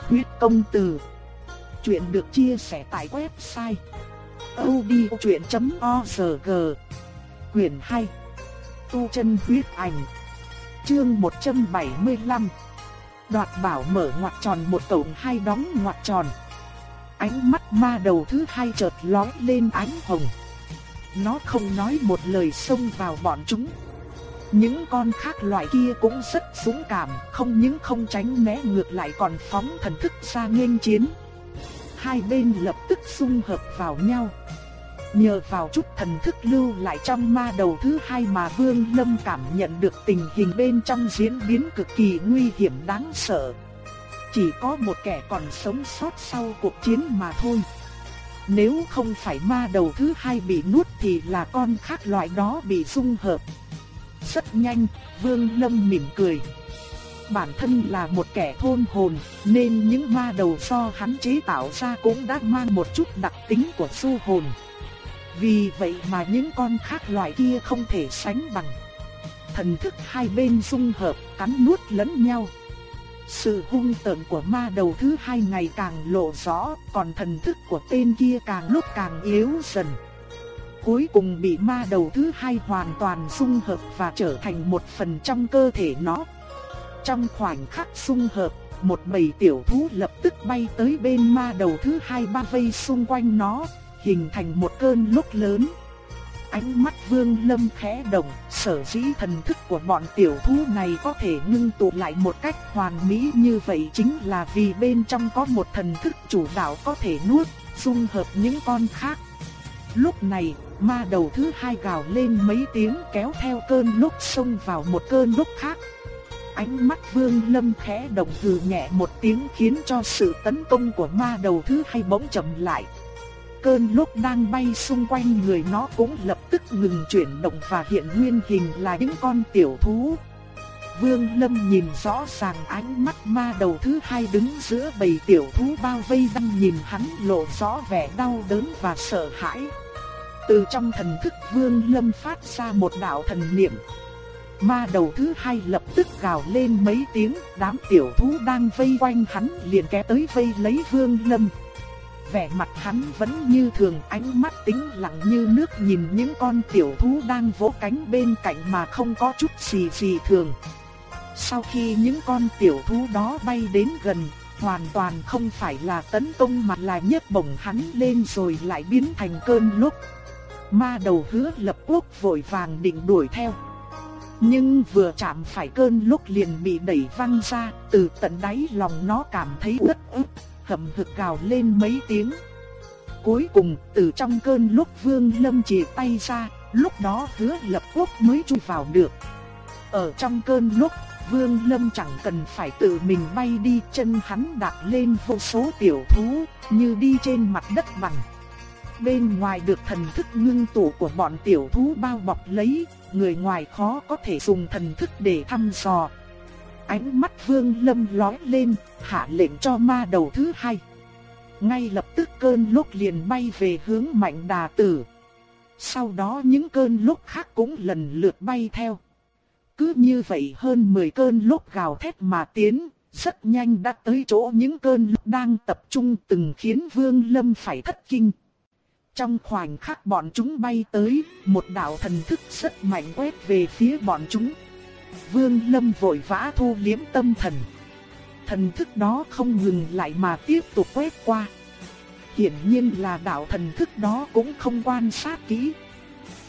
Huyết công từ. Chuyện được chia sẻ tại website. odchuyện.org Quyền 2. Tu chân huyết ảnh. Chương 175. Đoạt bảo mở ngoặt tròn một tổng hai đóng ngoặt tròn. Ánh mắt ma đầu thứ hai chợt lóe lên ánh hồng. Nó không nói một lời xông vào bọn chúng. Những con khác loại kia cũng rất dũng cảm, không những không tránh né ngược lại còn phóng thần thức ra nghênh chiến. Hai bên lập tức xung hợp vào nhau. Nhờ vào chút thần thức lưu lại trong ma đầu thứ hai mà Vương Lâm cảm nhận được tình hình bên trong diễn biến cực kỳ nguy hiểm đáng sợ. Chỉ có một kẻ còn sống sót sau cuộc chiến mà thôi. Nếu không phải ma đầu thứ hai bị nuốt thì là con khác loại đó bị xung hợp. Rất nhanh, Vương Lâm mỉm cười. Bản thân là một kẻ thôn hồn, nên những ma đầu do hắn chế tạo ra cũng đã mang một chút đặc tính của su hồn. Vì vậy mà những con khác loại kia không thể sánh bằng. Thần thức hai bên dung hợp, cắn nuốt lẫn nhau. Sự hung tợn của ma đầu thứ hai ngày càng lộ rõ, còn thần thức của tên kia càng lúc càng yếu dần cuối cùng bị ma đầu thứ hai hoàn toàn dung hợp và trở thành một phần trong cơ thể nó. Trong khoảnh khắc dung hợp, một bầy tiểu thú lập tức bay tới bên ma đầu thứ hai ba vây xung quanh nó, hình thành một cơn lốc lớn. Ánh mắt vương lâm khẽ động, sở dĩ thần thức của bọn tiểu thú này có thể ngưng tụ lại một cách hoàn mỹ như vậy chính là vì bên trong có một thần thức chủ đạo có thể nuốt, dung hợp những con khác. Lúc này, ma đầu thứ hai gào lên mấy tiếng kéo theo cơn lốc xông vào một cơn lốc khác. Ánh mắt vương lâm khẽ động hừ nhẹ một tiếng khiến cho sự tấn công của ma đầu thứ hai bỗng chậm lại. Cơn lốc đang bay xung quanh người nó cũng lập tức ngừng chuyển động và hiện nguyên hình là những con tiểu thú. Vương Lâm nhìn rõ ràng ánh mắt ma đầu thứ hai đứng giữa bầy tiểu thú bao vây đang nhìn hắn lộ rõ vẻ đau đớn và sợ hãi. Từ trong thần thức Vương Lâm phát ra một đạo thần niệm. Ma đầu thứ hai lập tức gào lên mấy tiếng, đám tiểu thú đang vây quanh hắn liền kéo tới vây lấy Vương Lâm. Vẻ mặt hắn vẫn như thường, ánh mắt tĩnh lặng như nước nhìn những con tiểu thú đang vỗ cánh bên cạnh mà không có chút gì gì thường. Sau khi những con tiểu thú đó bay đến gần, hoàn toàn không phải là tấn công mà là nhấc bổng hắn lên rồi lại biến thành cơn lốc. Ma đầu hứa lập quốc vội vàng định đuổi theo. Nhưng vừa chạm phải cơn lúc liền bị đẩy văng ra, từ tận đáy lòng nó cảm thấy uất ức, hậm hực gào lên mấy tiếng. Cuối cùng, từ trong cơn lúc Vương Lâm chỉ tay ra, lúc đó hứa lập quốc mới chui vào được. Ở trong cơn lúc, Vương Lâm chẳng cần phải tự mình bay đi chân hắn đặt lên vô số tiểu thú, như đi trên mặt đất bằng bên ngoài được thần thức ngưng tụ của bọn tiểu thú bao bọc lấy, người ngoài khó có thể dùng thần thức để thăm dò. Ánh mắt Vương Lâm lói lên, hạ lệnh cho ma đầu thứ hai. Ngay lập tức cơn lốc liền bay về hướng mạnh đà tử. Sau đó những cơn lốc khác cũng lần lượt bay theo. Cứ như vậy hơn 10 cơn lốc gào thét mà tiến, rất nhanh đã tới chỗ những cơn lốc đang tập trung từng khiến Vương Lâm phải thất kinh. Trong khoảnh khắc bọn chúng bay tới, một đạo thần thức rất mạnh quét về phía bọn chúng. Vương Lâm vội vã thu liếm tâm thần. Thần thức đó không ngừng lại mà tiếp tục quét qua. Hiển nhiên là đạo thần thức đó cũng không quan sát kỹ.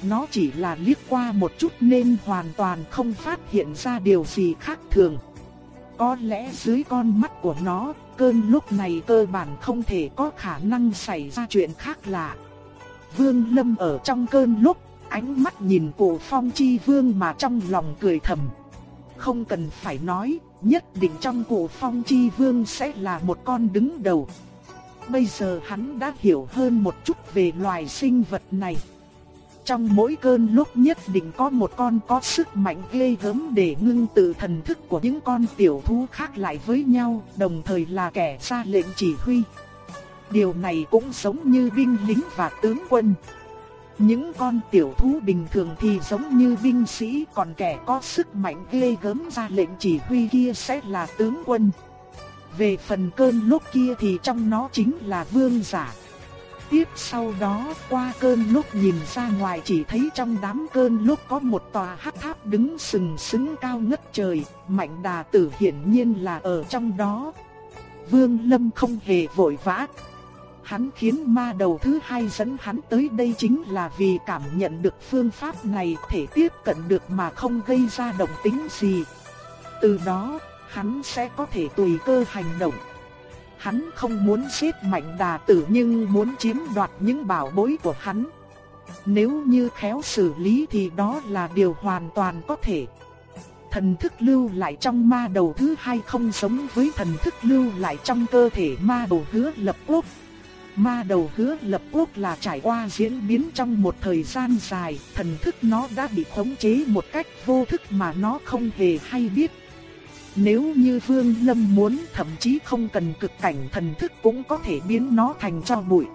Nó chỉ là liếc qua một chút nên hoàn toàn không phát hiện ra điều gì khác thường. Có lẽ dưới con mắt của nó, cơn lúc này cơ bản không thể có khả năng xảy ra chuyện khác lạ. Vương Lâm ở trong cơn lúc, ánh mắt nhìn cổ phong chi vương mà trong lòng cười thầm. Không cần phải nói, nhất định trong cổ phong chi vương sẽ là một con đứng đầu. Bây giờ hắn đã hiểu hơn một chút về loài sinh vật này. Trong mỗi cơn lúc nhất định có một con có sức mạnh ghê gớm để ngưng tự thần thức của những con tiểu thú khác lại với nhau, đồng thời là kẻ ra lệnh chỉ huy. Điều này cũng giống như binh lính và tướng quân. Những con tiểu thú bình thường thì giống như binh sĩ, còn kẻ có sức mạnh ghê gớm ra lệnh chỉ huy kia sẽ là tướng quân. Về phần cơn lúc kia thì trong nó chính là vương giả. Tiếp sau đó qua cơn lúc nhìn ra ngoài chỉ thấy trong đám cơn lúc có một tòa hắc tháp đứng sừng sững cao ngất trời, mạnh đà tử hiển nhiên là ở trong đó. Vương Lâm không hề vội vã. Hắn khiến ma đầu thứ hai dẫn hắn tới đây chính là vì cảm nhận được phương pháp này thể tiếp cận được mà không gây ra động tính gì. Từ đó, hắn sẽ có thể tùy cơ hành động. Hắn không muốn giết mạnh đà tử nhưng muốn chiếm đoạt những bảo bối của hắn. Nếu như khéo xử lý thì đó là điều hoàn toàn có thể. Thần thức lưu lại trong ma đầu thứ hai không giống với thần thức lưu lại trong cơ thể ma đầu hứa lập quốc. Ma đầu hứa lập quốc là trải qua diễn biến trong một thời gian dài, thần thức nó đã bị khống chế một cách vô thức mà nó không hề hay biết. Nếu như Vương Lâm muốn thậm chí không cần cực cảnh thần thức cũng có thể biến nó thành cho bụi.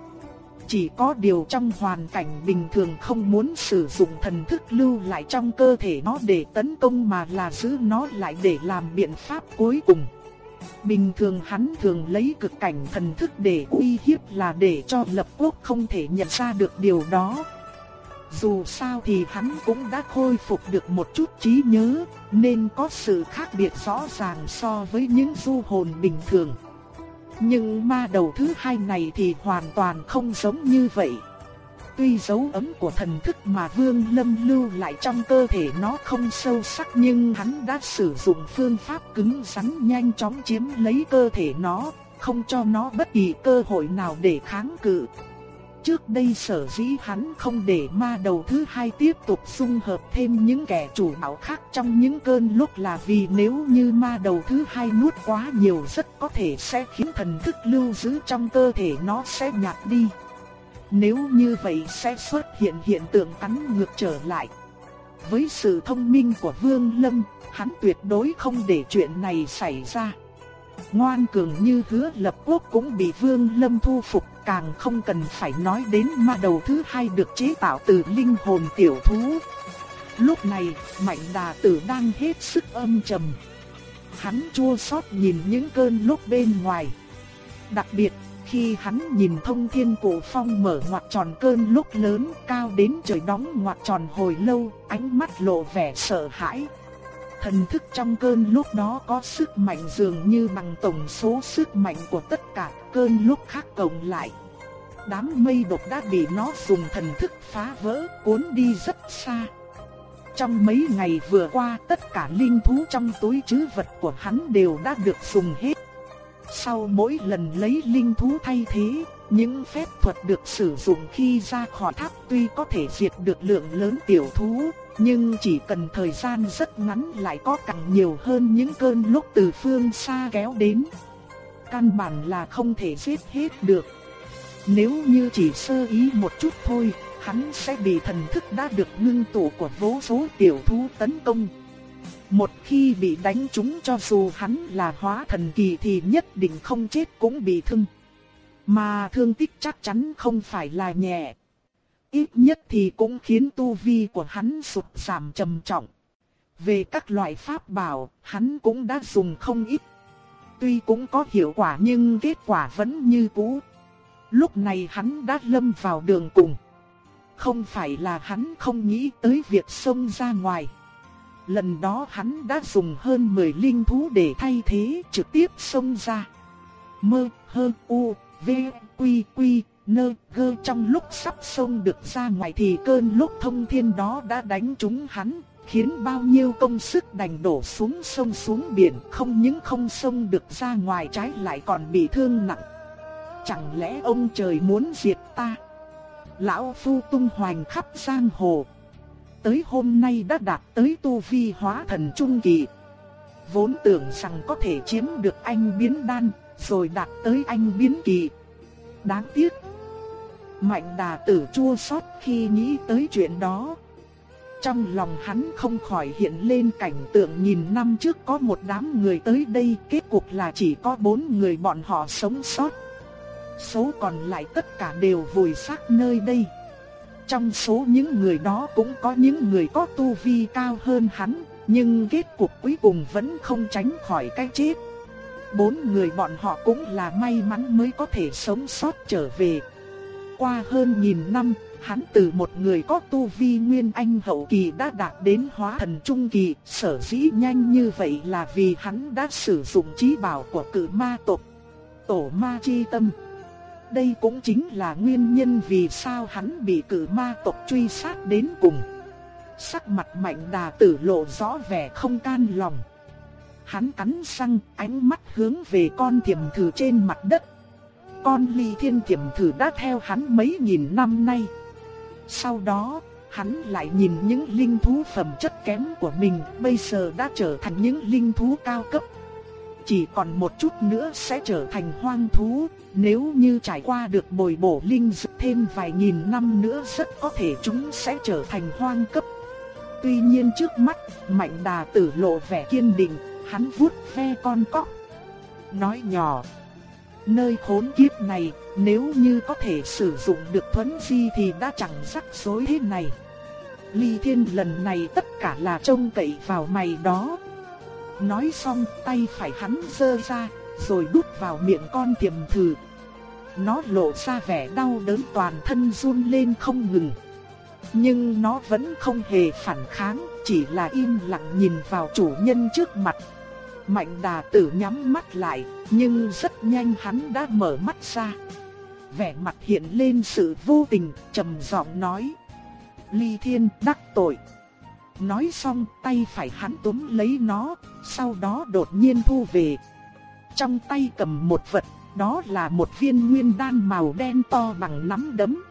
Chỉ có điều trong hoàn cảnh bình thường không muốn sử dụng thần thức lưu lại trong cơ thể nó để tấn công mà là giữ nó lại để làm biện pháp cuối cùng. Bình thường hắn thường lấy cực cảnh thần thức để uy hiếp là để cho lập quốc không thể nhận ra được điều đó. Dù sao thì hắn cũng đã khôi phục được một chút trí nhớ, nên có sự khác biệt rõ ràng so với những du hồn bình thường. Nhưng ma đầu thứ hai này thì hoàn toàn không giống như vậy. Tuy dấu ấn của thần thức mà Vương Lâm lưu lại trong cơ thể nó không sâu sắc nhưng hắn đã sử dụng phương pháp cứng rắn nhanh chóng chiếm lấy cơ thể nó, không cho nó bất kỳ cơ hội nào để kháng cự. Trước đây sở dĩ hắn không để ma đầu thứ hai tiếp tục xung hợp thêm những kẻ chủ đạo khác trong những cơn lúc là vì nếu như ma đầu thứ hai nuốt quá nhiều rất có thể sẽ khiến thần thức lưu giữ trong cơ thể nó sẽ nhạt đi. Nếu như vậy sẽ xuất hiện hiện tượng cắn ngược trở lại. Với sự thông minh của Vương Lâm, hắn tuyệt đối không để chuyện này xảy ra. Ngoan cường như hứa lập quốc cũng bị Vương Lâm thu phục càng không cần phải nói đến ma đầu thứ hai được chế tạo từ linh hồn tiểu thú. Lúc này, Mạnh Đà Tử đang hết sức âm trầm. Hắn chua xót nhìn những cơn lốc bên ngoài. Đặc biệt, khi hắn nhìn thông thiên cổ phong mở ngoặt tròn cơn lúc lớn cao đến trời đóng ngoặt tròn hồi lâu, ánh mắt lộ vẻ sợ hãi. Thần thức trong cơn lúc đó có sức mạnh dường như bằng tổng số sức mạnh của tất cả cơn lúc khác cộng lại. Đám mây độc đã bị nó dùng thần thức phá vỡ, cuốn đi rất xa. Trong mấy ngày vừa qua tất cả linh thú trong túi chứ vật của hắn đều đã được dùng hết. Sau mỗi lần lấy linh thú thay thế, những phép thuật được sử dụng khi ra khỏi tháp tuy có thể diệt được lượng lớn tiểu thú, nhưng chỉ cần thời gian rất ngắn lại có càng nhiều hơn những cơn lúc từ phương xa kéo đến. Căn bản là không thể giết hết được. Nếu như chỉ sơ ý một chút thôi, hắn sẽ bị thần thức đã được ngưng tụ của vô số tiểu thú tấn công. Một khi bị đánh trúng cho dù hắn là hóa thần kỳ thì nhất định không chết cũng bị thương. Mà thương tích chắc chắn không phải là nhẹ. Ít nhất thì cũng khiến tu vi của hắn sụt giảm trầm trọng. Về các loại pháp bảo, hắn cũng đã dùng không ít. Tuy cũng có hiệu quả nhưng kết quả vẫn như cũ. Lúc này hắn đã lâm vào đường cùng. Không phải là hắn không nghĩ tới việc xông ra ngoài. Lần đó hắn đã dùng hơn 10 linh thú để thay thế trực tiếp xông ra. Mơ, hơ, u, v, quy, quy, nơ, gơ trong lúc sắp xông được ra ngoài thì cơn lúc thông thiên đó đã đánh trúng hắn, khiến bao nhiêu công sức đành đổ xuống sông xuống biển, không những không xông được ra ngoài trái lại còn bị thương nặng. Chẳng lẽ ông trời muốn diệt ta? Lão Phu tung hoành khắp giang hồ. Tới hôm nay đã đạt tới tu vi hóa thần trung kỳ. Vốn tưởng rằng có thể chiếm được anh biến đan, rồi đạt tới anh biến kỳ. Đáng tiếc. Mạnh đà tử chua xót khi nghĩ tới chuyện đó. Trong lòng hắn không khỏi hiện lên cảnh tượng nhìn năm trước có một đám người tới đây, kết cục là chỉ có bốn người bọn họ sống sót. Số còn lại tất cả đều vùi xác nơi đây. Trong số những người đó cũng có những người có tu vi cao hơn hắn, nhưng kết cục cuối cùng vẫn không tránh khỏi cái chết. Bốn người bọn họ cũng là may mắn mới có thể sống sót trở về. Qua hơn nghìn năm, hắn từ một người có tu vi nguyên anh hậu kỳ đã đạt đến hóa thần trung kỳ, sở dĩ nhanh như vậy là vì hắn đã sử dụng trí bảo của cử ma tộc, tổ ma chi tâm. Đây cũng chính là nguyên nhân vì sao hắn bị cử ma tộc truy sát đến cùng. Sắc mặt mạnh đà tử lộ rõ vẻ không can lòng. Hắn cắn răng, ánh mắt hướng về con thiểm thử trên mặt đất. Con ly thiên thiểm thử đã theo hắn mấy nghìn năm nay. Sau đó, hắn lại nhìn những linh thú phẩm chất kém của mình bây giờ đã trở thành những linh thú cao cấp. Chỉ còn một chút nữa sẽ trở thành hoang thú, nếu như trải qua được bồi bổ linh dược thêm vài nghìn năm nữa rất có thể chúng sẽ trở thành hoang cấp. Tuy nhiên trước mắt, mạnh đà tử lộ vẻ kiên định, hắn vuốt ve con cóc. Nói nhỏ, nơi khốn kiếp này, nếu như có thể sử dụng được thuấn di thì đã chẳng rắc rối thế này. Ly thiên lần này tất cả là trông cậy vào mày đó. Nói xong tay phải hắn giơ ra, rồi đút vào miệng con tiềm thử. Nó lộ ra vẻ đau đớn toàn thân run lên không ngừng. Nhưng nó vẫn không hề phản kháng, chỉ là im lặng nhìn vào chủ nhân trước mặt. Mạnh đà tử nhắm mắt lại, nhưng rất nhanh hắn đã mở mắt ra. Vẻ mặt hiện lên sự vô tình, trầm giọng nói. Ly thiên đắc tội. Nói xong tay phải hắn túm lấy nó, sau đó đột nhiên thu về. Trong tay cầm một vật, đó là một viên nguyên đan màu đen to bằng nắm đấm.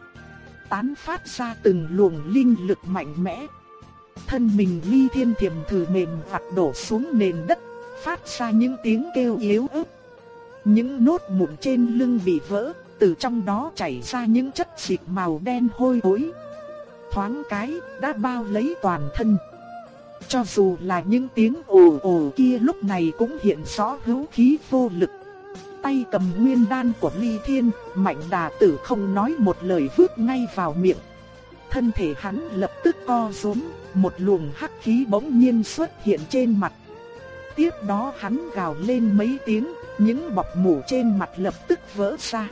Tán phát ra từng luồng linh lực mạnh mẽ. Thân mình ly thiên thiểm thử mềm hoặc đổ xuống nền đất, phát ra những tiếng kêu yếu ớt. Những nốt mụn trên lưng bị vỡ, từ trong đó chảy ra những chất dịch màu đen hôi hối. thoáng cái đã bao lấy toàn thân. Cho dù là những tiếng ồ ồ kia lúc này cũng hiện rõ hữu khí vô lực. Tay cầm nguyên đan của ly thiên, mạnh đà tử không nói một lời vứt ngay vào miệng. Thân thể hắn lập tức co rúm, một luồng hắc khí bỗng nhiên xuất hiện trên mặt. Tiếp đó hắn gào lên mấy tiếng, những bọc mủ trên mặt lập tức vỡ ra.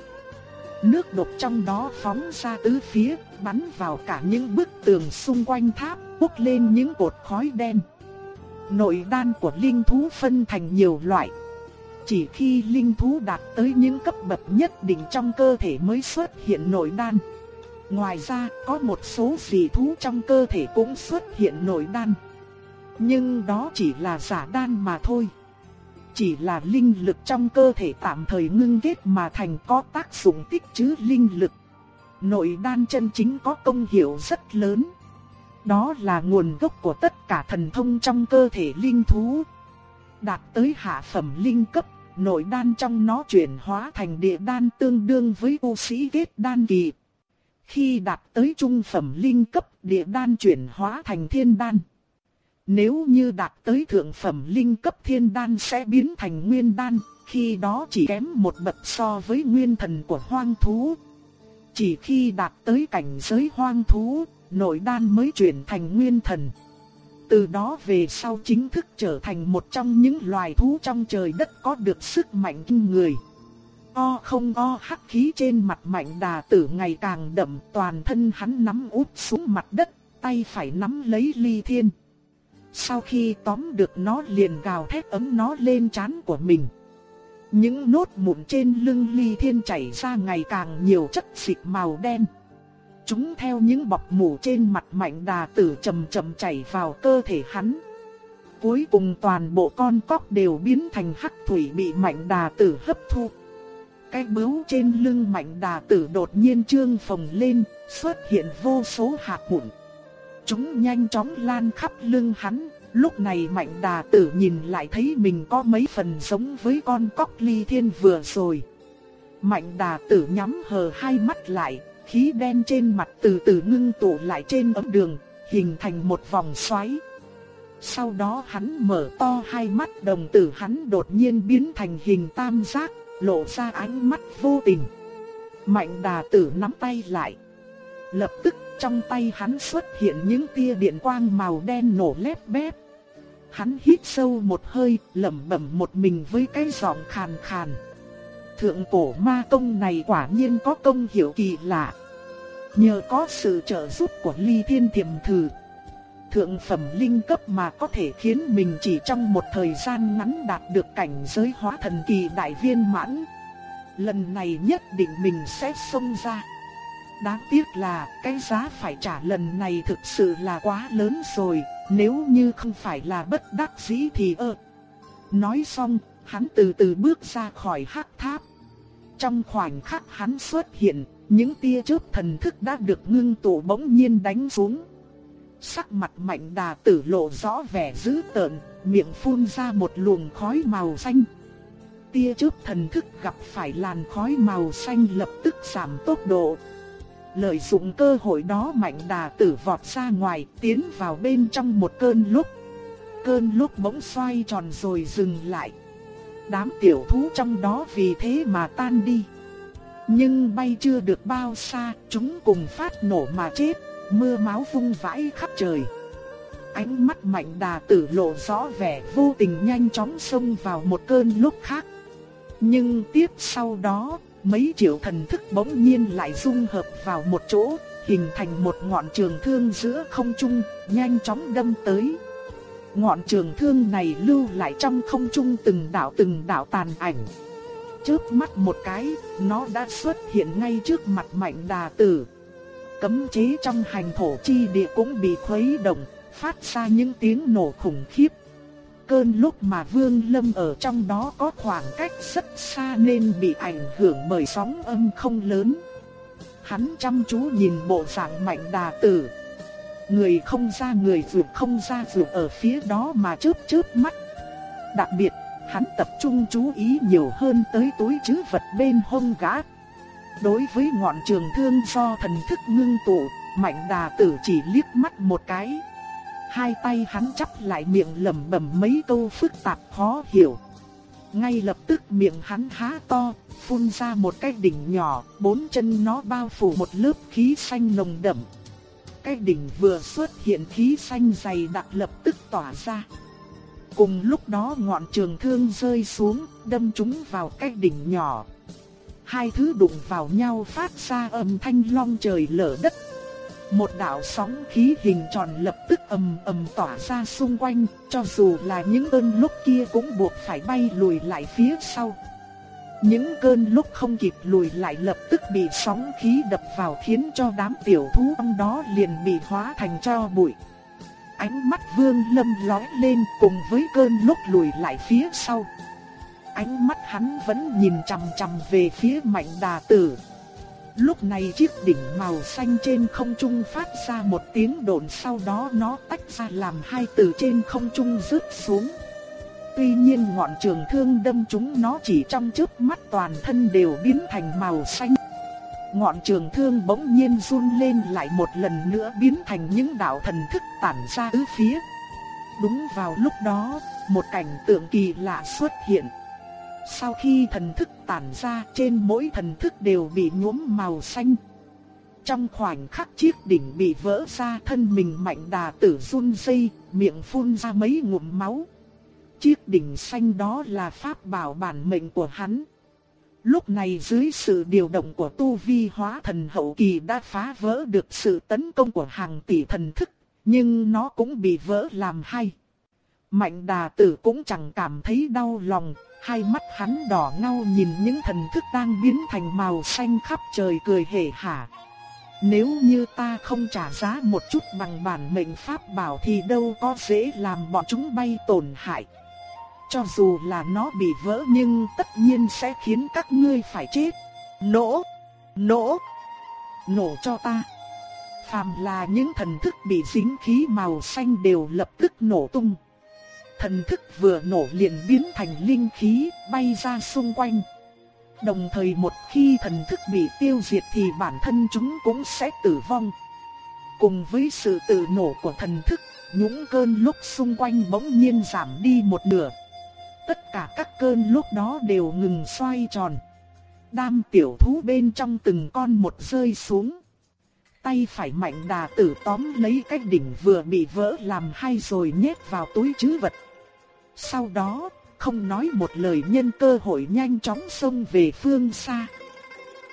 Nước độc trong đó phóng ra tứ phía, bắn vào cả những bức tường xung quanh tháp, bốc lên những cột khói đen. Nội đan của linh thú phân thành nhiều loại. Chỉ khi linh thú đạt tới những cấp bậc nhất định trong cơ thể mới xuất hiện nội đan. Ngoài ra, có một số dị thú trong cơ thể cũng xuất hiện nội đan. Nhưng đó chỉ là giả đan mà thôi. Chỉ là linh lực trong cơ thể tạm thời ngưng kết mà thành có tác dụng tích trữ linh lực. Nội đan chân chính có công hiệu rất lớn. Đó là nguồn gốc của tất cả thần thông trong cơ thể linh thú. Đạt tới hạ phẩm linh cấp, nội đan trong nó chuyển hóa thành địa đan tương đương với u sĩ kết đan kỳ. Khi đạt tới trung phẩm linh cấp, địa đan chuyển hóa thành thiên đan. Nếu như đạt tới thượng phẩm linh cấp thiên đan sẽ biến thành nguyên đan, khi đó chỉ kém một bậc so với nguyên thần của hoang thú. Chỉ khi đạt tới cảnh giới hoang thú, nội đan mới chuyển thành nguyên thần. Từ đó về sau chính thức trở thành một trong những loài thú trong trời đất có được sức mạnh kinh người. O không o hắc khí trên mặt mạnh đà tử ngày càng đậm toàn thân hắn nắm úp xuống mặt đất, tay phải nắm lấy ly thiên. Sau khi tóm được nó liền gào thét ấm nó lên trán của mình. Những nốt mụn trên lưng ly thiên chảy ra ngày càng nhiều chất xịt màu đen. Chúng theo những bọc mủ trên mặt mạnh đà tử chậm chậm chảy vào cơ thể hắn. Cuối cùng toàn bộ con cóc đều biến thành hắc thủy bị mạnh đà tử hấp thu. Cái bướu trên lưng mạnh đà tử đột nhiên trương phồng lên, xuất hiện vô số hạt mụn. Chúng nhanh chóng lan khắp lưng hắn, lúc này mạnh đà tử nhìn lại thấy mình có mấy phần giống với con cóc ly thiên vừa rồi. Mạnh đà tử nhắm hờ hai mắt lại, khí đen trên mặt từ từ ngưng tụ lại trên ấm đường, hình thành một vòng xoáy. Sau đó hắn mở to hai mắt đồng tử hắn đột nhiên biến thành hình tam giác, lộ ra ánh mắt vô tình. Mạnh đà tử nắm tay lại. Lập tức trong tay hắn xuất hiện những tia điện quang màu đen nổ lép bép. Hắn hít sâu một hơi, lẩm bẩm một mình với cái giọng khàn khàn. Thượng cổ ma công này quả nhiên có công hiệu kỳ lạ. Nhờ có sự trợ giúp của ly thiên thiềm thử. Thượng phẩm linh cấp mà có thể khiến mình chỉ trong một thời gian ngắn đạt được cảnh giới hóa thần kỳ đại viên mãn. Lần này nhất định mình sẽ xông ra. Đáng tiếc là cái giá phải trả lần này thực sự là quá lớn rồi, nếu như không phải là bất đắc dĩ thì ơ. Nói xong, hắn từ từ bước ra khỏi hắc tháp. Trong khoảnh khắc hắn xuất hiện, những tia chớp thần thức đã được ngưng tụ bỗng nhiên đánh xuống. Sắc mặt mạnh đà tử lộ rõ vẻ dữ tợn, miệng phun ra một luồng khói màu xanh. Tia chớp thần thức gặp phải làn khói màu xanh lập tức giảm tốc độ. Lợi dụng cơ hội đó mạnh đà tử vọt ra ngoài tiến vào bên trong một cơn lúc. Cơn lúc bỗng xoay tròn rồi dừng lại. Đám tiểu thú trong đó vì thế mà tan đi. Nhưng bay chưa được bao xa, chúng cùng phát nổ mà chết, mưa máu vung vãi khắp trời. Ánh mắt mạnh đà tử lộ rõ vẻ vô tình nhanh chóng xông vào một cơn lúc khác. Nhưng tiếp sau đó, mấy triệu thần thức bỗng nhiên lại dung hợp vào một chỗ, hình thành một ngọn trường thương giữa không trung, nhanh chóng đâm tới. Ngọn trường thương này lưu lại trong không trung từng đạo từng đạo tàn ảnh. Chớp mắt một cái, nó đã xuất hiện ngay trước mặt mạnh đà tử. Cấm chế trong hành thổ chi địa cũng bị khuấy động, phát ra những tiếng nổ khủng khiếp. Cơn lúc mà Vương Lâm ở trong đó có khoảng cách rất xa nên bị ảnh hưởng bởi sóng âm không lớn. Hắn chăm chú nhìn bộ dạng mạnh đà tử. Người không ra người vượt không ra vượt ở phía đó mà chớp chớp mắt. Đặc biệt, hắn tập trung chú ý nhiều hơn tới túi chứ vật bên hông gã. Đối với ngọn trường thương do thần thức ngưng tụ, mạnh đà tử chỉ liếc mắt một cái hai tay hắn chắp lại miệng lẩm bẩm mấy câu phức tạp khó hiểu. Ngay lập tức miệng hắn há to, phun ra một cái đỉnh nhỏ, bốn chân nó bao phủ một lớp khí xanh nồng đậm. Cái đỉnh vừa xuất hiện khí xanh dày đặc lập tức tỏa ra. Cùng lúc đó ngọn trường thương rơi xuống, đâm chúng vào cái đỉnh nhỏ. Hai thứ đụng vào nhau phát ra âm thanh long trời lở đất một đạo sóng khí hình tròn lập tức ầm ầm tỏa ra xung quanh, cho dù là những cơn lúc kia cũng buộc phải bay lùi lại phía sau. Những cơn lúc không kịp lùi lại lập tức bị sóng khí đập vào khiến cho đám tiểu thú trong đó liền bị hóa thành cho bụi. Ánh mắt vương lâm lói lên cùng với cơn lúc lùi lại phía sau. Ánh mắt hắn vẫn nhìn chằm chằm về phía mạnh đà tử. Lúc này chiếc đỉnh màu xanh trên không trung phát ra một tiếng đồn, sau đó nó tách ra làm hai từ trên không trung rớt xuống. Tuy nhiên ngọn trường thương đâm chúng nó chỉ trong chớp mắt toàn thân đều biến thành màu xanh. Ngọn trường thương bỗng nhiên run lên lại một lần nữa biến thành những đạo thần thức tản ra tứ phía. Đúng vào lúc đó, một cảnh tượng kỳ lạ xuất hiện. Sau khi thần thức tản ra trên mỗi thần thức đều bị nhuốm màu xanh. Trong khoảnh khắc chiếc đỉnh bị vỡ ra thân mình mạnh đà tử run rẩy, miệng phun ra mấy ngụm máu. Chiếc đỉnh xanh đó là pháp bảo bản mệnh của hắn. Lúc này dưới sự điều động của tu vi hóa thần hậu kỳ đã phá vỡ được sự tấn công của hàng tỷ thần thức, nhưng nó cũng bị vỡ làm hai. Mạnh đà tử cũng chẳng cảm thấy đau lòng, hai mắt hắn đỏ ngau nhìn những thần thức đang biến thành màu xanh khắp trời cười hề hả. Nếu như ta không trả giá một chút bằng bản mệnh pháp bảo thì đâu có dễ làm bọn chúng bay tổn hại. Cho dù là nó bị vỡ nhưng tất nhiên sẽ khiến các ngươi phải chết. Nổ! Nổ! Nổ cho ta! Phàm là những thần thức bị dính khí màu xanh đều lập tức nổ tung. Thần thức vừa nổ liền biến thành linh khí bay ra xung quanh. Đồng thời một khi thần thức bị tiêu diệt thì bản thân chúng cũng sẽ tử vong. Cùng với sự tự nổ của thần thức, những cơn lúc xung quanh bỗng nhiên giảm đi một nửa. Tất cả các cơn lúc đó đều ngừng xoay tròn. Đam tiểu thú bên trong từng con một rơi xuống. Tay phải mạnh đà tử tóm lấy cái đỉnh vừa bị vỡ làm hai rồi nhét vào túi chứ vật. Sau đó, không nói một lời nhân cơ hội nhanh chóng xông về phương xa.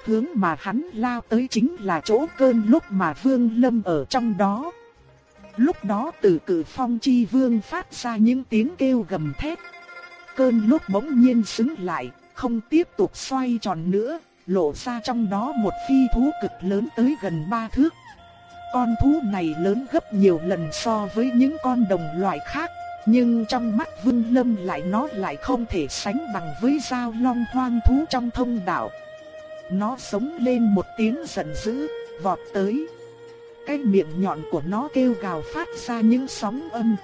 Hướng mà hắn lao tới chính là chỗ cơn lúc mà Vương Lâm ở trong đó. Lúc đó từ cử phong chi vương phát ra những tiếng kêu gầm thét. Cơn lúc bỗng nhiên xứng lại, không tiếp tục xoay tròn nữa, lộ ra trong đó một phi thú cực lớn tới gần ba thước. Con thú này lớn gấp nhiều lần so với những con đồng loại khác, nhưng trong mắt Vương Lâm lại nó lại không thể sánh bằng với dao long hoang thú trong thông đạo. Nó sống lên một tiếng giận dữ, vọt tới. Cái miệng nhọn của nó kêu gào phát ra những sóng âm.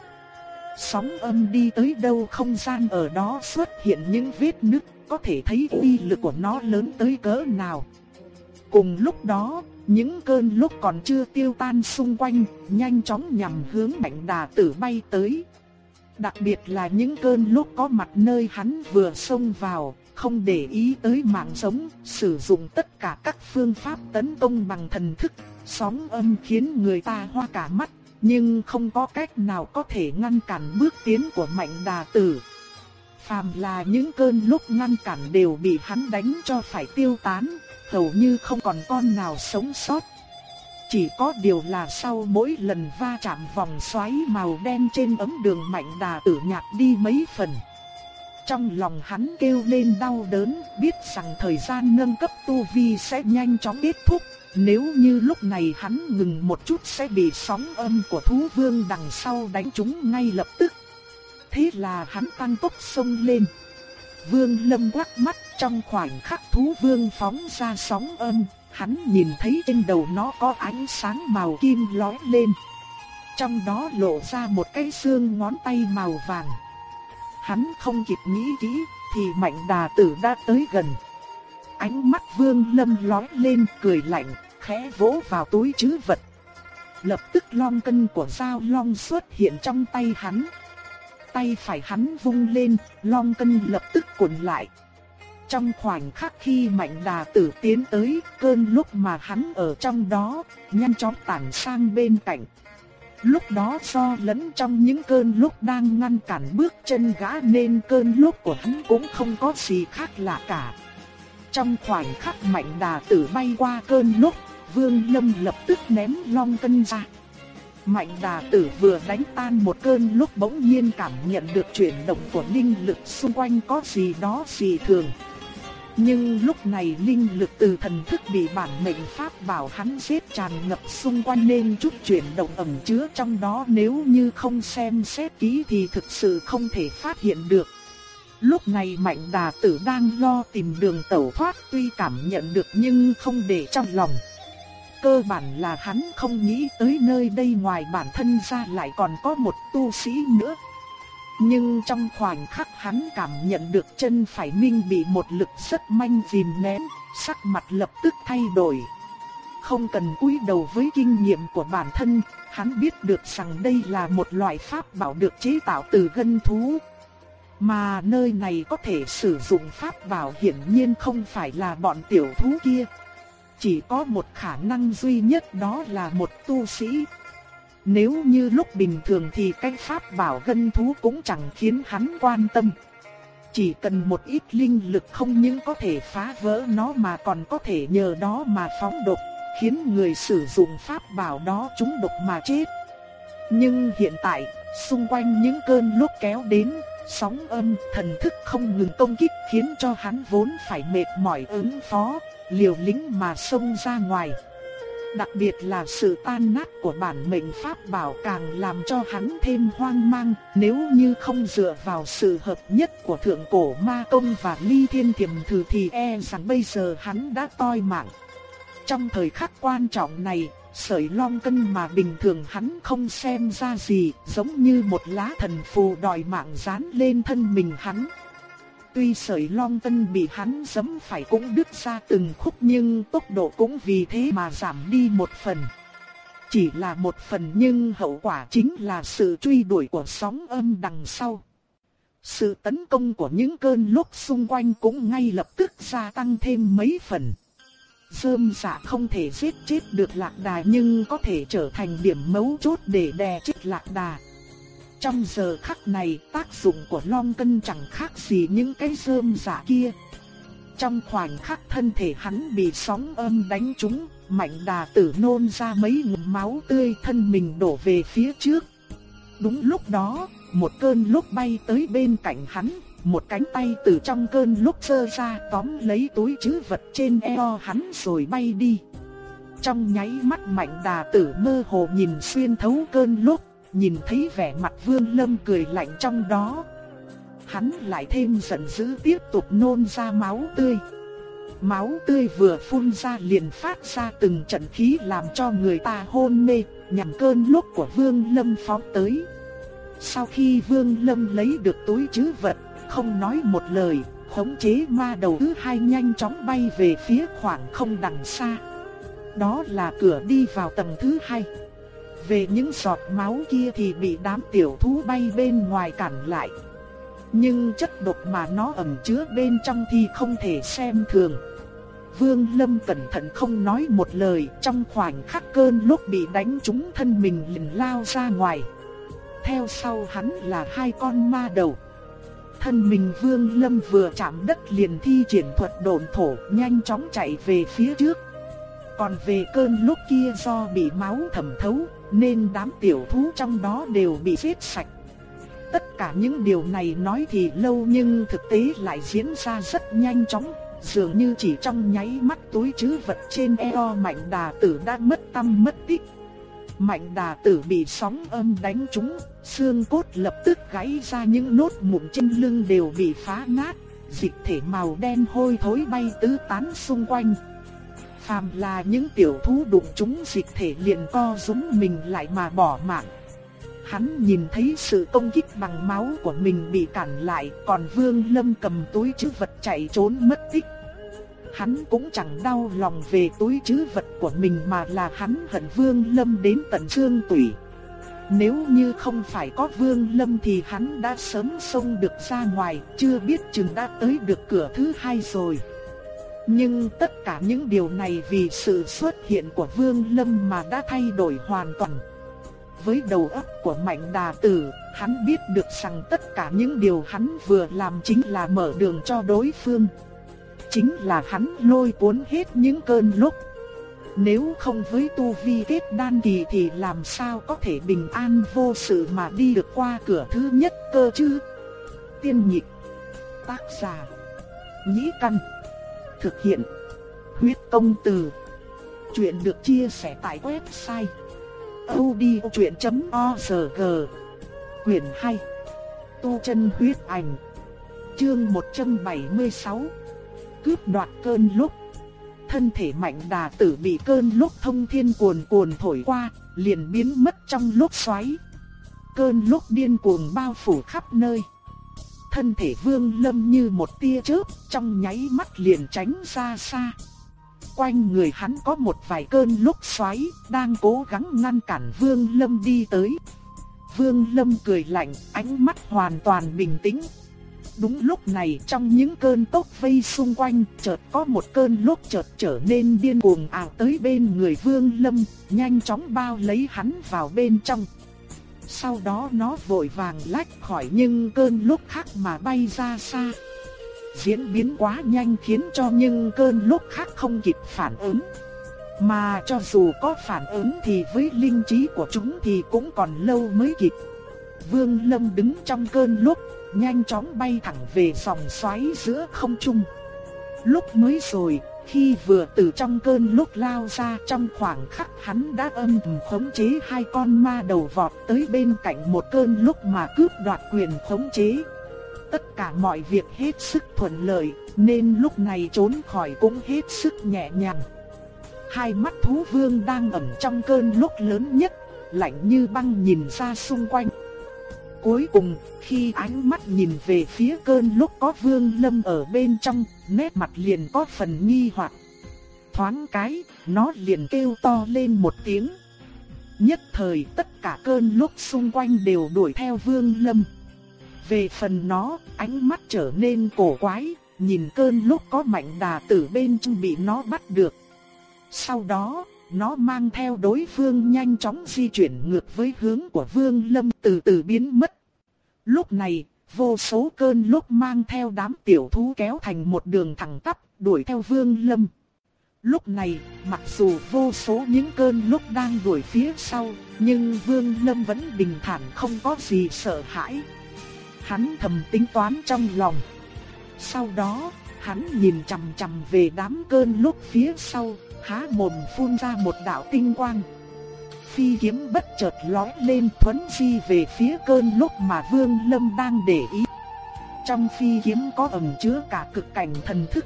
Sóng âm đi tới đâu không gian ở đó xuất hiện những vết nứt, có thể thấy uy lực của nó lớn tới cỡ nào. Cùng lúc đó, những cơn lúc còn chưa tiêu tan xung quanh, nhanh chóng nhằm hướng mạnh đà tử bay tới. Đặc biệt là những cơn lúc có mặt nơi hắn vừa xông vào, không để ý tới mạng sống, sử dụng tất cả các phương pháp tấn công bằng thần thức, sóng âm khiến người ta hoa cả mắt, nhưng không có cách nào có thể ngăn cản bước tiến của mạnh đà tử. Phàm là những cơn lúc ngăn cản đều bị hắn đánh cho phải tiêu tán, hầu như không còn con nào sống sót. Chỉ có điều là sau mỗi lần va chạm vòng xoáy màu đen trên ấm đường mạnh đà tử nhạt đi mấy phần. Trong lòng hắn kêu lên đau đớn, biết rằng thời gian nâng cấp tu vi sẽ nhanh chóng kết thúc. Nếu như lúc này hắn ngừng một chút sẽ bị sóng âm của thú vương đằng sau đánh trúng ngay lập tức. Thế là hắn tăng tốc xông lên. Vương lâm quắc mắt trong khoảnh khắc thú vương phóng ra sóng âm, hắn nhìn thấy trên đầu nó có ánh sáng màu kim lóe lên. Trong đó lộ ra một cái xương ngón tay màu vàng. Hắn không kịp nghĩ kỹ, thì mạnh đà tử đã tới gần. Ánh mắt vương lâm lóe lên cười lạnh, khẽ vỗ vào túi chứ vật. Lập tức long cân của dao long xuất hiện trong tay hắn. Tay phải hắn vung lên, long cân lập tức cuộn lại. Trong khoảnh khắc khi mạnh đà tử tiến tới, cơn lúc mà hắn ở trong đó, nhanh chóng tản sang bên cạnh. Lúc đó do lẫn trong những cơn lúc đang ngăn cản bước chân gã nên cơn lúc của hắn cũng không có gì khác lạ cả. Trong khoảnh khắc mạnh đà tử bay qua cơn lúc, Vương Lâm lập tức ném long cân ra. Mạnh đà tử vừa đánh tan một cơn lúc bỗng nhiên cảm nhận được chuyển động của linh lực xung quanh có gì đó dị thường. Nhưng lúc này linh lực từ thần thức bị bản mệnh pháp bảo hắn giết tràn ngập xung quanh nên chút chuyển động ẩn chứa trong đó nếu như không xem xét kỹ thì thực sự không thể phát hiện được. Lúc này mạnh đà tử đang lo tìm đường tẩu thoát tuy cảm nhận được nhưng không để trong lòng. Cơ bản là hắn không nghĩ tới nơi đây ngoài bản thân ra lại còn có một tu sĩ nữa. Nhưng trong khoảnh khắc hắn cảm nhận được chân phải minh bị một lực rất manh dìm nén, sắc mặt lập tức thay đổi. Không cần cúi đầu với kinh nghiệm của bản thân, Hắn biết được rằng đây là một loại pháp bảo được chế tạo từ gân thú. Mà nơi này có thể sử dụng pháp bảo hiển nhiên không phải là bọn tiểu thú kia. Chỉ có một khả năng duy nhất đó là một tu sĩ. Nếu như lúc bình thường thì cái pháp bảo gân thú cũng chẳng khiến hắn quan tâm. Chỉ cần một ít linh lực không những có thể phá vỡ nó mà còn có thể nhờ đó mà phóng độc, khiến người sử dụng pháp bảo đó trúng độc mà chết. Nhưng hiện tại, xung quanh những cơn lốc kéo đến, sóng âm thần thức không ngừng công kích khiến cho hắn vốn phải mệt mỏi ứng phó, liều lĩnh mà xông ra ngoài. Đặc biệt là sự tan nát của bản mệnh pháp bảo càng làm cho hắn thêm hoang mang, nếu như không dựa vào sự hợp nhất của thượng cổ ma công và ly thiên tiềm thử thì e rằng bây giờ hắn đã toi mạng. Trong thời khắc quan trọng này, sợi long cân mà bình thường hắn không xem ra gì, giống như một lá thần phù đòi mạng dán lên thân mình hắn. Tuy sợi long tân bị hắn giẫm phải cũng đứt ra từng khúc nhưng tốc độ cũng vì thế mà giảm đi một phần. Chỉ là một phần nhưng hậu quả chính là sự truy đuổi của sóng âm đằng sau. Sự tấn công của những cơn lốc xung quanh cũng ngay lập tức gia tăng thêm mấy phần. Dơm dạ không thể giết chết được lạc đà nhưng có thể trở thành điểm mấu chốt để đè chết lạc đà. Trong giờ khắc này tác dụng của long cân chẳng khác gì những cái rơm giả kia. Trong khoảnh khắc thân thể hắn bị sóng âm đánh trúng, mạnh đà tử nôn ra mấy ngụm máu tươi thân mình đổ về phía trước. Đúng lúc đó, một cơn lốc bay tới bên cạnh hắn, một cánh tay từ trong cơn lốc sơ ra tóm lấy túi chứ vật trên eo hắn rồi bay đi. Trong nháy mắt mạnh đà tử mơ hồ nhìn xuyên thấu cơn lốc nhìn thấy vẻ mặt Vương Lâm cười lạnh trong đó. Hắn lại thêm giận dữ tiếp tục nôn ra máu tươi. Máu tươi vừa phun ra liền phát ra từng trận khí làm cho người ta hôn mê, nhằm cơn lúc của Vương Lâm phóng tới. Sau khi Vương Lâm lấy được túi trữ vật, không nói một lời, khống chế ma đầu thứ hai nhanh chóng bay về phía khoảng không đằng xa. Đó là cửa đi vào tầng thứ hai. Về những giọt máu kia thì bị đám tiểu thú bay bên ngoài cản lại. Nhưng chất độc mà nó ẩn chứa bên trong thì không thể xem thường. Vương Lâm cẩn thận không nói một lời, trong khoảnh khắc cơn lúc bị đánh trúng thân mình liền lao ra ngoài. Theo sau hắn là hai con ma đầu. Thân mình Vương Lâm vừa chạm đất liền thi triển thuật độn thổ, nhanh chóng chạy về phía trước. Còn về cơn lúc kia do bị máu thẩm thấu, nên đám tiểu thú trong đó đều bị giết sạch. Tất cả những điều này nói thì lâu nhưng thực tế lại diễn ra rất nhanh chóng, dường như chỉ trong nháy mắt túi trữ vật trên eo mạnh đà tử đã mất tâm mất tích. Mạnh đà tử bị sóng âm đánh trúng, xương cốt lập tức gãy ra những nốt mụn trên lưng đều bị phá nát, dịch thể màu đen hôi thối bay tứ tán xung quanh. Phàm là những tiểu thú đụng chúng dịch thể liền co rúm mình lại mà bỏ mạng. Hắn nhìn thấy sự công kích bằng máu của mình bị cản lại, còn Vương Lâm cầm túi trữ vật chạy trốn mất tích. Hắn cũng chẳng đau lòng về túi trữ vật của mình mà là hắn hận Vương Lâm đến tận xương tủy. Nếu như không phải có Vương Lâm thì hắn đã sớm xông được ra ngoài, chưa biết chừng đã tới được cửa thứ hai rồi. Nhưng tất cả những điều này vì sự xuất hiện của Vương Lâm mà đã thay đổi hoàn toàn. Với đầu óc của Mạnh Đà Tử, hắn biết được rằng tất cả những điều hắn vừa làm chính là mở đường cho đối phương. Chính là hắn lôi cuốn hết những cơn lốc. Nếu không với tu vi kết đan kỳ thì làm sao có thể bình an vô sự mà đi được qua cửa thứ nhất cơ chứ? Tiên nhịp Tác giả Nhĩ Căn Thực hiện. Huyết công từ. Chuyện được chia sẻ tại website. odchuyện.org Quyển 2. Tu chân huyết ảnh. Chương 176. Cướp đoạt cơn lúc. Thân thể mạnh đà tử bị cơn lúc thông thiên cuồn cuồn thổi qua, liền biến mất trong lúc xoáy. Cơn lúc điên cuồng bao phủ khắp nơi thân thể vương lâm như một tia chớp, trong nháy mắt liền tránh ra xa. quanh người hắn có một vài cơn lúc xoáy, đang cố gắng ngăn cản Vương Lâm đi tới. Vương Lâm cười lạnh, ánh mắt hoàn toàn bình tĩnh. Đúng lúc này trong những cơn tốc vây xung quanh, chợt có một cơn lúc chợt trở nên điên cuồng ảo tới bên người Vương Lâm, nhanh chóng bao lấy hắn vào bên trong. Sau đó nó vội vàng lách khỏi nhưng cơn lúc khác mà bay ra xa. Diễn biến quá nhanh khiến cho nhưng cơn lúc khác không kịp phản ứng. Mà cho dù có phản ứng thì với linh trí của chúng thì cũng còn lâu mới kịp. Vương Lâm đứng trong cơn lúc, nhanh chóng bay thẳng về dòng xoáy giữa không trung. Lúc mới rồi, khi vừa từ trong cơn lúc lao ra trong khoảng khắc hắn đã âm thầm khống chế hai con ma đầu vọt tới bên cạnh một cơn lúc mà cướp đoạt quyền khống chế. Tất cả mọi việc hết sức thuận lợi, nên lúc này trốn khỏi cũng hết sức nhẹ nhàng. Hai mắt thú vương đang ẩn trong cơn lúc lớn nhất, lạnh như băng nhìn ra xung quanh. Cuối cùng, khi ánh mắt nhìn về phía cơn lúc có vương lâm ở bên trong, nét mặt liền có phần nghi hoặc. Thoáng cái, nó liền kêu to lên một tiếng. Nhất thời tất cả cơn lúc xung quanh đều đuổi theo vương lâm. Về phần nó, ánh mắt trở nên cổ quái, nhìn cơn lúc có mạnh đà tử bên trong bị nó bắt được. Sau đó, nó mang theo đối phương nhanh chóng di chuyển ngược với hướng của Vương Lâm từ từ biến mất. Lúc này, vô số cơn lốc mang theo đám tiểu thú kéo thành một đường thẳng tắp, đuổi theo Vương Lâm. Lúc này, mặc dù vô số những cơn lốc đang đuổi phía sau, nhưng Vương Lâm vẫn bình thản không có gì sợ hãi. Hắn thầm tính toán trong lòng. Sau đó, hắn nhìn chằm chằm về đám cơn lốc phía sau, há mồm phun ra một đạo tinh quang. Phi kiếm bất chợt lói lên thuấn phi về phía cơn lúc mà Vương Lâm đang để ý. Trong phi kiếm có ẩn chứa cả cực cảnh thần thức.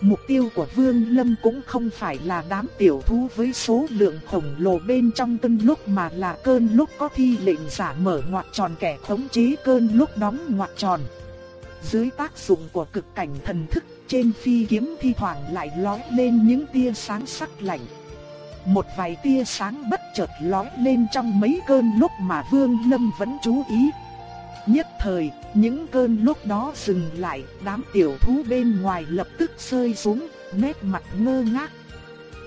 Mục tiêu của Vương Lâm cũng không phải là đám tiểu thú với số lượng khổng lồ bên trong cơn lúc mà là cơn lúc có thi lệnh giả mở ngoặt tròn kẻ khống chế cơn lúc đóng ngoặt tròn. Dưới tác dụng của cực cảnh thần thức, trên phi kiếm thi thoảng lại lói lên những tia sáng sắc lạnh. Một vài tia sáng bất chợt lóe lên trong mấy cơn lúc mà Vương Lâm vẫn chú ý. Nhất thời, những cơn lúc đó dừng lại, đám tiểu thú bên ngoài lập tức rơi xuống, nét mặt ngơ ngác.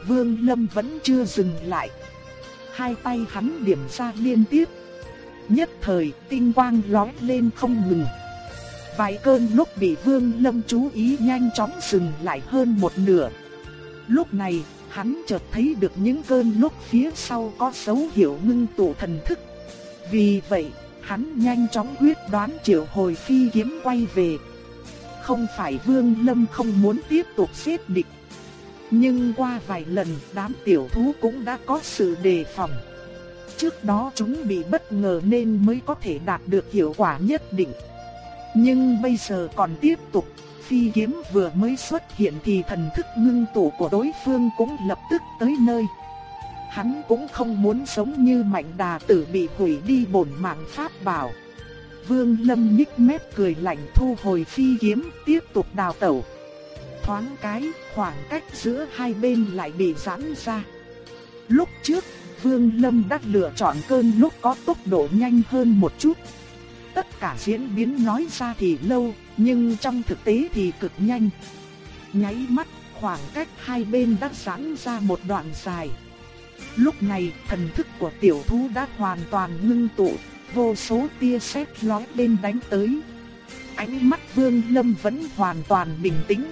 Vương Lâm vẫn chưa dừng lại. Hai tay hắn điểm ra liên tiếp. Nhất thời, tinh quang lóe lên không ngừng. Vài cơn lúc bị Vương Lâm chú ý nhanh chóng dừng lại hơn một nửa. Lúc này, hắn chợt thấy được những cơn lúc phía sau có dấu hiệu ngưng tụ thần thức. Vì vậy, hắn nhanh chóng quyết đoán triệu hồi phi kiếm quay về. Không phải Vương Lâm không muốn tiếp tục giết địch. Nhưng qua vài lần đám tiểu thú cũng đã có sự đề phòng. Trước đó chúng bị bất ngờ nên mới có thể đạt được hiệu quả nhất định. Nhưng bây giờ còn tiếp tục, phi kiếm vừa mới xuất hiện thì thần thức ngưng tụ của đối phương cũng lập tức tới nơi. Hắn cũng không muốn sống như mạnh đà tử bị hủy đi bổn mạng pháp bảo. Vương Lâm nhích mép cười lạnh thu hồi phi kiếm, tiếp tục đào tẩu. Thoáng cái, khoảng cách giữa hai bên lại bị giãn ra. Lúc trước, Vương Lâm đã lựa chọn cơn lúc có tốc độ nhanh hơn một chút. Tất cả diễn biến nói ra thì lâu, nhưng trong thực tế thì cực nhanh. Nháy mắt, khoảng cách hai bên đã giãn ra một đoạn dài. Lúc này, thần thức của tiểu thú đã hoàn toàn ngưng tụ, vô số tia sét lóe lên đánh tới. Ánh mắt Vương Lâm vẫn hoàn toàn bình tĩnh.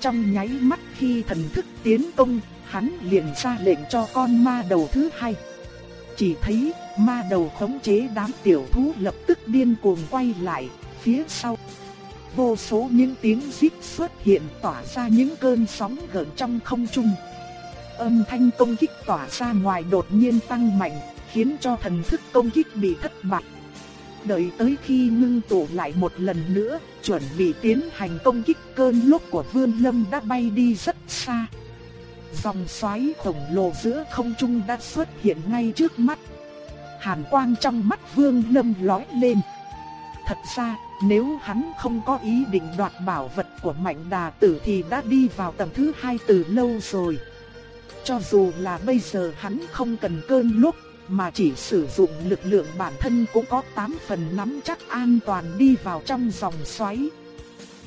Trong nháy mắt khi thần thức tiến công, hắn liền ra lệnh cho con ma đầu thứ hai. Chỉ thấy ma đầu khống chế đám tiểu thú lập tức điên cuồng quay lại, phía sau. Vô số những tiếng rít xuất hiện tỏa ra những cơn sóng gợn trong không trung. Âm thanh công kích tỏa ra ngoài đột nhiên tăng mạnh, khiến cho thần thức công kích bị thất bại. Đợi tới khi ngưng tụ lại một lần nữa, chuẩn bị tiến hành công kích cơn lốc của Vương Lâm đã bay đi rất xa. Dòng xoáy khổng lồ giữa không trung đã xuất hiện ngay trước mắt. Hàn quang trong mắt Vương Lâm lóe lên. Thật ra, Nếu hắn không có ý định đoạt bảo vật của mạnh đà tử thì đã đi vào tầng thứ hai từ lâu rồi. Cho dù là bây giờ hắn không cần cơn lúc mà chỉ sử dụng lực lượng bản thân cũng có 8 phần nắm chắc an toàn đi vào trong dòng xoáy.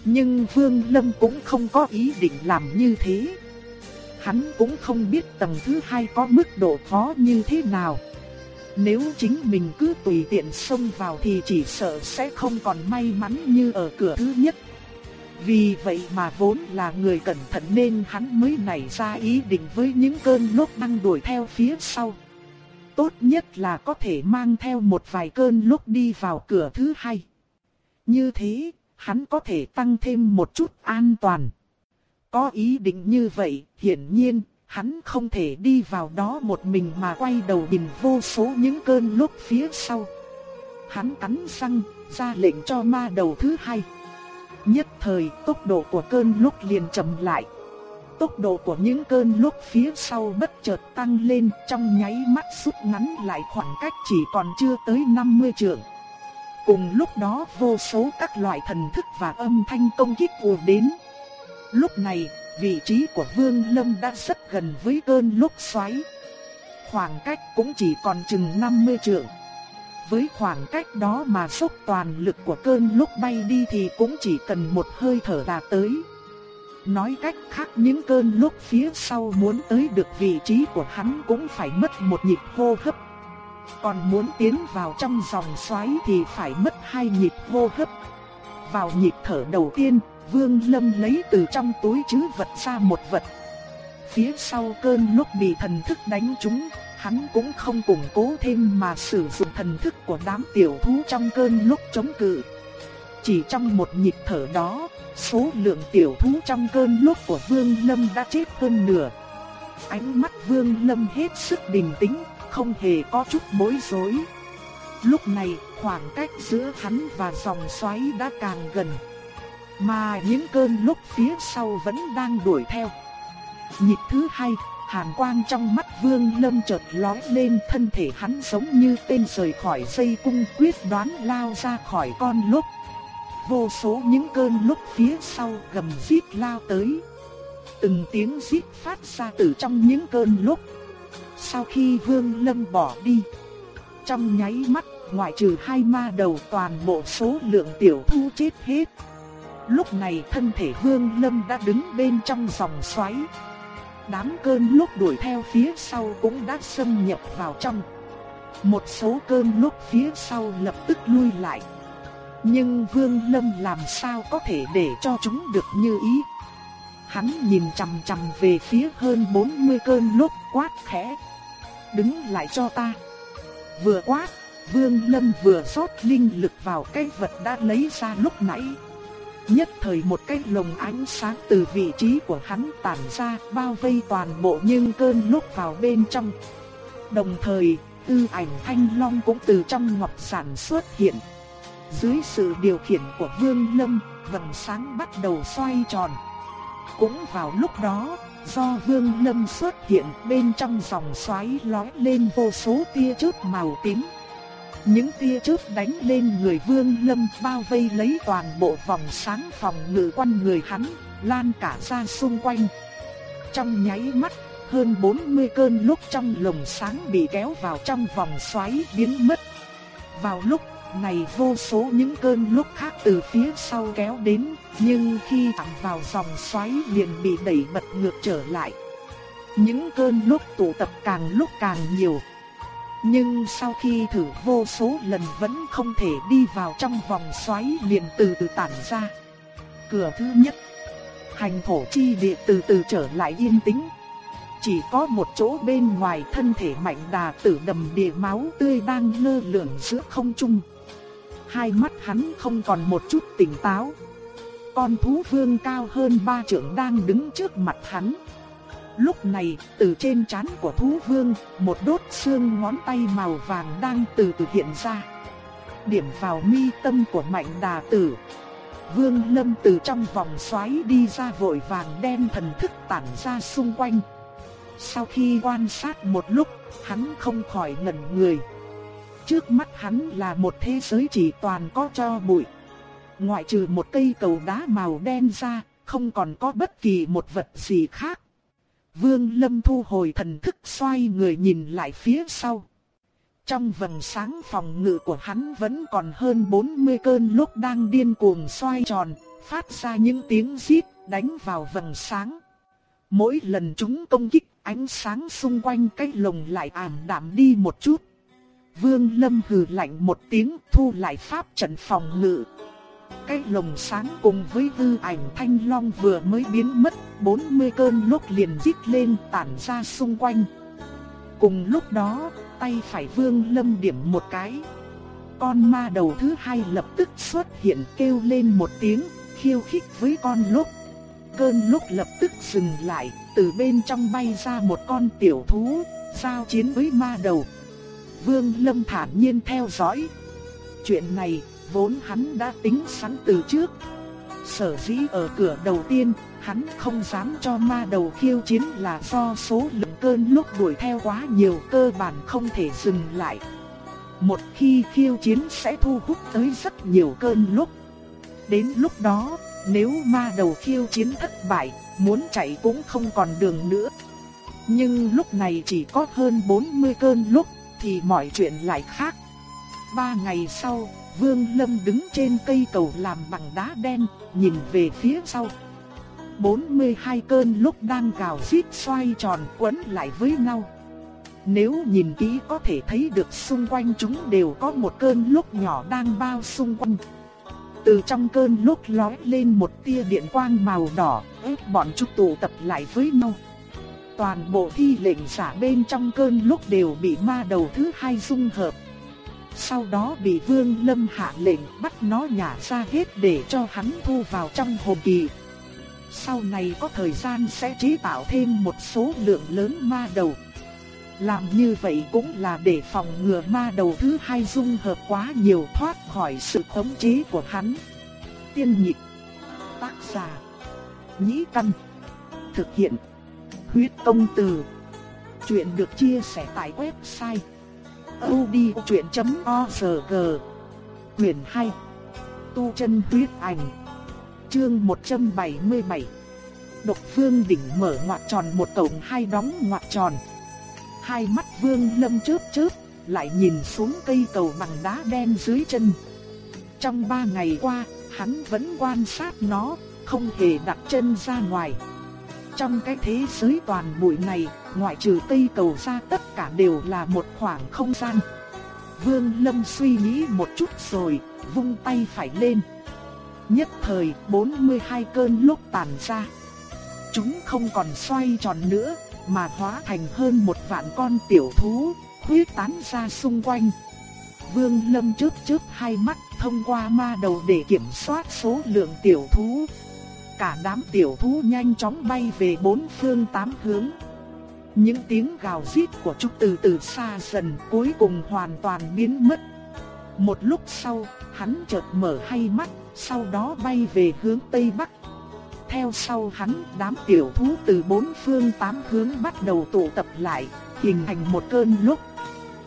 Nhưng Vương Lâm cũng không có ý định làm như thế. Hắn cũng không biết tầng thứ hai có mức độ khó như thế nào. Nếu chính mình cứ tùy tiện xông vào thì chỉ sợ sẽ không còn may mắn như ở cửa thứ nhất. Vì vậy mà vốn là người cẩn thận nên hắn mới nảy ra ý định với những cơn lốc đang đuổi theo phía sau. Tốt nhất là có thể mang theo một vài cơn lốc đi vào cửa thứ hai. Như thế, hắn có thể tăng thêm một chút an toàn. Có ý định như vậy, hiển nhiên, hắn không thể đi vào đó một mình mà quay đầu nhìn vô số những cơn lốc phía sau. Hắn cắn răng, ra lệnh cho ma đầu thứ hai. Nhất thời, tốc độ của cơn lốc liền chậm lại. Tốc độ của những cơn lốc phía sau bất chợt tăng lên trong nháy mắt rút ngắn lại khoảng cách chỉ còn chưa tới 50 trượng. Cùng lúc đó vô số các loại thần thức và âm thanh công kích ùa đến. Lúc này, vị trí của Vương Lâm đã rất gần với cơn lốc xoáy. Khoảng cách cũng chỉ còn chừng 50 trượng. Với khoảng cách đó mà sốc toàn lực của cơn lốc bay đi thì cũng chỉ cần một hơi thở là tới. Nói cách khác những cơn lốc phía sau muốn tới được vị trí của hắn cũng phải mất một nhịp hô hấp. Còn muốn tiến vào trong dòng xoáy thì phải mất hai nhịp hô hấp. Vào nhịp thở đầu tiên, Vương Lâm lấy từ trong túi chứ vật ra một vật. Phía sau cơn lúc bị thần thức đánh trúng, hắn cũng không củng cố thêm mà sử dụng thần thức của đám tiểu thú trong cơn lúc chống cự. Chỉ trong một nhịp thở đó, số lượng tiểu thú trong cơn lúc của Vương Lâm đã chết hơn nửa. Ánh mắt Vương Lâm hết sức bình tĩnh, không hề có chút bối rối. Lúc này, khoảng cách giữa hắn và dòng xoáy đã càng gần. Mà những cơn lúc phía sau vẫn đang đuổi theo. Nhịp thứ hai, hàn quang trong mắt Vương Lâm chợt lóe lên, thân thể hắn giống như tên rời khỏi dây cung quyết đoán lao ra khỏi con lúc. Vô số những cơn lúc phía sau gầm rít lao tới. Từng tiếng rít phát ra từ trong những cơn lúc. Sau khi Vương Lâm bỏ đi, trong nháy mắt, ngoại trừ hai ma đầu toàn bộ số lượng tiểu thu chết hết. Lúc này thân thể Vương Lâm đã đứng bên trong dòng xoáy. Đám cơn lốc đuổi theo phía sau cũng đã xâm nhập vào trong. Một số cơn lốc phía sau lập tức lui lại. Nhưng Vương Lâm làm sao có thể để cho chúng được như ý. Hắn nhìn chằm chằm về phía hơn 40 cơn lốc quát khẽ. Đứng lại cho ta. Vừa quát, Vương Lâm vừa rót linh lực vào cái vật đã lấy ra lúc nãy. Nhất thời một cái lồng ánh sáng từ vị trí của hắn tản ra bao vây toàn bộ nhưng cơn lúc vào bên trong. Đồng thời, tư ảnh thanh long cũng từ trong ngọc sản xuất hiện. Dưới sự điều khiển của Vương Lâm, vầng sáng bắt đầu xoay tròn. Cũng vào lúc đó, do Vương Lâm xuất hiện bên trong dòng xoáy lói lên vô số tia chớp màu tím. Những tia chớp đánh lên người Vương Lâm bao vây lấy toàn bộ vòng sáng phòng ngự quanh người hắn, lan cả ra xung quanh. Trong nháy mắt, hơn 40 cơn lúc trong lồng sáng bị kéo vào trong vòng xoáy biến mất. Vào lúc này vô số những cơn lúc khác từ phía sau kéo đến, nhưng khi chạm vào dòng xoáy liền bị đẩy bật ngược trở lại. Những cơn lúc tụ tập càng lúc càng nhiều. Nhưng sau khi thử vô số lần vẫn không thể đi vào trong vòng xoáy liền từ từ tản ra. Cửa thứ nhất, hành thổ chi địa từ từ trở lại yên tĩnh. Chỉ có một chỗ bên ngoài thân thể mạnh đà tử đầm địa máu tươi đang lơ lửng giữa không trung. Hai mắt hắn không còn một chút tỉnh táo. Con thú vương cao hơn ba trưởng đang đứng trước mặt hắn. Lúc này, từ trên trán của thú vương, một đốt xương ngón tay màu vàng đang từ từ hiện ra. Điểm vào mi tâm của mạnh đà tử. Vương lâm từ trong vòng xoáy đi ra vội vàng đem thần thức tản ra xung quanh. Sau khi quan sát một lúc, hắn không khỏi ngẩn người. Trước mắt hắn là một thế giới chỉ toàn có cho bụi. ngoại trừ một cây cầu đá màu đen ra, không còn có bất kỳ một vật gì khác. Vương Lâm thu hồi thần thức xoay người nhìn lại phía sau. Trong vầng sáng phòng ngự của hắn vẫn còn hơn 40 cơn lúc đang điên cuồng xoay tròn, phát ra những tiếng rít đánh vào vầng sáng. Mỗi lần chúng công kích, ánh sáng xung quanh cái lồng lại ảm đạm đi một chút. Vương Lâm hừ lạnh một tiếng thu lại pháp trận phòng ngự. Cái lồng sáng cùng với hư ảnh thanh long vừa mới biến mất, 40 cơn lốc liền rít lên tản ra xung quanh. Cùng lúc đó, tay phải Vương Lâm điểm một cái. Con ma đầu thứ hai lập tức xuất hiện kêu lên một tiếng, khiêu khích với con lốc Cơn lốc lập tức dừng lại, từ bên trong bay ra một con tiểu thú, giao chiến với ma đầu. Vương Lâm thản nhiên theo dõi. Chuyện này vốn hắn đã tính sẵn từ trước. Sở dĩ ở cửa đầu tiên, hắn không dám cho ma đầu khiêu chiến là do số lượng cơn lúc đuổi theo quá nhiều cơ bản không thể dừng lại. Một khi khiêu chiến sẽ thu hút tới rất nhiều cơn lúc. Đến lúc đó, nếu ma đầu khiêu chiến thất bại, muốn chạy cũng không còn đường nữa. Nhưng lúc này chỉ có hơn 40 cơn lúc, thì mọi chuyện lại khác. Ba ngày sau, Vương Lâm đứng trên cây cầu làm bằng đá đen, nhìn về phía sau. 42 cơn lúc đang gào xít xoay tròn quấn lại với nhau. Nếu nhìn kỹ có thể thấy được xung quanh chúng đều có một cơn lúc nhỏ đang bao xung quanh. Từ trong cơn lúc lóe lên một tia điện quang màu đỏ, ép bọn chúng tụ tập lại với nhau. Toàn bộ thi lệnh giả bên trong cơn lúc đều bị ma đầu thứ hai dung hợp. Sau đó bị Vương Lâm hạ lệnh bắt nó nhả ra hết để cho hắn thu vào trong hồn kỳ. Sau này có thời gian sẽ chế tạo thêm một số lượng lớn ma đầu. Làm như vậy cũng là để phòng ngừa ma đầu thứ hai dung hợp quá nhiều thoát khỏi sự khống chế của hắn. Tiên nhịp Tác giả, Nhĩ Căn, Thực hiện, Huyết công từ Chuyện được chia sẻ tại website odchuyện.org Quyền 2 Tu chân huyết ảnh, Chương 177 Độc vương đỉnh mở ngoặc tròn một cổng hai đóng ngoặc tròn. Hai mắt vương lâm chớp chớp, Lại nhìn xuống cây cầu bằng đá đen dưới chân. Trong ba ngày qua, Hắn vẫn quan sát nó, Không hề đặt chân ra ngoài. Trong cái thế giới toàn bụi này Ngoại trừ cây cầu ra tất cả đều là một khoảng không gian Vương Lâm suy nghĩ một chút rồi, Vung tay phải lên Nhất thời 42 cơn lúc tàn ra Chúng không còn xoay tròn nữa, Mà hóa thành hơn một vạn con tiểu thú Huyết tán ra xung quanh Vương Lâm chớp chớp hai mắt, thông qua ma đầu để kiểm soát số lượng tiểu thú. Cả đám tiểu thú nhanh chóng bay về bốn phương tám hướng. Những tiếng gào rít của chúng từ từ xa dần cuối cùng hoàn toàn biến mất. Một lúc sau, hắn chợt mở hai mắt, sau đó bay về hướng Tây Bắc. Theo sau hắn, đám tiểu thú từ bốn phương tám hướng bắt đầu tụ tập lại, hình thành một cơn lúc.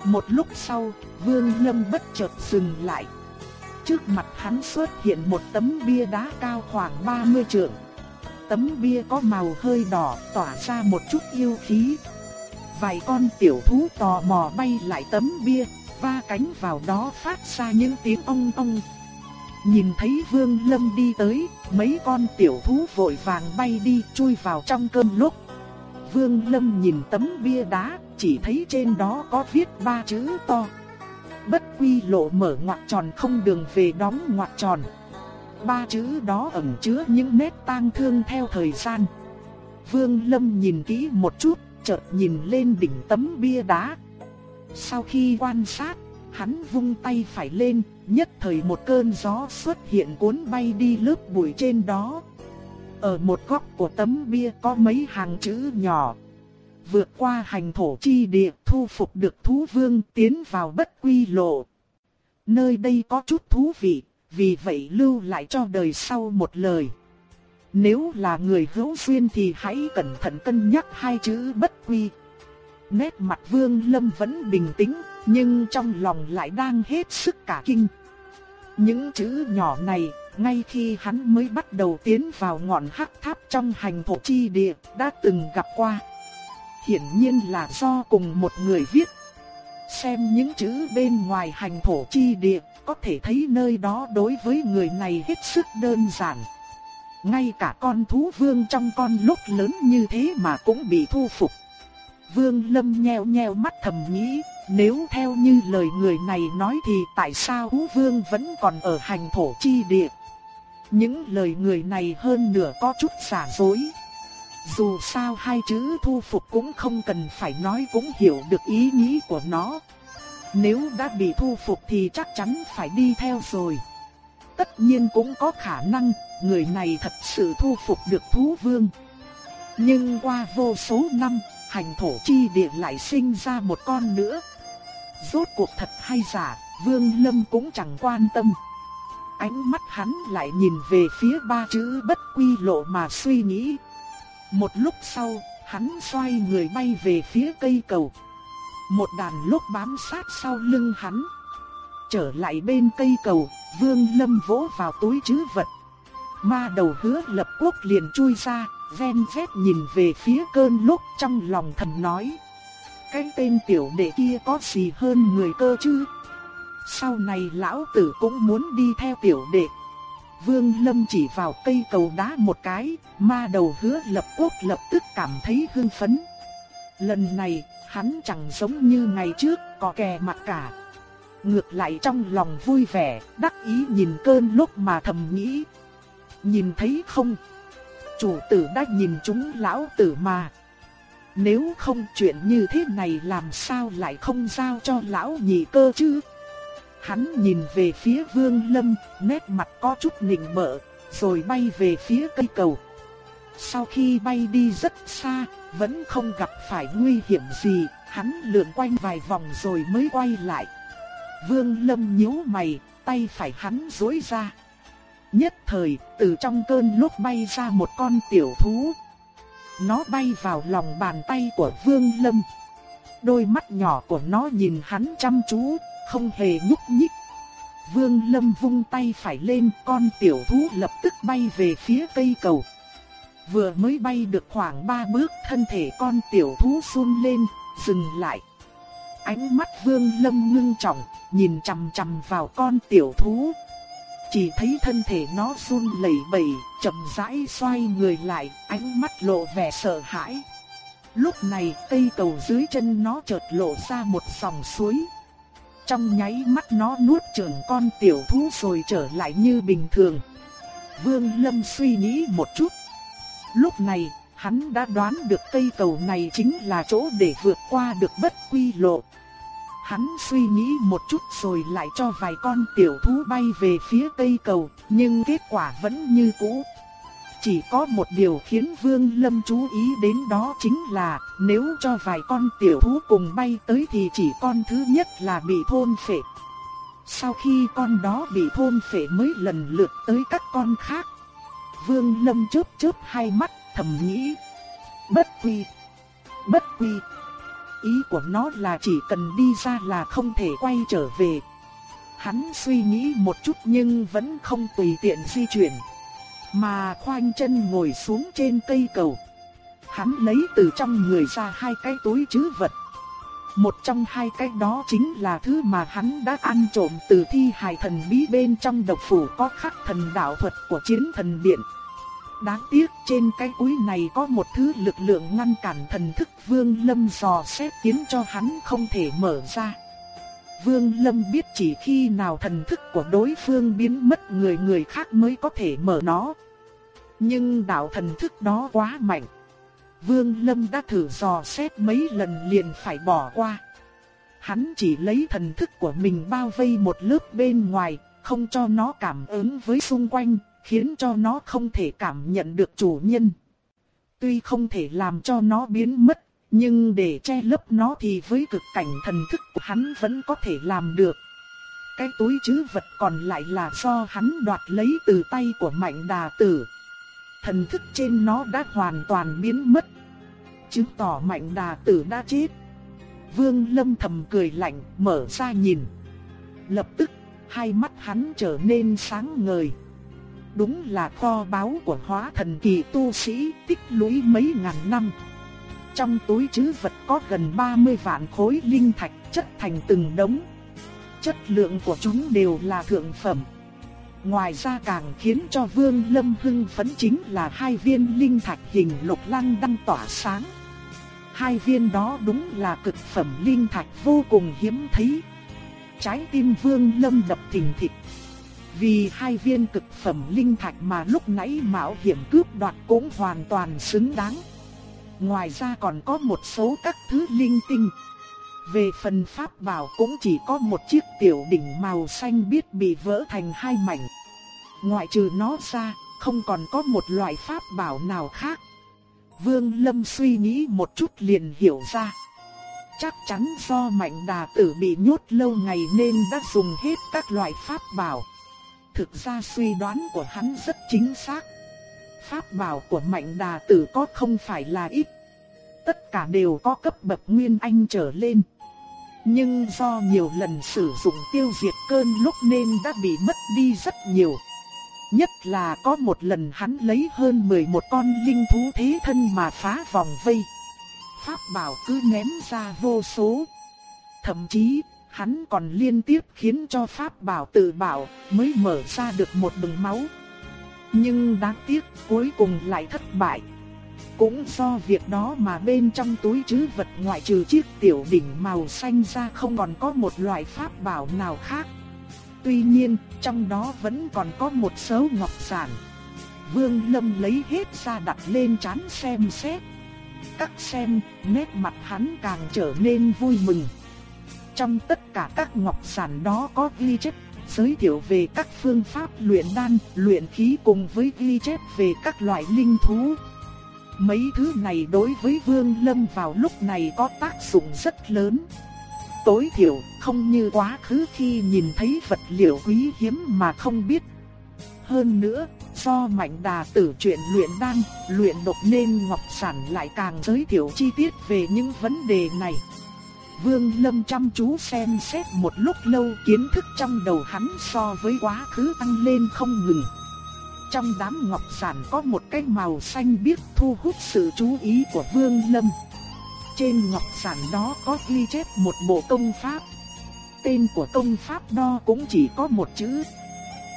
Một lúc sau, Vương Lâm bất chợt dừng lại. Trước mặt hắn xuất hiện một tấm bia đá cao khoảng 30 trượng. Tấm bia có màu hơi đỏ, tỏa ra một chút yêu khí. Vài con tiểu thú tò mò bay lại tấm bia, va cánh vào đó phát ra những tiếng ong ong. Nhìn thấy Vương Lâm đi tới, mấy con tiểu thú vội vàng bay đi chui vào trong cơm lúc. Vương Lâm nhìn tấm bia đá, chỉ thấy trên đó có viết ba chữ to. Bất quy lộ mở ngoặc tròn không đường về đóng ngoặc tròn. Ba chữ đó ẩn chứa những nét tang thương theo thời gian. Vương Lâm nhìn kỹ một chút, chợt nhìn lên đỉnh tấm bia đá. Sau khi quan sát, hắn vung tay phải lên, nhất thời một cơn gió xuất hiện cuốn bay đi lớp bụi trên đó. Ở một góc của tấm bia có mấy hàng chữ nhỏ. Vượt qua hành thổ chi địa thu phục được thú vương tiến vào bất quy lộ. Nơi đây có chút thú vị, vì vậy lưu lại cho đời sau một lời. Nếu là người hữu duyên thì hãy cẩn thận cân nhắc hai chữ bất quy. Nét mặt vương lâm vẫn bình tĩnh, nhưng trong lòng lại đang hết sức cả kinh. Những chữ nhỏ này, ngay khi hắn mới bắt đầu tiến vào ngọn hắc tháp trong hành thổ chi địa, đã từng gặp qua. Hiển nhiên là do cùng một người viết. Xem những chữ bên ngoài hành thổ chi địa, có thể thấy nơi đó đối với người này hết sức đơn giản. Ngay cả con thú vương trong con lúc lớn như thế mà cũng bị thu phục. Vương Lâm nheo nheo mắt thầm nghĩ, nếu theo như lời người này nói thì tại sao thú vương vẫn còn ở hành thổ chi địa? Những lời người này hơn nửa có chút giả dối. Dù sao hai chữ thu phục cũng không cần phải nói cũng hiểu được ý nghĩ của nó. Nếu đã bị thu phục thì chắc chắn phải đi theo rồi. Tất nhiên cũng có khả năng người này thật sự thu phục được thú vương. Nhưng qua vô số năm, hành thổ chi địa lại sinh ra một con nữa. Rốt cuộc thật hay giả, Vương Lâm cũng chẳng quan tâm. Ánh mắt hắn lại nhìn về phía ba chữ bất quy lộ mà suy nghĩ. Một lúc sau, hắn xoay người bay về phía cây cầu. Một đàn lốc bám sát sau lưng hắn. Trở lại bên cây cầu, Vương Lâm vỗ vào túi trữ vật. Ma đầu hứa lập quốc liền chui ra, ven vét nhìn về phía cơn lốc trong lòng thầm nói. Cái tên tiểu đệ kia có gì hơn người cơ chứ? Sau này lão tử cũng muốn đi theo tiểu đệ. Vương Lâm chỉ vào cây cầu đá một cái, ma đầu hứa lập quốc lập tức cảm thấy hưng phấn. Lần này, hắn chẳng giống như ngày trước, có kè mặt cả. Ngược lại trong lòng vui vẻ, đắc ý nhìn cơn lúc mà thầm nghĩ. Nhìn thấy không? Chủ tử đã nhìn chúng lão tử mà. Nếu không chuyện như thế này làm sao lại không giao cho lão nhị cơ chứ? Hắn nhìn về phía vương lâm, nét mặt có chút nịnh bợ, rồi bay về phía cây cầu. Sau khi bay đi rất xa, vẫn không gặp phải nguy hiểm gì, hắn lượn quanh vài vòng rồi mới quay lại. Vương lâm nhíu mày, tay phải hắn duỗi ra. Nhất thời, từ trong cơn lúc bay ra một con tiểu thú. Nó bay vào lòng bàn tay của Vương Lâm. Đôi mắt nhỏ của nó nhìn hắn chăm chú, không hề nhúc nhích. Vương Lâm vung tay phải lên, con tiểu thú lập tức bay về phía cây cầu. Vừa mới bay được khoảng 3 bước, thân thể con tiểu thú run lên, dừng lại. Ánh mắt Vương Lâm ngưng trọng, nhìn chằm chằm vào con tiểu thú. Chỉ thấy thân thể nó run lẩy bẩy, chậm rãi xoay người lại, ánh mắt lộ vẻ sợ hãi. Lúc này, cây cầu dưới chân nó chợt lộ ra một dòng suối. Trong nháy mắt nó nuốt chửng con tiểu thú rồi trở lại như bình thường. Vương Lâm suy nghĩ một chút. Lúc này, hắn đã đoán được cây cầu này chính là chỗ để vượt qua được bất quy lộ. Hắn suy nghĩ một chút rồi lại cho vài con tiểu thú bay về phía cây cầu, nhưng kết quả vẫn như cũ. Chỉ có một điều khiến Vương Lâm chú ý đến đó chính là nếu cho vài con tiểu thú cùng bay tới thì chỉ con thứ nhất là bị thôn phệ. Sau khi con đó bị thôn phệ mới lần lượt tới các con khác. Vương Lâm chớp chớp hai mắt, thầm nghĩ. Bất quy. Bất quy. Ý của nó là chỉ cần đi ra là không thể quay trở về. Hắn suy nghĩ một chút nhưng vẫn không tùy tiện di chuyển. Mà khoanh chân ngồi xuống trên cây cầu. Hắn lấy từ trong người ra hai cái túi trữ vật. Một trong hai cái đó chính là thứ mà hắn đã ăn trộm từ thi hài thần bí bên trong độc phủ có khắc thần đạo thuật của chiến thần điện. Đáng tiếc trên cái cuối này có một thứ lực lượng ngăn cản thần thức Vương Lâm dò xét khiến cho hắn không thể mở ra. Vương Lâm biết chỉ khi nào thần thức của đối phương biến mất người người khác mới có thể mở nó. Nhưng đạo thần thức đó quá mạnh. Vương Lâm đã thử dò xét mấy lần liền phải bỏ qua. Hắn chỉ lấy thần thức của mình bao vây một lớp bên ngoài, không cho nó cảm ứng với xung quanh, khiến cho nó không thể cảm nhận được chủ nhân. Tuy không thể làm cho nó biến mất, nhưng để che lấp nó thì với cực cảnh thần thức của hắn vẫn có thể làm được. Cái túi chứ vật còn lại là do hắn đoạt lấy từ tay của mạnh đà tử. Thần thức trên nó đã hoàn toàn biến mất. Chứng tỏ mạnh đà tử đã chết. Vương lâm thầm cười lạnh, mở ra nhìn. Lập tức, hai mắt hắn trở nên sáng ngời đúng là kho báu của hóa thần kỳ tu sĩ, tích lũy mấy ngàn năm. Trong túi chứ vật có gần 30 vạn khối linh thạch, chất thành từng đống. Chất lượng của chúng đều là thượng phẩm. Ngoài ra càng khiến cho Vương Lâm hưng phấn chính là hai viên linh thạch hình lục lăng đang tỏa sáng. Hai viên đó đúng là cực phẩm linh thạch vô cùng hiếm thấy. Trái tim Vương Lâm đập thình thịch. Vì hai viên cực phẩm linh thạch mà lúc nãy mạo hiểm cướp đoạt cũng hoàn toàn xứng đáng. Ngoài ra còn có một số các thứ linh tinh. Về phần pháp bảo cũng chỉ có một chiếc tiểu đỉnh màu xanh biết bị vỡ thành hai mảnh. Ngoại trừ nó ra, không còn có một loại pháp bảo nào khác. Vương Lâm suy nghĩ một chút liền hiểu ra. Chắc chắn do mạnh đà tử bị nhốt lâu ngày nên đã dùng hết các loại pháp bảo. Thực ra suy đoán của hắn rất chính xác. Pháp bảo của mạnh đà tử có không phải là ít. Tất cả đều có cấp bậc nguyên anh trở lên. Nhưng do nhiều lần sử dụng tiêu diệt cơn lúc nên đã bị mất đi rất nhiều. Nhất là có một lần hắn lấy hơn 11 con linh thú thế thân mà phá vòng vây. Pháp bảo cứ ném ra vô số. Thậm chí, hắn còn liên tiếp khiến cho Pháp bảo tự bảo mới mở ra được một đường máu. Nhưng đáng tiếc cuối cùng lại thất bại. Cũng do việc đó mà bên trong túi chứ vật ngoại trừ chiếc tiểu đỉnh màu xanh ra không còn có một loại pháp bảo nào khác. Tuy nhiên, trong đó vẫn còn có một số ngọc sản. Vương Lâm lấy hết ra đặt lên chán xem xét. Các xem, nét mặt hắn càng trở nên vui mừng. Trong tất cả các ngọc sản đó có ghi chép giới thiệu về các phương pháp luyện đan, luyện khí cùng với ghi chép về các loại linh thú. Mấy thứ này đối với Vương Lâm vào lúc này có tác dụng rất lớn tối thiểu không như quá khứ khi nhìn thấy vật liệu quý hiếm mà không biết. Hơn nữa, do mạnh đà tử chuyện luyện đan, luyện độc nên Ngọc Sản lại càng giới thiệu chi tiết về những vấn đề này. Vương Lâm chăm chú xem xét một lúc lâu kiến thức trong đầu hắn so với quá khứ tăng lên không ngừng. Trong đám ngọc sản có một cái màu xanh biếc thu hút sự chú ý của Vương Lâm. Trên ngọc sản đó có ghi chép một bộ công pháp. Tên của công pháp đó cũng chỉ có một chữ.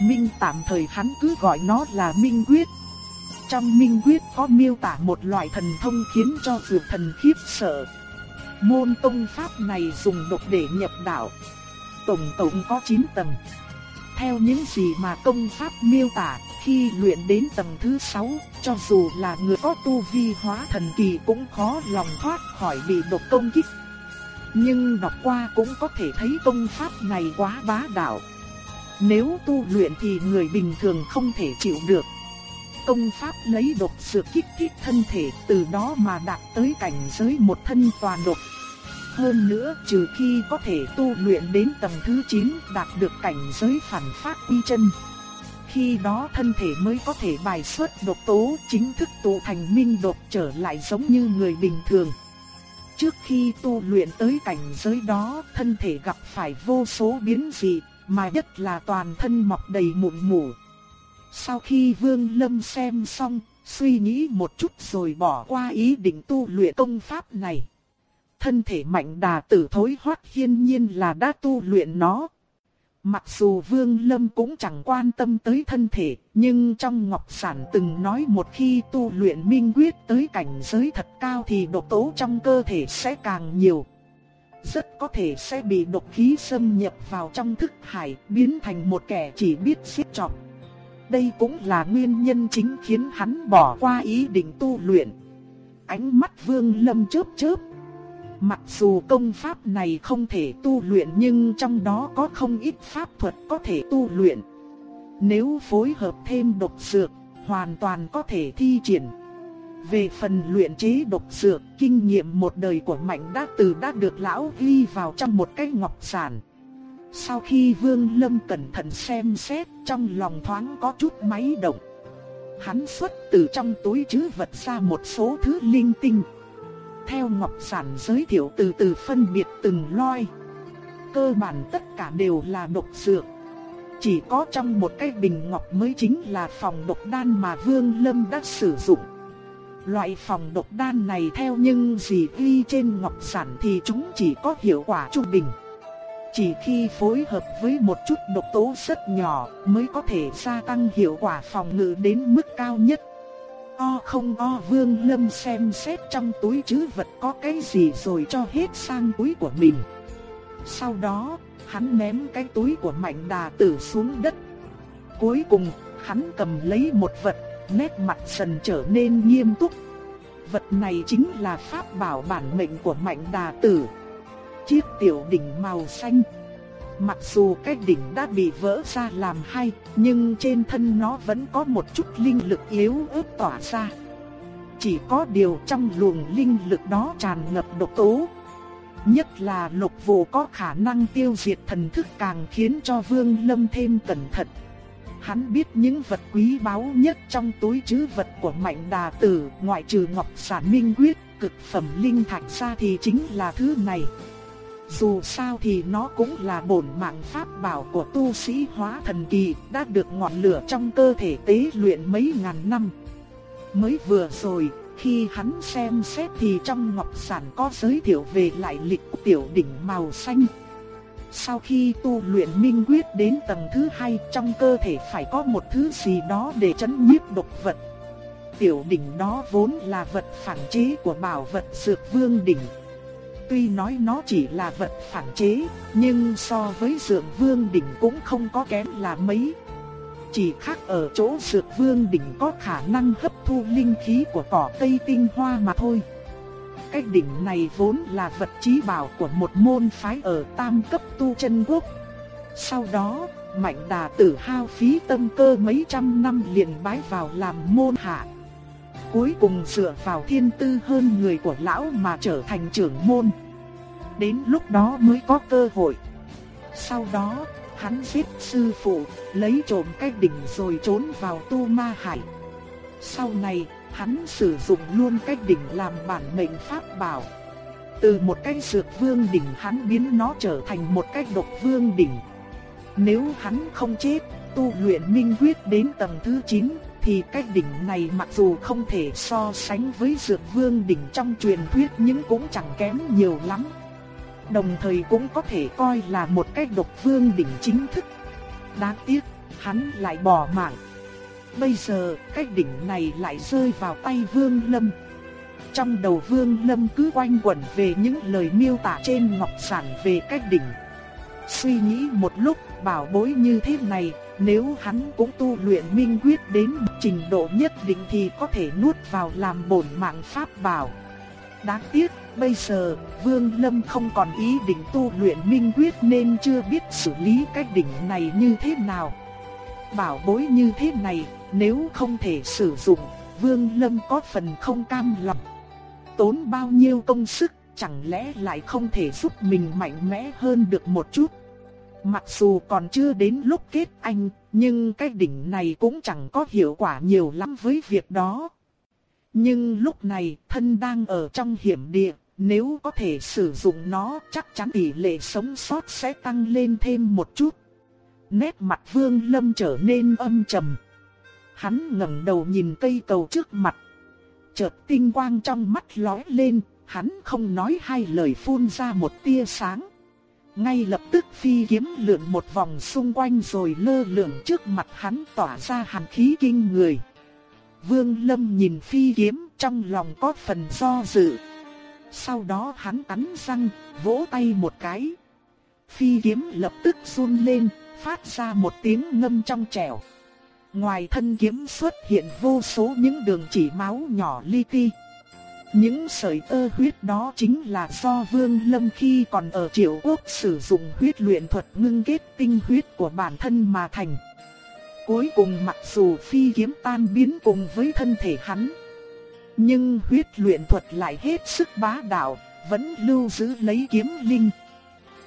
Minh tạm thời hắn cứ gọi nó là Minh Quyết. Trong Minh Quyết có miêu tả một loại thần thông khiến cho dược thần khiếp sợ. Môn công pháp này dùng độc để nhập đạo. Tổng tổng có 9 tầng. Theo những gì mà công pháp miêu tả, khi luyện đến tầng thứ 6, cho dù là người có tu vi hóa thần kỳ cũng khó lòng thoát khỏi bị độc công kích. Nhưng đọc qua cũng có thể thấy công pháp này quá bá đạo. Nếu tu luyện thì người bình thường không thể chịu được. Công pháp lấy độc dược kích thích thân thể từ đó mà đạt tới cảnh giới một thân toàn độc. Hơn nữa, trừ khi có thể tu luyện đến tầng thứ 9 đạt được cảnh giới phản phát uy chân. Khi đó thân thể mới có thể bài xuất độc tố chính thức tụ thành minh độc trở lại giống như người bình thường. Trước khi tu luyện tới cảnh giới đó, thân thể gặp phải vô số biến dị, mà nhất là toàn thân mọc đầy mụn mủ. Sau khi Vương Lâm xem xong, suy nghĩ một chút rồi bỏ qua ý định tu luyện công pháp này. Thân thể mạnh đà tử thối hoát hiên nhiên là đã tu luyện nó. Mặc dù Vương Lâm cũng chẳng quan tâm tới thân thể, nhưng trong Ngọc Sản từng nói một khi tu luyện minh quyết tới cảnh giới thật cao thì độc tố trong cơ thể sẽ càng nhiều. Rất có thể sẽ bị độc khí xâm nhập vào trong thức hải, biến thành một kẻ chỉ biết giết chóc. Đây cũng là nguyên nhân chính khiến hắn bỏ qua ý định tu luyện. Ánh mắt Vương Lâm chớp chớp, Mặc dù công pháp này không thể tu luyện nhưng trong đó có không ít pháp thuật có thể tu luyện. Nếu phối hợp thêm độc dược, hoàn toàn có thể thi triển. Về phần luyện chế độc dược, kinh nghiệm một đời của Mạnh đã từ đã được lão ghi vào trong một cái ngọc sản. Sau khi Vương Lâm cẩn thận xem xét, trong lòng thoáng có chút máy động. Hắn xuất từ trong túi trữ vật ra một số thứ linh tinh theo Ngọc Sản giới thiệu từ từ phân biệt từng loài. Cơ bản tất cả đều là độc dược. chỉ có trong một cái bình ngọc mới chính là phòng độc đan mà Vương Lâm đã sử dụng. Loại phòng độc đan này theo những gì ghi trên ngọc sản thì chúng chỉ có hiệu quả trung bình. Chỉ khi phối hợp với một chút độc tố rất nhỏ mới có thể gia tăng hiệu quả phòng ngự đến mức cao nhất. O không o vương lâm xem xét trong túi chứ vật có cái gì rồi cho hết sang túi của mình. Sau đó, hắn ném cái túi của mạnh đà tử xuống đất. Cuối cùng, hắn cầm lấy một vật, nét mặt dần trở nên nghiêm túc. Vật này chính là pháp bảo bản mệnh của mạnh đà tử. Chiếc tiểu đỉnh màu xanh. Mặc dù cái đỉnh đã bị vỡ ra làm hai, nhưng trên thân nó vẫn có một chút linh lực yếu ớt tỏa ra. Chỉ có điều trong luồng linh lực đó tràn ngập độc tố. Nhất là lục vụ có khả năng tiêu diệt thần thức càng khiến cho Vương Lâm thêm cẩn thận. Hắn biết những vật quý báu nhất trong túi trữ vật của Mạnh Đà Tử, ngoại trừ Ngọc Sản Minh Quyết, cực phẩm linh thạch ra thì chính là thứ này. Dù sao thì nó cũng là bổn mạng pháp bảo của tu sĩ hóa thần kỳ, đã được ngọn lửa trong cơ thể tế luyện mấy ngàn năm. Mới vừa rồi, khi hắn xem xét thì trong ngọc sản có giới thiệu về lại lịch tiểu đỉnh màu xanh. Sau khi tu luyện minh quyết đến tầng thứ hai trong cơ thể phải có một thứ gì đó để chấn nhiếp độc vật. Tiểu đỉnh đó vốn là vật phản chế của bảo vật dược vương đỉnh. Tuy nói nó chỉ là vật phản chế, nhưng so với dược vương đỉnh cũng không có kém là mấy. Chỉ khác ở chỗ dược vương đỉnh có khả năng hấp thu linh khí của cỏ cây tinh hoa mà thôi. Cái đỉnh này vốn là vật trí bảo của một môn phái ở tam cấp tu chân quốc. Sau đó, mạnh đà tử hao phí tâm cơ mấy trăm năm liền bái vào làm môn hạ. Cuối cùng dựa vào thiên tư hơn người của lão mà trở thành trưởng môn. Đến lúc đó mới có cơ hội. Sau đó, hắn giết sư phụ, lấy trộm cái đỉnh rồi trốn vào tu ma hải. Sau này, hắn sử dụng luôn cái đỉnh làm bản mệnh pháp bảo. Từ một cái dược vương đỉnh hắn biến nó trở thành một cái độc vương đỉnh. Nếu hắn không chết, tu luyện minh quyết đến tầng thứ 9, thì cái đỉnh này mặc dù không thể so sánh với dược vương đỉnh trong truyền thuyết nhưng cũng chẳng kém nhiều lắm. Đồng thời cũng có thể coi là một cái độc vương đỉnh chính thức. Đáng tiếc, hắn lại bỏ mạng. Bây giờ, cái đỉnh này lại rơi vào tay Vương Lâm. Trong đầu Vương Lâm cứ quanh quẩn về những lời miêu tả trên ngọc sản về cái đỉnh. Suy nghĩ một lúc, bảo bối như thế này, nếu hắn cũng tu luyện minh quyết đến trình độ nhất định thì có thể nuốt vào làm bổn mạng pháp bảo. Đáng tiếc, bây giờ, Vương Lâm không còn ý định tu luyện minh quyết nên chưa biết xử lý cái đỉnh này như thế nào. Bảo bối như thế này, nếu không thể sử dụng, Vương Lâm có phần không cam lòng. Tốn bao nhiêu công sức, chẳng lẽ lại không thể giúp mình mạnh mẽ hơn được một chút. Mặc dù còn chưa đến lúc kết anh, nhưng cái đỉnh này cũng chẳng có hiệu quả nhiều lắm với việc đó. Nhưng lúc này, thân đang ở trong hiểm địa, nếu có thể sử dụng nó chắc chắn tỷ lệ sống sót sẽ tăng lên thêm một chút. Nét mặt Vương Lâm trở nên âm trầm. Hắn ngẩng đầu nhìn cây cầu trước mặt. Chợt tinh quang trong mắt lóe lên, hắn không nói hai lời phun ra một tia sáng. Ngay lập tức phi kiếm lượn một vòng xung quanh rồi lơ lửng trước mặt hắn tỏa ra hàn khí kinh người. Vương Lâm nhìn phi kiếm trong lòng có phần do dự. Sau đó hắn cắn răng, vỗ tay một cái. Phi kiếm lập tức run lên, phát ra một tiếng ngâm trong trẻo. Ngoài thân kiếm xuất hiện vô số những đường chỉ máu nhỏ li ti. Những sợi tơ huyết đó chính là do Vương Lâm khi còn ở Triệu Quốc sử dụng huyết luyện thuật ngưng kết tinh huyết của bản thân mà thành. Cuối cùng mặc dù phi kiếm tan biến cùng với thân thể hắn, nhưng huyết luyện thuật lại hết sức bá đạo, vẫn lưu giữ lấy kiếm linh.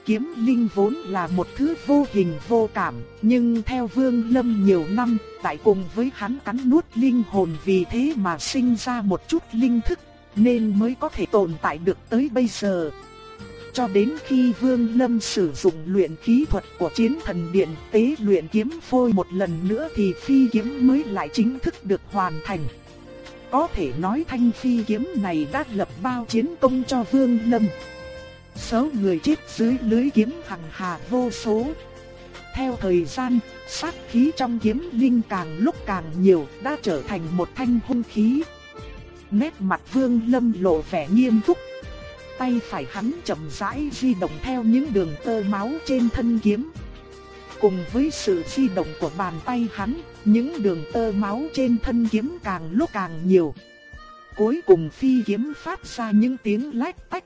Kiếm linh vốn là một thứ vô hình vô cảm, nhưng theo Vương Lâm nhiều năm, tại cùng với hắn cắn nuốt linh hồn vì thế mà sinh ra một chút linh thức, nên mới có thể tồn tại được tới bây giờ. cho đến khi Vương Lâm sử dụng luyện khí thuật của chiến thần điện tế luyện kiếm phôi một lần nữa thì phi kiếm mới lại chính thức được hoàn thành. Có thể nói thanh phi kiếm này đã lập bao chiến công cho Vương Lâm. Số người chết dưới lưới kiếm hằng hà vô số. Theo thời gian, sát khí trong kiếm linh càng lúc càng nhiều đã trở thành một thanh hung khí. Nét mặt Vương Lâm lộ vẻ nghiêm túc. Tay phải hắn chậm rãi di động theo những đường tơ máu trên thân kiếm. Cùng với sự di động của bàn tay hắn, những đường tơ máu trên thân kiếm càng lúc càng nhiều. Cuối cùng phi kiếm phát ra những tiếng lách tách.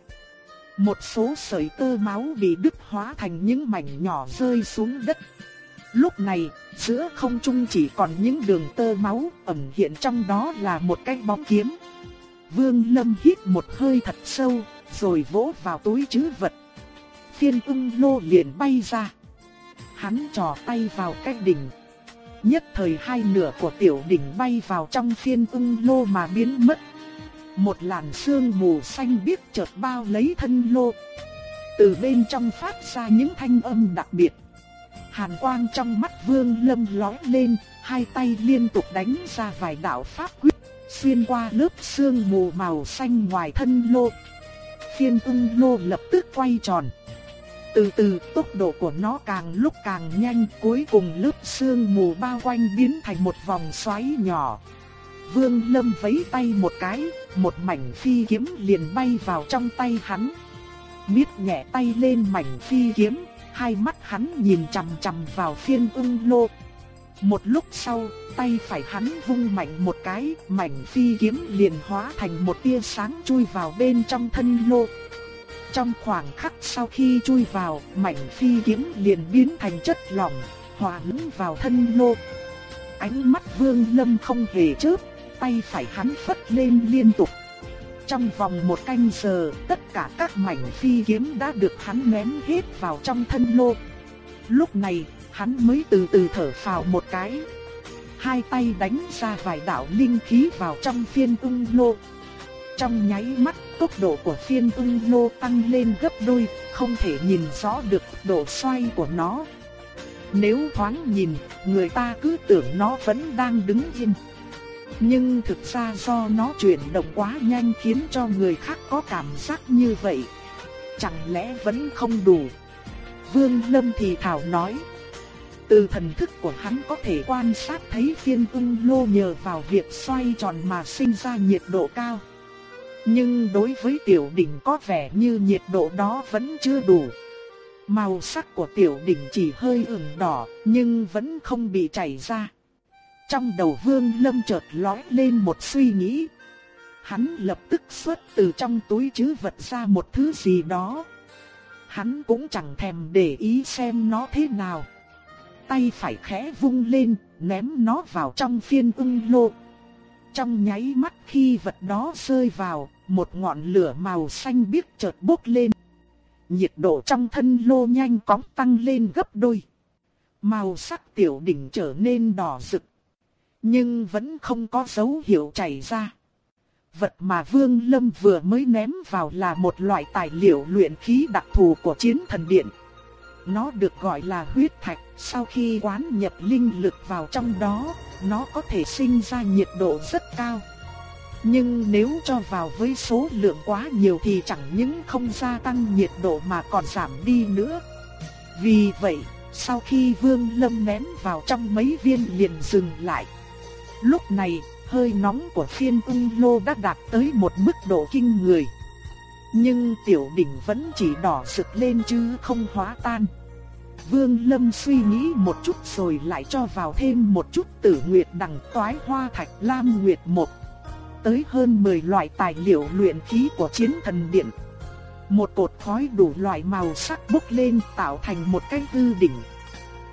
Một số sợi tơ máu bị đứt hóa thành những mảnh nhỏ rơi xuống đất. Lúc này, giữa không trung chỉ còn những đường tơ máu, ẩn hiện trong đó là một cái bóng kiếm. Vương Lâm hít một hơi thật sâu, rồi vỗ vào túi trữ vật. Phiên ưng lô liền bay ra. Hắn trò tay vào cái đỉnh. Nhất thời hai nửa của tiểu đỉnh bay vào trong phiên ưng lô mà biến mất. Một làn sương mù xanh biếc chợt bao lấy thân lô. Từ bên trong phát ra những thanh âm đặc biệt. Hàn quang trong mắt vương lâm lóe lên, hai tay liên tục đánh ra vài đạo pháp quyết, xuyên qua lớp sương mù màu xanh ngoài thân lô. Phiên ung lô lập tức quay tròn. Từ từ tốc độ của nó càng lúc càng nhanh cuối cùng lớp sương mù bao quanh biến thành một vòng xoáy nhỏ. Vương Lâm vẫy tay một cái, một mảnh phi kiếm liền bay vào trong tay hắn. Miết nhẹ tay lên mảnh phi kiếm, hai mắt hắn nhìn chằm chằm vào phiên ung lô. Một lúc sau, tay phải hắn vung mạnh một cái, mảnh phi kiếm liền hóa thành một tia sáng chui vào bên trong thân lô. Trong khoảng khắc sau khi chui vào, mảnh phi kiếm liền biến thành chất lỏng, hòa lẫn vào thân lô. Ánh mắt Vương Lâm không hề chớp, tay phải hắn phất lên liên tục. Trong vòng một canh giờ, tất cả các mảnh phi kiếm đã được hắn ném hết vào trong thân lô. Lúc này, hắn mới từ từ thở phào một cái. Hai tay đánh ra vài đạo linh khí vào trong phiên ung lô. Trong nháy mắt, tốc độ của phiên ung lô tăng lên gấp đôi, không thể nhìn rõ được độ xoay của nó. Nếu thoáng nhìn, người ta cứ tưởng nó vẫn đang đứng yên. Nhưng thực ra do nó chuyển động quá nhanh khiến cho người khác có cảm giác như vậy. Chẳng lẽ vẫn không đủ? Vương Lâm thì thảo nói. Từ thần thức của hắn có thể quan sát thấy phiên ung lô nhờ vào việc xoay tròn mà sinh ra nhiệt độ cao. Nhưng đối với tiểu đỉnh có vẻ như nhiệt độ đó vẫn chưa đủ. Màu sắc của tiểu đỉnh chỉ hơi ửng đỏ, nhưng vẫn không bị chảy ra. Trong đầu vương lâm chợt lói lên một suy nghĩ. Hắn lập tức xuất từ trong túi chứ vật ra một thứ gì đó. Hắn cũng chẳng thèm để ý xem nó thế nào. Tay phải khẽ vung lên, ném nó vào trong phiên ưng lô. Trong nháy mắt khi vật đó rơi vào, một ngọn lửa màu xanh biếc chợt bốc lên. Nhiệt độ trong thân lô nhanh chóng tăng lên gấp đôi. Màu sắc tiểu đỉnh trở nên đỏ rực. Nhưng vẫn không có dấu hiệu chảy ra. Vật mà Vương Lâm vừa mới ném vào là một loại tài liệu luyện khí đặc thù của chiến thần điện. Nó được gọi là huyết thạch, sau khi quán nhập linh lực vào trong đó, nó có thể sinh ra nhiệt độ rất cao. Nhưng nếu cho vào với số lượng quá nhiều thì chẳng những không gia tăng nhiệt độ mà còn giảm đi nữa. Vì vậy, sau khi Vương Lâm ném vào trong mấy viên liền dừng lại. Lúc này, hơi nóng của phiên ung lô đã đạt tới một mức độ kinh người. Nhưng tiểu đỉnh vẫn chỉ đỏ sực lên chứ không hóa tan. Vương Lâm suy nghĩ một chút rồi lại cho vào thêm một chút tử nguyệt đằng toái hoa thạch lam nguyệt một. Tới hơn 10 loại tài liệu luyện khí của chiến thần điện. Một cột khói đủ loại màu sắc bốc lên tạo thành một cái hư đỉnh.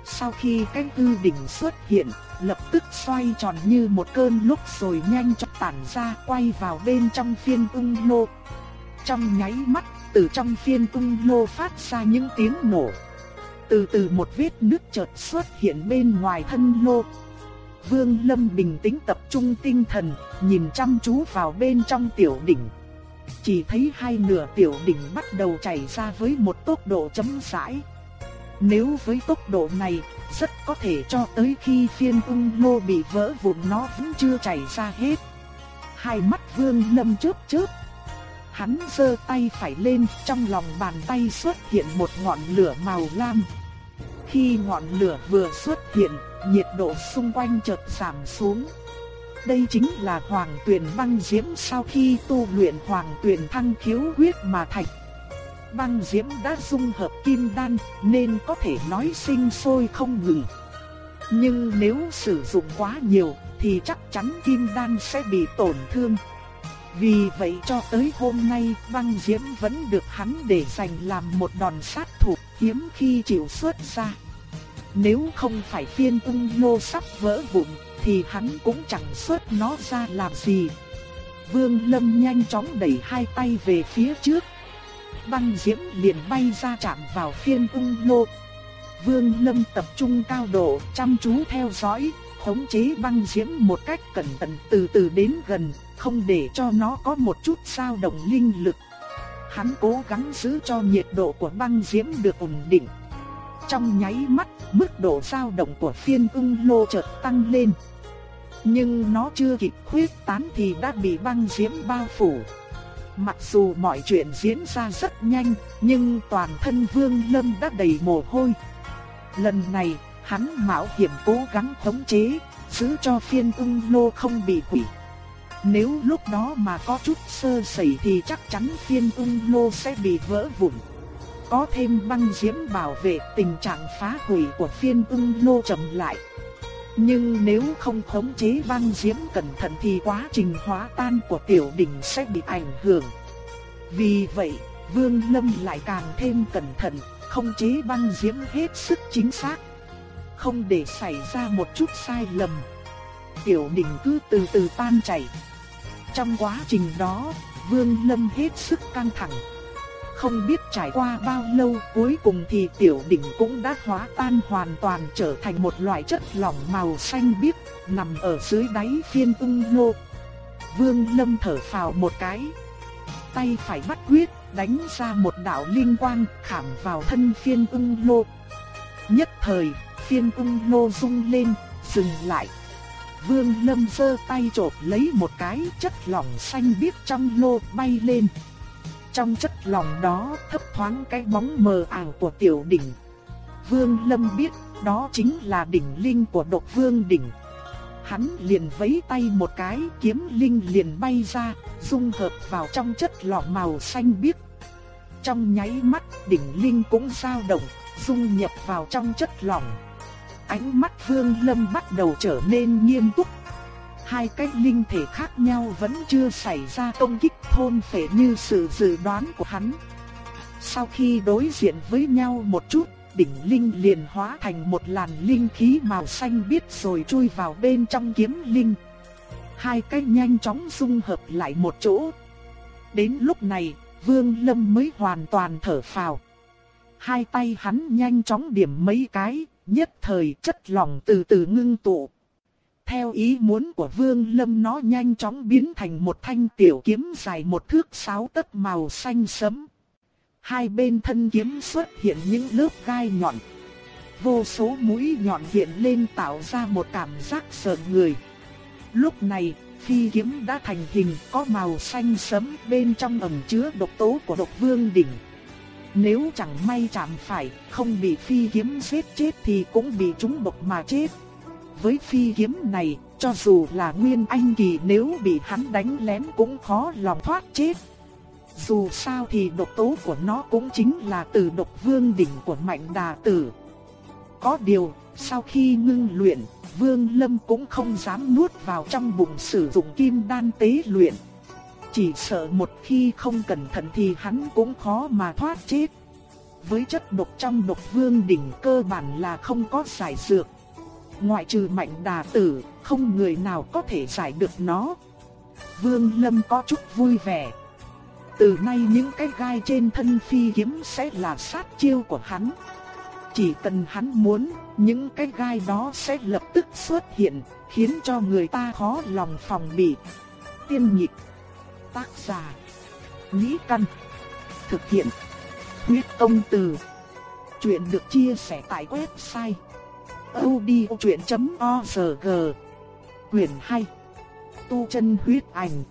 Sau khi cái hư đỉnh xuất hiện, lập tức xoay tròn như một cơn lúc rồi nhanh chóng tản ra quay vào bên trong phiên ung lô. Trong nháy mắt, từ trong phiên ung lô phát ra những tiếng nổ. Từ từ một vết nước chợt xuất hiện bên ngoài thân lô. Vương Lâm bình tĩnh tập trung tinh thần, nhìn chăm chú vào bên trong tiểu đỉnh. Chỉ thấy hai nửa tiểu đỉnh bắt đầu chảy ra với một tốc độ chấm rãi. Nếu với tốc độ này, rất có thể cho tới khi phiên ung lô bị vỡ vụn nó vẫn chưa chảy ra hết. Hai mắt vương lâm chớp chớp. Hắn giơ tay phải lên, trong lòng bàn tay xuất hiện một ngọn lửa màu lam. Khi ngọn lửa vừa xuất hiện, nhiệt độ xung quanh chợt giảm xuống. Đây chính là hoàng tuyển băng diễm sau khi tu luyện hoàng tuyển thăng khiếu huyết mà thành. Băng diễm đã dung hợp kim đan nên có thể nói sinh sôi không ngừng. Nhưng nếu sử dụng quá nhiều thì chắc chắn kim đan sẽ bị tổn thương. Vì vậy cho tới hôm nay băng diễm vẫn được hắn để dành làm một đòn sát thủ hiếm khi chịu xuất ra. Nếu không phải phiên ung lô sắp vỡ vụn thì hắn cũng chẳng xuất nó ra làm gì. Vương Lâm nhanh chóng đẩy hai tay về phía trước. Băng diễm liền bay ra chạm vào phiên ung lô. Vương Lâm tập trung cao độ, chăm chú theo dõi, khống chế băng diễm một cách cẩn thận từ từ đến gần, không để cho nó có một chút dao động linh lực. Hắn cố gắng giữ cho nhiệt độ của băng diễm được ổn định. Trong nháy mắt, mức độ dao động của phiên ung lô chợt tăng lên. Nhưng nó chưa kịp khuyết tán thì đã bị băng diễm bao phủ. Mặc dù mọi chuyện diễn ra rất nhanh, nhưng toàn thân Vương Lâm đã đầy mồ hôi. Lần này, hắn mạo hiểm cố gắng khống chế, giữ cho phiên ung lô không bị hủy. Nếu lúc đó mà có chút sơ sẩy thì chắc chắn phiên ung lô sẽ bị vỡ vụn. Có thêm băng diễm bảo vệ tình trạng phá hủy của phiên ung lô chậm lại. Nhưng nếu không khống chế băng diễm cẩn thận thì quá trình hóa tan của tiểu đỉnh sẽ bị ảnh hưởng. Vì vậy, Vương Lâm lại càng thêm cẩn thận, khống chế băng diễm hết sức chính xác. Không để xảy ra một chút sai lầm. Tiểu đỉnh cứ từ từ tan chảy. Trong quá trình đó, Vương Lâm hết sức căng thẳng. Không biết trải qua bao lâu cuối cùng thì tiểu đỉnh cũng đã hóa tan hoàn toàn trở thành một loại chất lỏng màu xanh biếc nằm ở dưới đáy phiên ung lô. Vương Lâm thở phào một cái. Tay phải bắt quyết đánh ra một đạo linh quang khảm vào thân phiên ung lô. Nhất thời, phiên ung lô rung lên, dừng lại. Vương Lâm giơ tay chộp lấy một cái chất lỏng xanh biếc trong lô bay lên. Trong chất lỏng đó thấp thoáng cái bóng mờ ảo của tiểu đỉnh. Vương Lâm biết đó chính là đỉnh linh của độc vương đỉnh. Hắn liền vẫy tay một cái kiếm linh liền bay ra, dung hợp vào trong chất lỏng màu xanh biếc. Trong nháy mắt đỉnh linh cũng dao động, dung nhập vào trong chất lỏng. Ánh mắt Vương Lâm bắt đầu trở nên nghiêm túc hai cái linh thể khác nhau vẫn chưa xảy ra công kích thôn phệ như sự dự đoán của hắn. Sau khi đối diện với nhau một chút, đỉnh linh liền hóa thành một làn linh khí màu xanh biếc rồi chui vào bên trong kiếm linh. Hai cái nhanh chóng dung hợp lại một chỗ. Đến lúc này, Vương Lâm mới hoàn toàn thở phào. Hai tay hắn nhanh chóng điểm mấy cái, nhất thời chất lỏng từ từ ngưng tụ, theo ý muốn của Vương Lâm nó nhanh chóng biến thành một thanh tiểu kiếm dài một thước sáu tấc màu xanh sẫm. Hai bên thân kiếm xuất hiện những lớp gai nhọn. Vô số mũi nhọn hiện lên tạo ra một cảm giác sợ người. Lúc này, phi kiếm đã thành hình có màu xanh sẫm bên trong ẩn chứa độc tố của độc vương đỉnh. Nếu chẳng may chạm phải, không bị phi kiếm giết chết thì cũng bị trúng độc mà chết với phi kiếm này, cho dù là Nguyên Anh Kỳ nếu bị hắn đánh lén cũng khó lòng thoát chết. Dù sao thì độc tố của nó cũng chính là từ độc vương đỉnh của mạnh đà tử. Có điều, sau khi ngưng luyện, Vương Lâm cũng không dám nuốt vào trong bụng sử dụng kim đan tế luyện. Chỉ sợ một khi không cẩn thận thì hắn cũng khó mà thoát chết. Với chất độc trong độc vương đỉnh cơ bản là không có giải dược. Ngoại trừ mạnh đà tử, không người nào có thể giải được nó. Vương Lâm có chút vui vẻ. Từ nay những cái gai trên thân phi kiếm sẽ là sát chiêu của hắn. Chỉ cần hắn muốn, những cái gai đó sẽ lập tức xuất hiện, khiến cho người ta khó lòng phòng bị. Tiên nhịp Tác giả nhĩ căn. Thực hiện. Huyết công từ. Chuyện được chia sẻ tại website. odchuyện.org Quyền 2 Tu chân huyết ảnh,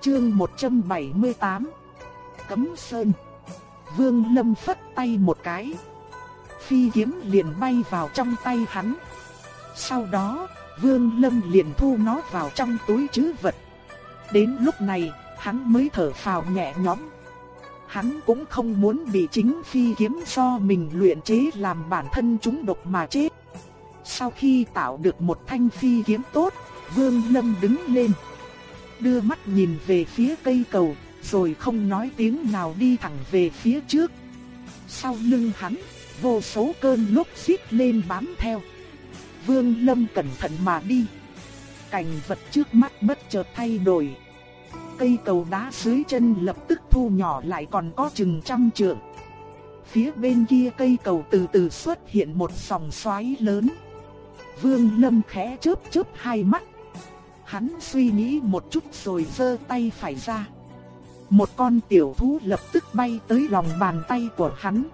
Chương 178 Cấm Sơn Vương Lâm phất tay một cái Phi kiếm liền bay vào trong tay hắn Sau đó, Vương Lâm liền thu nó vào trong túi trữ vật Đến lúc này hắn mới thở phào nhẹ nhõm Hắn cũng không muốn bị chính phi kiếm do mình luyện chế làm bản thân chúng độc mà chết Sau khi tạo được một thanh phi kiếm tốt Vương Lâm đứng lên đưa mắt nhìn về phía cây cầu, rồi không nói tiếng nào đi thẳng về phía trước. Sau lưng hắn, vô số cơn lốc xít lên bám theo. Vương Lâm cẩn thận mà đi. Cảnh vật trước mắt bất chợt thay đổi. Cây cầu đá dưới chân lập tức thu nhỏ lại còn có chừng trăm trượng. Phía bên kia cây cầu từ từ xuất hiện một dòng xoáy lớn. Vương Lâm khẽ chớp chớp hai mắt Hắn suy nghĩ một chút rồi giơ tay phải ra. Một con tiểu thú lập tức bay tới lòng bàn tay của hắn.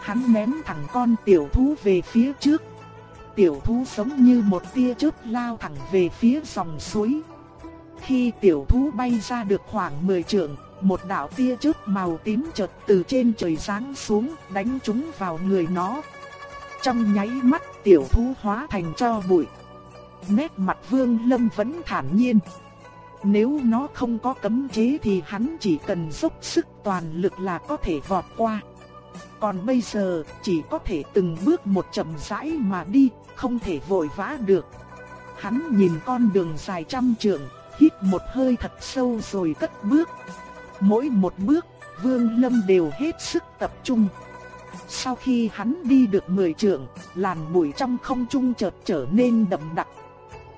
Hắn ném thẳng con tiểu thú về phía trước. Tiểu thú giống như một tia chớp lao thẳng về phía dòng suối. Khi tiểu thú bay ra được khoảng 10 trượng, một đạo tia chớp màu tím chợt từ trên trời giáng xuống, đánh trúng vào người nó. Trong nháy mắt, tiểu thú hóa thành cho bụi nét mặt Vương Lâm vẫn thản nhiên. Nếu nó không có cấm chế thì hắn chỉ cần dốc sức toàn lực là có thể vọt qua. Còn bây giờ chỉ có thể từng bước một chậm rãi mà đi, không thể vội vã được. Hắn nhìn con đường dài trăm trượng, hít một hơi thật sâu rồi cất bước. Mỗi một bước, Vương Lâm đều hết sức tập trung. Sau khi hắn đi được 10 trượng, làn bụi trong không trung chợt trở nên đậm đặc,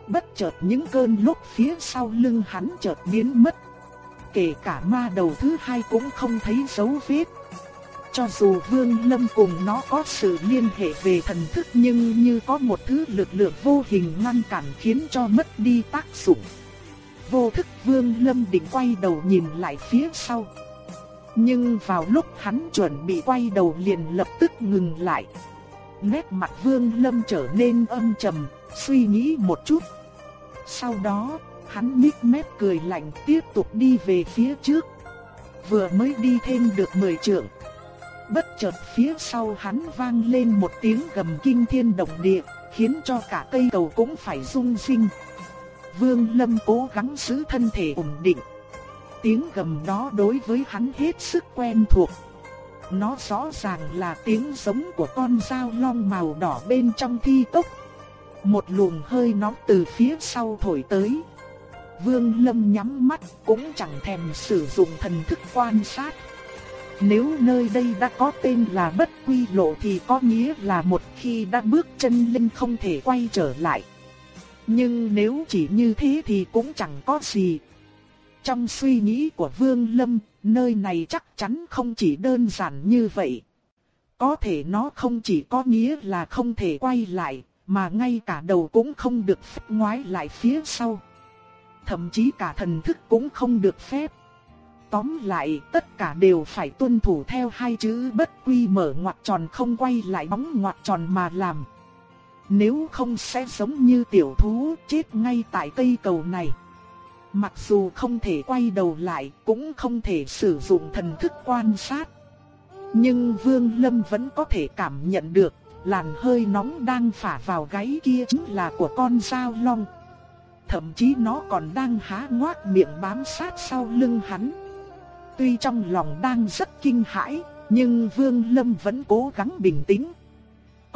Bất chợt những cơn lốc phía sau lưng hắn chợt biến mất. Kể cả ma đầu thứ hai cũng không thấy dấu vết. Cho dù Vương Lâm cùng nó có sự liên hệ về thần thức nhưng như có một thứ lực lượng vô hình ngăn cản khiến cho mất đi tác dụng. Vô thức Vương Lâm định quay đầu nhìn lại phía sau. Nhưng vào lúc hắn chuẩn bị quay đầu liền lập tức ngừng lại. Nét mặt Vương Lâm trở nên âm trầm, suy nghĩ một chút sau đó, hắn mít mép cười lạnh tiếp tục đi về phía trước. Vừa mới đi thêm được 10 trượng. Bất chợt phía sau hắn vang lên một tiếng gầm kinh thiên động địa, khiến cho cả cây cầu cũng phải rung rinh. Vương Lâm cố gắng giữ thân thể ổn định. Tiếng gầm đó đối với hắn hết sức quen thuộc. Nó rõ ràng là tiếng giống của con dao long màu đỏ bên trong thi tốc một luồng hơi nóng từ phía sau thổi tới. Vương Lâm nhắm mắt cũng chẳng thèm sử dụng thần thức quan sát. Nếu nơi đây đã có tên là bất quy lộ thì có nghĩa là một khi đã bước chân lên không thể quay trở lại. Nhưng nếu chỉ như thế thì cũng chẳng có gì. Trong suy nghĩ của Vương Lâm, nơi này chắc chắn không chỉ đơn giản như vậy. Có thể nó không chỉ có nghĩa là không thể quay lại, mà ngay cả đầu cũng không được phép ngoái lại phía sau. Thậm chí cả thần thức cũng không được phép. Tóm lại, tất cả đều phải tuân thủ theo hai chữ bất quy mở ngoặc tròn không quay lại bóng ngoặc tròn mà làm. Nếu không sẽ giống như tiểu thú chết ngay tại cây cầu này. Mặc dù không thể quay đầu lại, cũng không thể sử dụng thần thức quan sát. Nhưng Vương Lâm vẫn có thể cảm nhận được làn hơi nóng đang phả vào gáy kia chính là của con dao long. Thậm chí nó còn đang há ngoác miệng bám sát sau lưng hắn. Tuy trong lòng đang rất kinh hãi, nhưng Vương Lâm vẫn cố gắng bình tĩnh.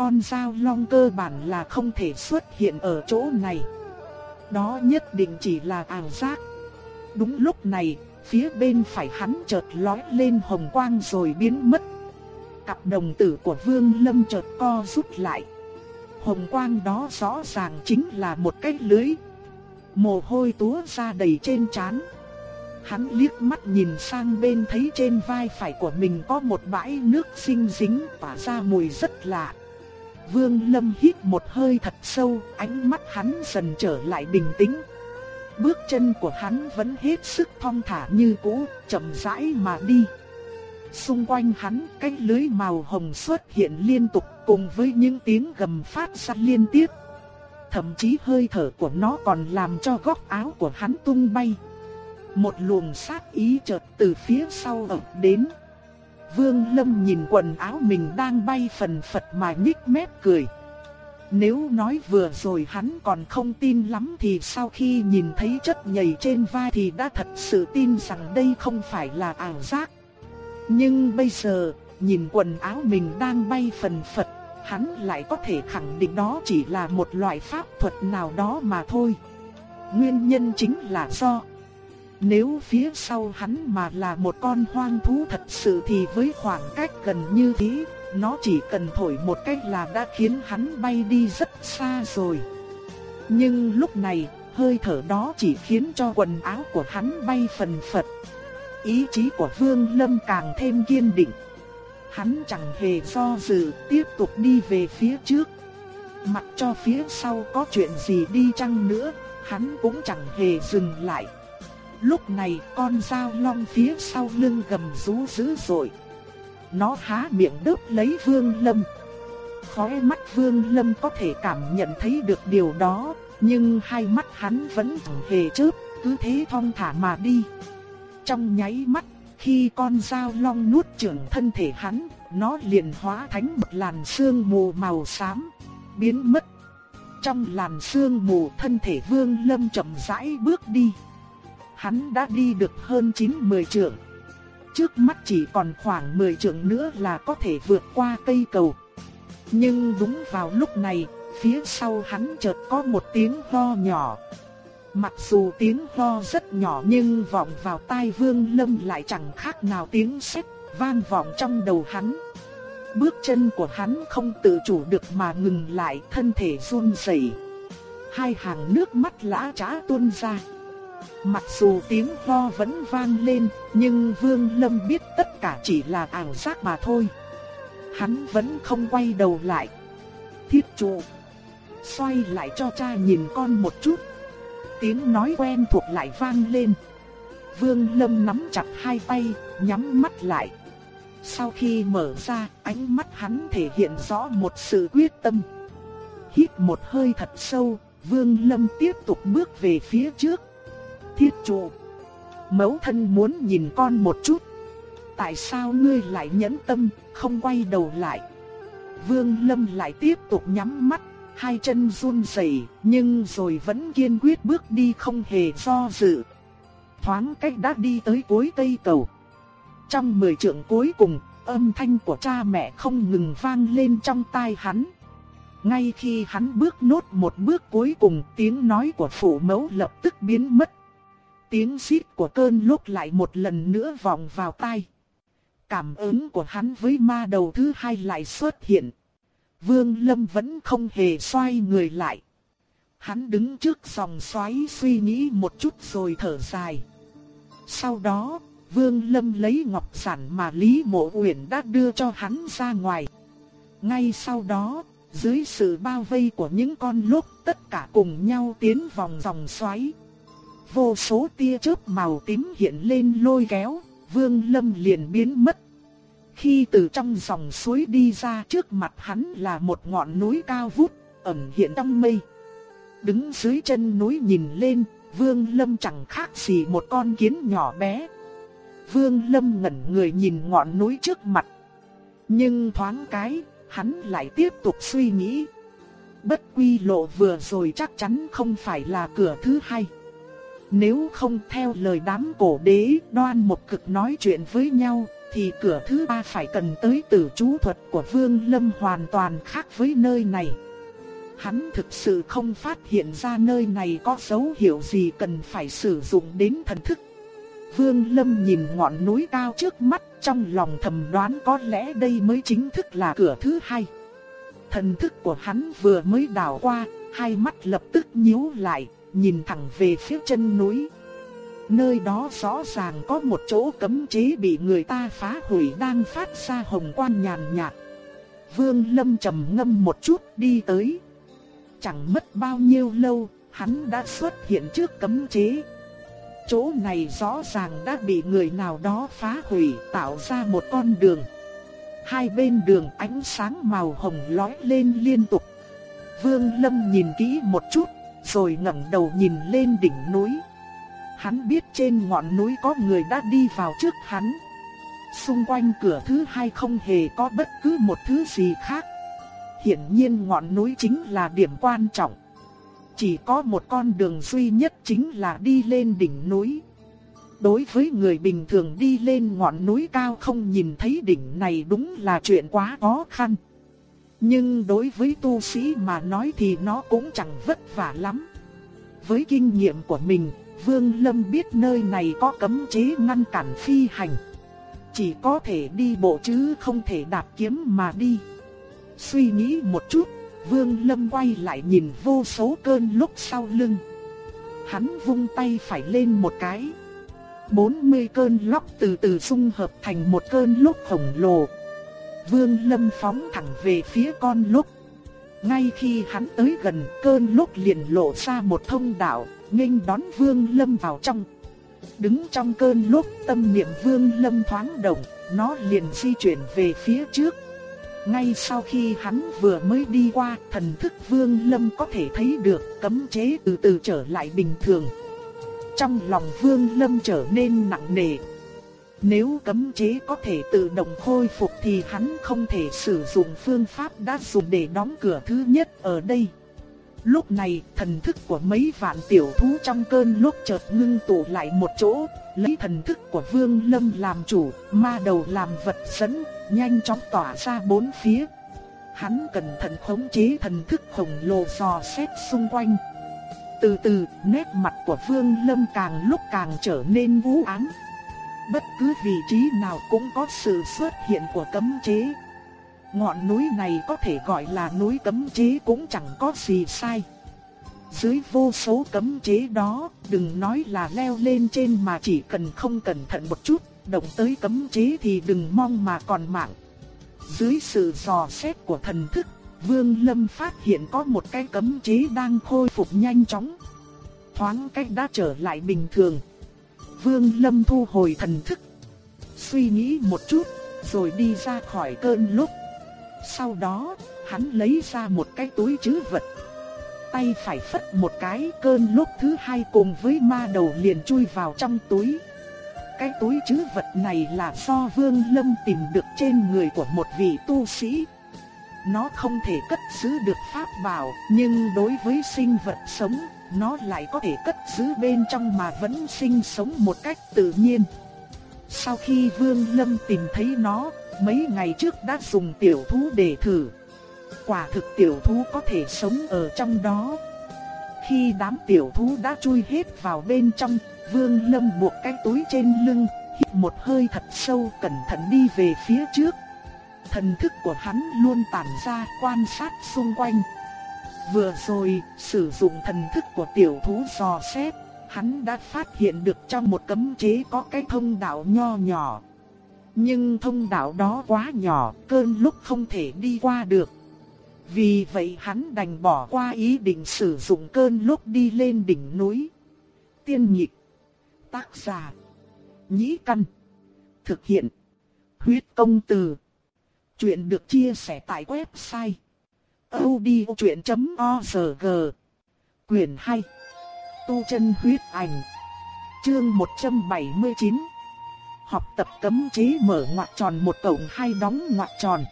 Con dao long cơ bản là không thể xuất hiện ở chỗ này. Đó nhất định chỉ là ảo giác. Đúng lúc này, phía bên phải hắn chợt lóe lên hồng quang rồi biến mất cặp đồng tử của Vương Lâm chợt co rút lại. Hồng quang đó rõ ràng chính là một cái lưới. Mồ hôi túa ra đầy trên trán. Hắn liếc mắt nhìn sang bên thấy trên vai phải của mình có một bãi nước xinh dính tỏa ra mùi rất lạ. Vương Lâm hít một hơi thật sâu, ánh mắt hắn dần trở lại bình tĩnh. bước chân của hắn vẫn hết sức thong thả như cũ, chậm rãi mà đi. Xung quanh hắn, cái lưới màu hồng xuất hiện liên tục cùng với những tiếng gầm phát ra liên tiếp. Thậm chí hơi thở của nó còn làm cho góc áo của hắn tung bay. Một luồng sát ý chợt từ phía sau ập đến. Vương Lâm nhìn quần áo mình đang bay phần phật mà nhích mép cười. Nếu nói vừa rồi hắn còn không tin lắm thì sau khi nhìn thấy chất nhầy trên vai thì đã thật sự tin rằng đây không phải là ảo giác. Nhưng bây giờ, nhìn quần áo mình đang bay phần phật, hắn lại có thể khẳng định đó chỉ là một loại pháp thuật nào đó mà thôi. Nguyên nhân chính là do nếu phía sau hắn mà là một con hoang thú thật sự thì với khoảng cách gần như thế, nó chỉ cần thổi một cách là đã khiến hắn bay đi rất xa rồi. Nhưng lúc này, hơi thở đó chỉ khiến cho quần áo của hắn bay phần phật. Ý chí của Vương Lâm càng thêm kiên định. Hắn chẳng hề do dự, tiếp tục đi về phía trước. Mặc cho phía sau có chuyện gì đi chăng nữa, hắn cũng chẳng hề dừng lại. Lúc này con dao long phía sau lưng gầm rú dữ dội. Nó há miệng đớp lấy Vương Lâm. Khóe mắt Vương Lâm có thể cảm nhận thấy được điều đó, nhưng hai mắt hắn vẫn chẳng hề chớp, cứ thế thong thả mà đi. Trong nháy mắt, khi con dao long nuốt trưởng thân thể hắn, nó liền hóa thành một làn sương mù màu xám, biến mất. Trong làn sương mù thân thể Vương Lâm chậm rãi bước đi. Hắn đã đi được hơn 9-10 trượng. Trước mắt chỉ còn khoảng 10 trượng nữa là có thể vượt qua cây cầu. Nhưng đúng vào lúc này, phía sau hắn chợt có một tiếng ho nhỏ. Mặc dù tiếng ho rất nhỏ nhưng vọng vào tai Vương Lâm lại chẳng khác nào tiếng sét vang vọng trong đầu hắn. Bước chân của hắn không tự chủ được mà ngừng lại, thân thể run rẩy. Hai hàng nước mắt lã chã tuôn ra. Mặc dù tiếng ho vẫn vang lên, nhưng Vương Lâm biết tất cả chỉ là ảo giác mà thôi. Hắn vẫn không quay đầu lại. Thiết trụ, xoay lại cho cha nhìn con một chút. Tiếng nói quen thuộc lại vang lên. Vương Lâm nắm chặt hai tay, nhắm mắt lại. Sau khi mở ra, ánh mắt hắn thể hiện rõ một sự quyết tâm. Hít một hơi thật sâu, Vương Lâm tiếp tục bước về phía trước thiết trụ. Mẫu thân muốn nhìn con một chút. Tại sao ngươi lại nhẫn tâm, không quay đầu lại? Vương Lâm lại tiếp tục nhắm mắt, hai chân run rẩy, nhưng rồi vẫn kiên quyết bước đi không hề do dự. Thoáng cách đã đi tới cuối cây cầu. Trong mười trượng cuối cùng, âm thanh của cha mẹ không ngừng vang lên trong tai hắn. Ngay khi hắn bước nốt một bước cuối cùng, tiếng nói của phụ mẫu lập tức biến mất tiếng xít của cơn lúc lại một lần nữa vọng vào tai. Cảm ứng của hắn với ma đầu thứ hai lại xuất hiện. Vương Lâm vẫn không hề xoay người lại. Hắn đứng trước dòng xoáy suy nghĩ một chút rồi thở dài. Sau đó, Vương Lâm lấy ngọc sản mà Lý Mộ Uyển đã đưa cho hắn ra ngoài. Ngay sau đó, dưới sự bao vây của những con lốt tất cả cùng nhau tiến vòng dòng xoáy vô số tia chớp màu tím hiện lên lôi kéo, Vương Lâm liền biến mất. Khi từ trong dòng suối đi ra trước mặt hắn là một ngọn núi cao vút, ẩn hiện trong mây. Đứng dưới chân núi nhìn lên, Vương Lâm chẳng khác gì một con kiến nhỏ bé. Vương Lâm ngẩn người nhìn ngọn núi trước mặt. Nhưng thoáng cái, hắn lại tiếp tục suy nghĩ. Bất quy lộ vừa rồi chắc chắn không phải là cửa thứ hai. Nếu không theo lời đám cổ đế đoan một cực nói chuyện với nhau, thì cửa thứ ba phải cần tới tử chú thuật của Vương Lâm hoàn toàn khác với nơi này. Hắn thực sự không phát hiện ra nơi này có dấu hiệu gì cần phải sử dụng đến thần thức. Vương Lâm nhìn ngọn núi cao trước mắt trong lòng thầm đoán có lẽ đây mới chính thức là cửa thứ hai. Thần thức của hắn vừa mới đảo qua, hai mắt lập tức nhíu lại, nhìn thẳng về phía chân núi. Nơi đó rõ ràng có một chỗ cấm chế bị người ta phá hủy đang phát ra hồng quang nhàn nhạt. Vương Lâm trầm ngâm một chút đi tới. Chẳng mất bao nhiêu lâu, hắn đã xuất hiện trước cấm chế. Chỗ này rõ ràng đã bị người nào đó phá hủy tạo ra một con đường. Hai bên đường ánh sáng màu hồng lói lên liên tục. Vương Lâm nhìn kỹ một chút, rồi ngẩng đầu nhìn lên đỉnh núi. Hắn biết trên ngọn núi có người đã đi vào trước hắn. Xung quanh cửa thứ hai không hề có bất cứ một thứ gì khác. Hiển nhiên ngọn núi chính là điểm quan trọng. Chỉ có một con đường duy nhất chính là đi lên đỉnh núi. Đối với người bình thường đi lên ngọn núi cao không nhìn thấy đỉnh này đúng là chuyện quá khó khăn. Nhưng đối với tu sĩ mà nói thì nó cũng chẳng vất vả lắm. Với kinh nghiệm của mình, Vương Lâm biết nơi này có cấm chế ngăn cản phi hành. Chỉ có thể đi bộ chứ không thể đạp kiếm mà đi. Suy nghĩ một chút, Vương Lâm quay lại nhìn vô số cơn lúc sau lưng. Hắn vung tay phải lên một cái. 40 cơn lốc từ từ xung hợp thành một cơn lốc khổng lồ. Vương Lâm phóng thẳng về phía con lốc. Ngay khi hắn tới gần, cơn lốc liền lộ ra một thông đạo, nghênh đón Vương Lâm vào trong. Đứng trong cơn lốc, tâm niệm Vương Lâm thoáng động, nó liền di chuyển về phía trước. Ngay sau khi hắn vừa mới đi qua, thần thức Vương Lâm có thể thấy được cấm chế từ từ trở lại bình thường. Trong lòng Vương Lâm trở nên nặng nề. Nếu cấm chế có thể tự động khôi phục thì hắn không thể sử dụng phương pháp đã dùng để đóng cửa thứ nhất ở đây. Lúc này, thần thức của mấy vạn tiểu thú trong cơn lúc chợt ngưng tụ lại một chỗ, lấy thần thức của Vương Lâm làm chủ, ma đầu làm vật dẫn, nhanh chóng tỏa ra bốn phía. Hắn cẩn thận khống chế thần thức khổng lồ dò xét xung quanh. Từ từ, nét mặt của Vương Lâm càng lúc càng trở nên u ám. Bất cứ vị trí nào cũng có sự xuất hiện của cấm chế. Ngọn núi này có thể gọi là núi cấm chế cũng chẳng có gì sai. Dưới vô số cấm chế đó, đừng nói là leo lên trên mà chỉ cần không cẩn thận một chút, động tới cấm chế thì đừng mong mà còn mạng. Dưới sự dò xét của thần thức, Vương Lâm phát hiện có một cái cấm chế đang khôi phục nhanh chóng. Thoáng cách đã trở lại bình thường. Vương Lâm thu hồi thần thức. Suy nghĩ một chút, rồi đi ra khỏi cơn lúc. Sau đó, hắn lấy ra một cái túi trữ vật. Tay phải phất một cái cơn lúc thứ hai cùng với ma đầu liền chui vào trong túi. Cái túi trữ vật này là do Vương Lâm tìm được trên người của một vị tu sĩ. Nó không thể cất giữ được pháp bảo, nhưng đối với sinh vật sống, nó lại có thể cất giữ bên trong mà vẫn sinh sống một cách tự nhiên. Sau khi Vương Lâm tìm thấy nó, mấy ngày trước đã dùng tiểu thú để thử. Quả thực tiểu thú có thể sống ở trong đó. Khi đám tiểu thú đã chui hết vào bên trong, Vương Lâm buộc cái túi trên lưng, hít một hơi thật sâu cẩn thận đi về phía trước. Thần thức của hắn luôn tản ra quan sát xung quanh. Vừa rồi, sử dụng thần thức của tiểu thú dò xét, hắn đã phát hiện được trong một cấm chế có cái thông đạo nho nhỏ. Nhưng thông đạo đó quá nhỏ, cơn lúc không thể đi qua được. Vì vậy hắn đành bỏ qua ý định sử dụng cơn lúc đi lên đỉnh núi. Tiên nhịp, tác giả, nhĩ căn, thực hiện, huyết công từ. Chuyện được chia sẻ tại website audiochuyện.org Quyền 2 Tu chân huyết ảnh. Chương 179 Học tập cấm chế mở ngoặc tròn một cộng hai đóng ngoặc tròn.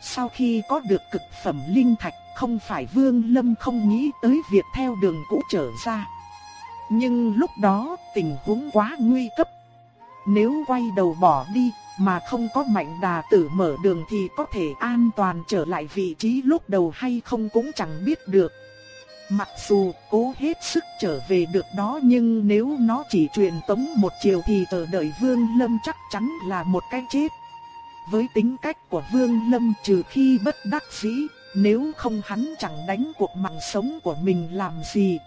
Sau khi có được cực phẩm linh thạch, không phải Vương Lâm không nghĩ tới việc theo đường cũ trở ra. Nhưng lúc đó, tình huống quá nguy cấp. Nếu quay đầu bỏ đi mà không có mạnh đà tử mở đường thì có thể an toàn trở lại vị trí lúc đầu hay không cũng chẳng biết được. Mặc dù cố hết sức trở về được đó nhưng nếu nó chỉ truyền tống một chiều thì ở đợi Vương Lâm chắc chắn là một cái chết. Với tính cách của Vương Lâm trừ khi bất đắc dĩ, nếu không hắn chẳng đánh cuộc mạng sống của mình làm gì.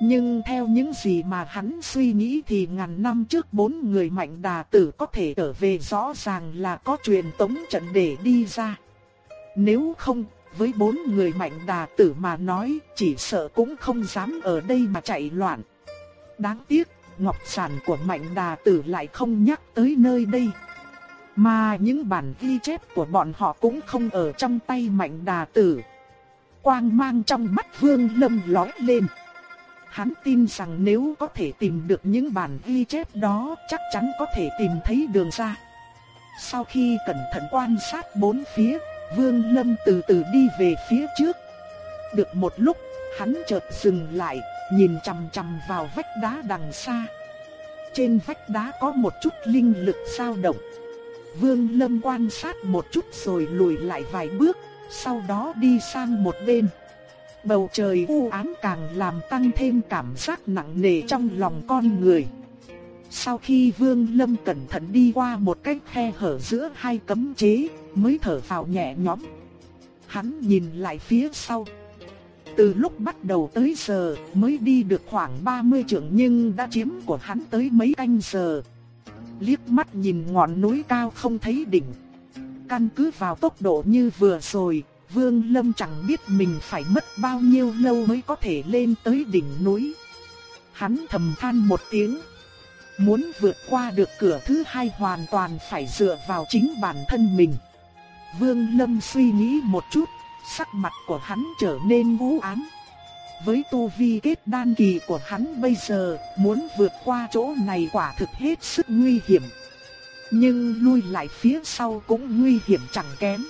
Nhưng theo những gì mà hắn suy nghĩ thì ngàn năm trước bốn người mạnh đà tử có thể trở về rõ ràng là có truyền tống trận để đi ra. Nếu không, với bốn người mạnh đà tử mà nói chỉ sợ cũng không dám ở đây mà chạy loạn. Đáng tiếc, ngọc sản của mạnh đà tử lại không nhắc tới nơi đây. Mà những bản ghi chép của bọn họ cũng không ở trong tay mạnh đà tử. Quang mang trong mắt vương lâm lói lên. Hắn tin rằng nếu có thể tìm được những bản ghi chép đó chắc chắn có thể tìm thấy đường ra. Sau khi cẩn thận quan sát bốn phía, Vương Lâm từ từ đi về phía trước. Được một lúc, hắn chợt dừng lại, nhìn chằm chằm vào vách đá đằng xa. Trên vách đá có một chút linh lực dao động. Vương Lâm quan sát một chút rồi lùi lại vài bước, sau đó đi sang một bên. Bầu trời u ám càng làm tăng thêm cảm giác nặng nề trong lòng con người. Sau khi Vương Lâm cẩn thận đi qua một cái khe hở giữa hai cấm chế, mới thở phào nhẹ nhõm. Hắn nhìn lại phía sau. Từ lúc bắt đầu tới giờ mới đi được khoảng 30 trượng nhưng đã chiếm của hắn tới mấy canh giờ. Liếc mắt nhìn ngọn núi cao không thấy đỉnh. Căn cứ vào tốc độ như vừa rồi, Vương Lâm chẳng biết mình phải mất bao nhiêu lâu mới có thể lên tới đỉnh núi. Hắn thầm than một tiếng. Muốn vượt qua được cửa thứ hai hoàn toàn phải dựa vào chính bản thân mình. Vương Lâm suy nghĩ một chút, sắc mặt của hắn trở nên u ám. Với tu vi kết đan kỳ của hắn bây giờ, muốn vượt qua chỗ này quả thực hết sức nguy hiểm. Nhưng lui lại phía sau cũng nguy hiểm chẳng kém.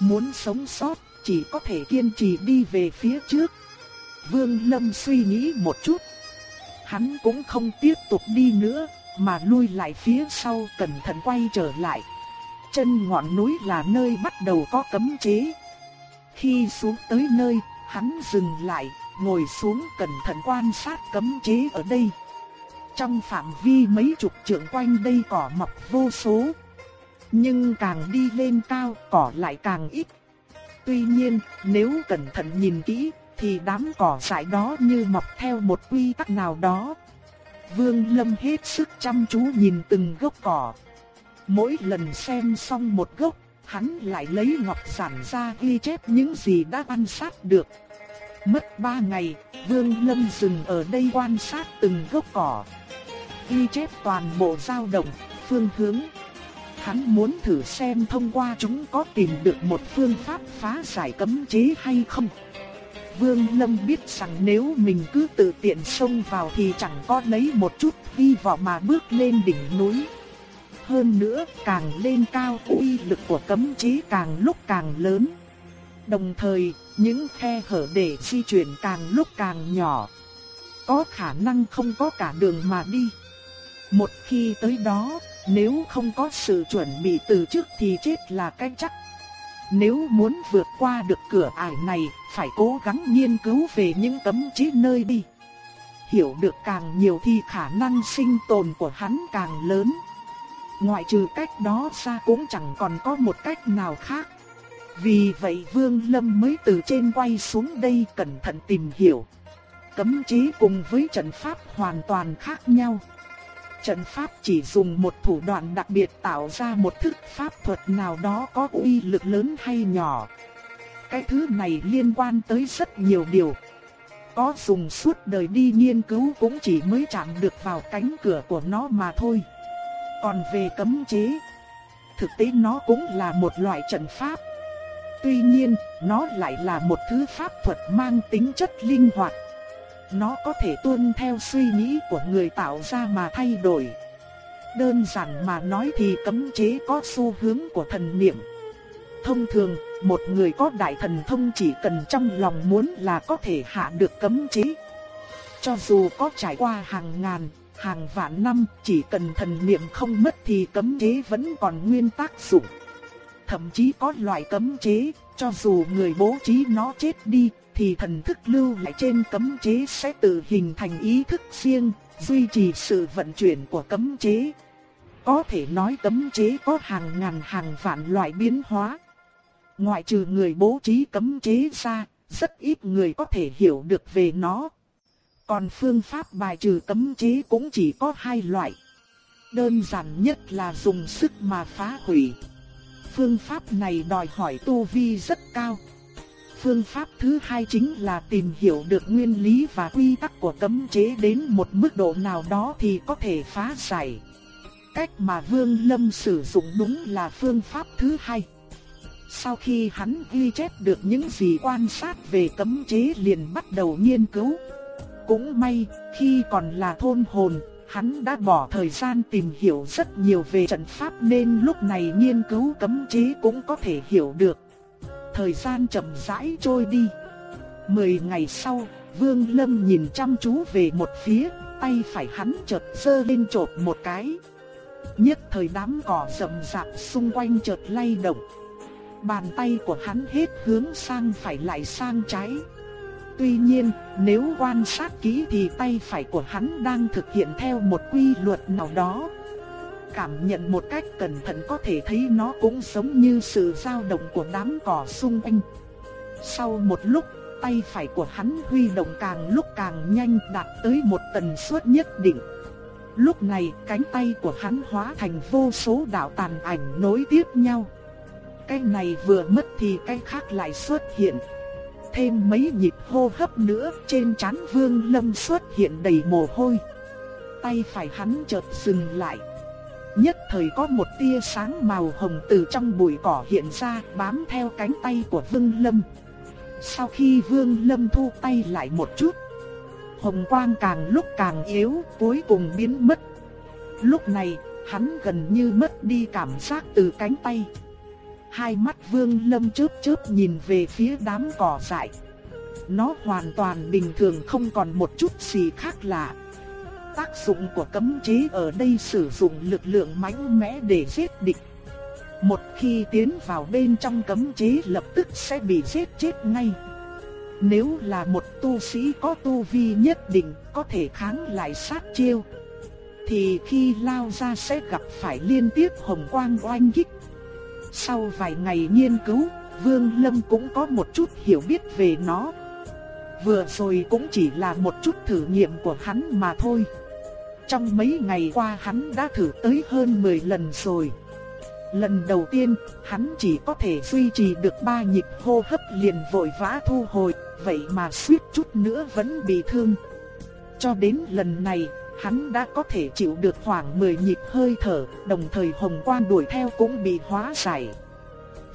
Muốn sống sót, chỉ có thể kiên trì đi về phía trước. Vương Lâm suy nghĩ một chút. Hắn cũng không tiếp tục đi nữa, mà lui lại phía sau cẩn thận quay trở lại. Chân ngọn núi là nơi bắt đầu có cấm chế. Khi xuống tới nơi, hắn dừng lại, ngồi xuống cẩn thận quan sát cấm chế ở đây. Trong phạm vi mấy chục trượng quanh đây cỏ mọc vô số. Nhưng càng đi lên cao, cỏ lại càng ít. Tuy nhiên, nếu cẩn thận nhìn kỹ, thì đám cỏ dại đó như mọc theo một quy tắc nào đó. Vương Lâm hết sức chăm chú nhìn từng gốc cỏ, Mỗi lần xem xong một gốc, hắn lại lấy ngọc giản ra ghi chép những gì đã quan sát được. Mất ba ngày, Vương Lâm dừng ở đây quan sát từng gốc cỏ. Ghi chép toàn bộ dao động, phương hướng. Hắn muốn thử xem thông qua chúng có tìm được một phương pháp phá giải cấm chế hay không. Vương Lâm biết rằng nếu mình cứ tự tiện xông vào thì chẳng có lấy một chút hy vọng mà bước lên đỉnh núi. Hơn nữa, càng lên cao uy lực của cấm chế càng lúc càng lớn. Đồng thời, những khe hở để di chuyển càng lúc càng nhỏ. Có khả năng không có cả đường mà đi. Một khi tới đó, nếu không có sự chuẩn bị từ trước thì chết là cái chắc. Nếu muốn vượt qua được cửa ải này, phải cố gắng nghiên cứu về những cấm chí nơi đi. Hiểu được càng nhiều thì khả năng sinh tồn của hắn càng lớn. Ngoại trừ cách đó ra cũng chẳng còn có một cách nào khác. Vì vậy Vương Lâm mới từ trên quay xuống đây cẩn thận tìm hiểu. Cấm chế cùng với trận pháp hoàn toàn khác nhau. Trận pháp chỉ dùng một thủ đoạn đặc biệt tạo ra một thức pháp thuật nào đó có uy lực lớn hay nhỏ. Cái thứ này liên quan tới rất nhiều điều. Có dùng suốt đời đi nghiên cứu cũng chỉ mới chạm được vào cánh cửa của nó mà thôi. Còn về cấm chế, thực tế nó cũng là một loại trận pháp. Tuy nhiên, nó lại là một thứ pháp thuật mang tính chất linh hoạt. Nó có thể tuân theo suy nghĩ của người tạo ra mà thay đổi. Đơn giản mà nói thì cấm chế có xu hướng của thần niệm. Thông thường, một người có đại thần thông chỉ cần trong lòng muốn là có thể hạ được cấm chế. Cho dù có trải qua hàng ngàn, hàng vạn năm chỉ cần thần niệm không mất thì cấm chế vẫn còn nguyên tác dụng. Thậm chí có loại cấm chế, cho dù người bố trí nó chết đi, thì thần thức lưu lại trên cấm chế sẽ tự hình thành ý thức riêng, duy trì sự vận chuyển của cấm chế. Có thể nói cấm chế có hàng ngàn hàng vạn loại biến hóa. Ngoại trừ người bố trí cấm chế ra, rất ít người có thể hiểu được về nó. Còn phương pháp bài trừ cấm chế cũng chỉ có hai loại. Đơn giản nhất là dùng sức mà phá hủy. Phương pháp này đòi hỏi tu vi rất cao phương pháp thứ hai chính là tìm hiểu được nguyên lý và quy tắc của cấm chế đến một mức độ nào đó thì có thể phá giải. Cách mà Vương Lâm sử dụng đúng là phương pháp thứ hai. Sau khi hắn ghi chép được những gì quan sát về cấm chế liền bắt đầu nghiên cứu. Cũng may, khi còn là thôn hồn, hắn đã bỏ thời gian tìm hiểu rất nhiều về trận pháp nên lúc này nghiên cứu cấm chế cũng có thể hiểu được. Thời gian chậm rãi trôi đi. Mười ngày sau, Vương Lâm nhìn chăm chú về một phía, tay phải hắn chợt giơ lên chộp một cái. Nhất thời đám cỏ rậm rạp xung quanh chợt lay động. Bàn tay của hắn hết hướng sang phải lại sang trái. Tuy nhiên, nếu quan sát kỹ thì tay phải của hắn đang thực hiện theo một quy luật nào đó. Cảm nhận một cách cẩn thận có thể thấy nó cũng giống như sự dao động của đám cỏ xung quanh. Sau một lúc, tay phải của hắn huy động càng lúc càng nhanh đạt tới một tần suất nhất định. Lúc này, cánh tay của hắn hóa thành vô số đạo tàn ảnh nối tiếp nhau. Cái này vừa mất thì cái khác lại xuất hiện. Thêm mấy nhịp hô hấp nữa, trên trán Vương Lâm xuất hiện đầy mồ hôi. Tay phải hắn chợt dừng lại. Nhất thời có một tia sáng màu hồng từ trong bụi cỏ hiện ra, bám theo cánh tay của Vương Lâm. Sau khi Vương Lâm thu tay lại một chút, hồng quang càng lúc càng yếu, cuối cùng biến mất. Lúc này, hắn gần như mất đi cảm giác từ cánh tay. Hai mắt Vương Lâm chớp chớp nhìn về phía đám cỏ dại. Nó hoàn toàn bình thường không còn một chút gì khác lạ. Tác dụng của cấm chế ở đây sử dụng lực lượng mãnh mẽ để giết địch. Một khi tiến vào bên trong cấm chế lập tức sẽ bị giết chết ngay. Nếu là một tu sĩ có tu vi nhất định có thể kháng lại sát chiêu, Thì khi lao ra sẽ gặp phải liên tiếp hồng quang oanh kích Sau vài ngày nghiên cứu, Vương Lâm cũng có một chút hiểu biết về nó Vừa rồi cũng chỉ là một chút thử nghiệm của hắn mà thôi trong mấy ngày qua hắn đã thử tới hơn 10 lần rồi Lần đầu tiên, hắn chỉ có thể duy trì được ba nhịp hô hấp liền vội vã thu hồi vậy mà suýt chút nữa vẫn bị thương. Cho đến lần này, hắn đã có thể chịu được khoảng 10 nhịp hơi thở, đồng thời hồng quang đuổi theo cũng bị hóa giải.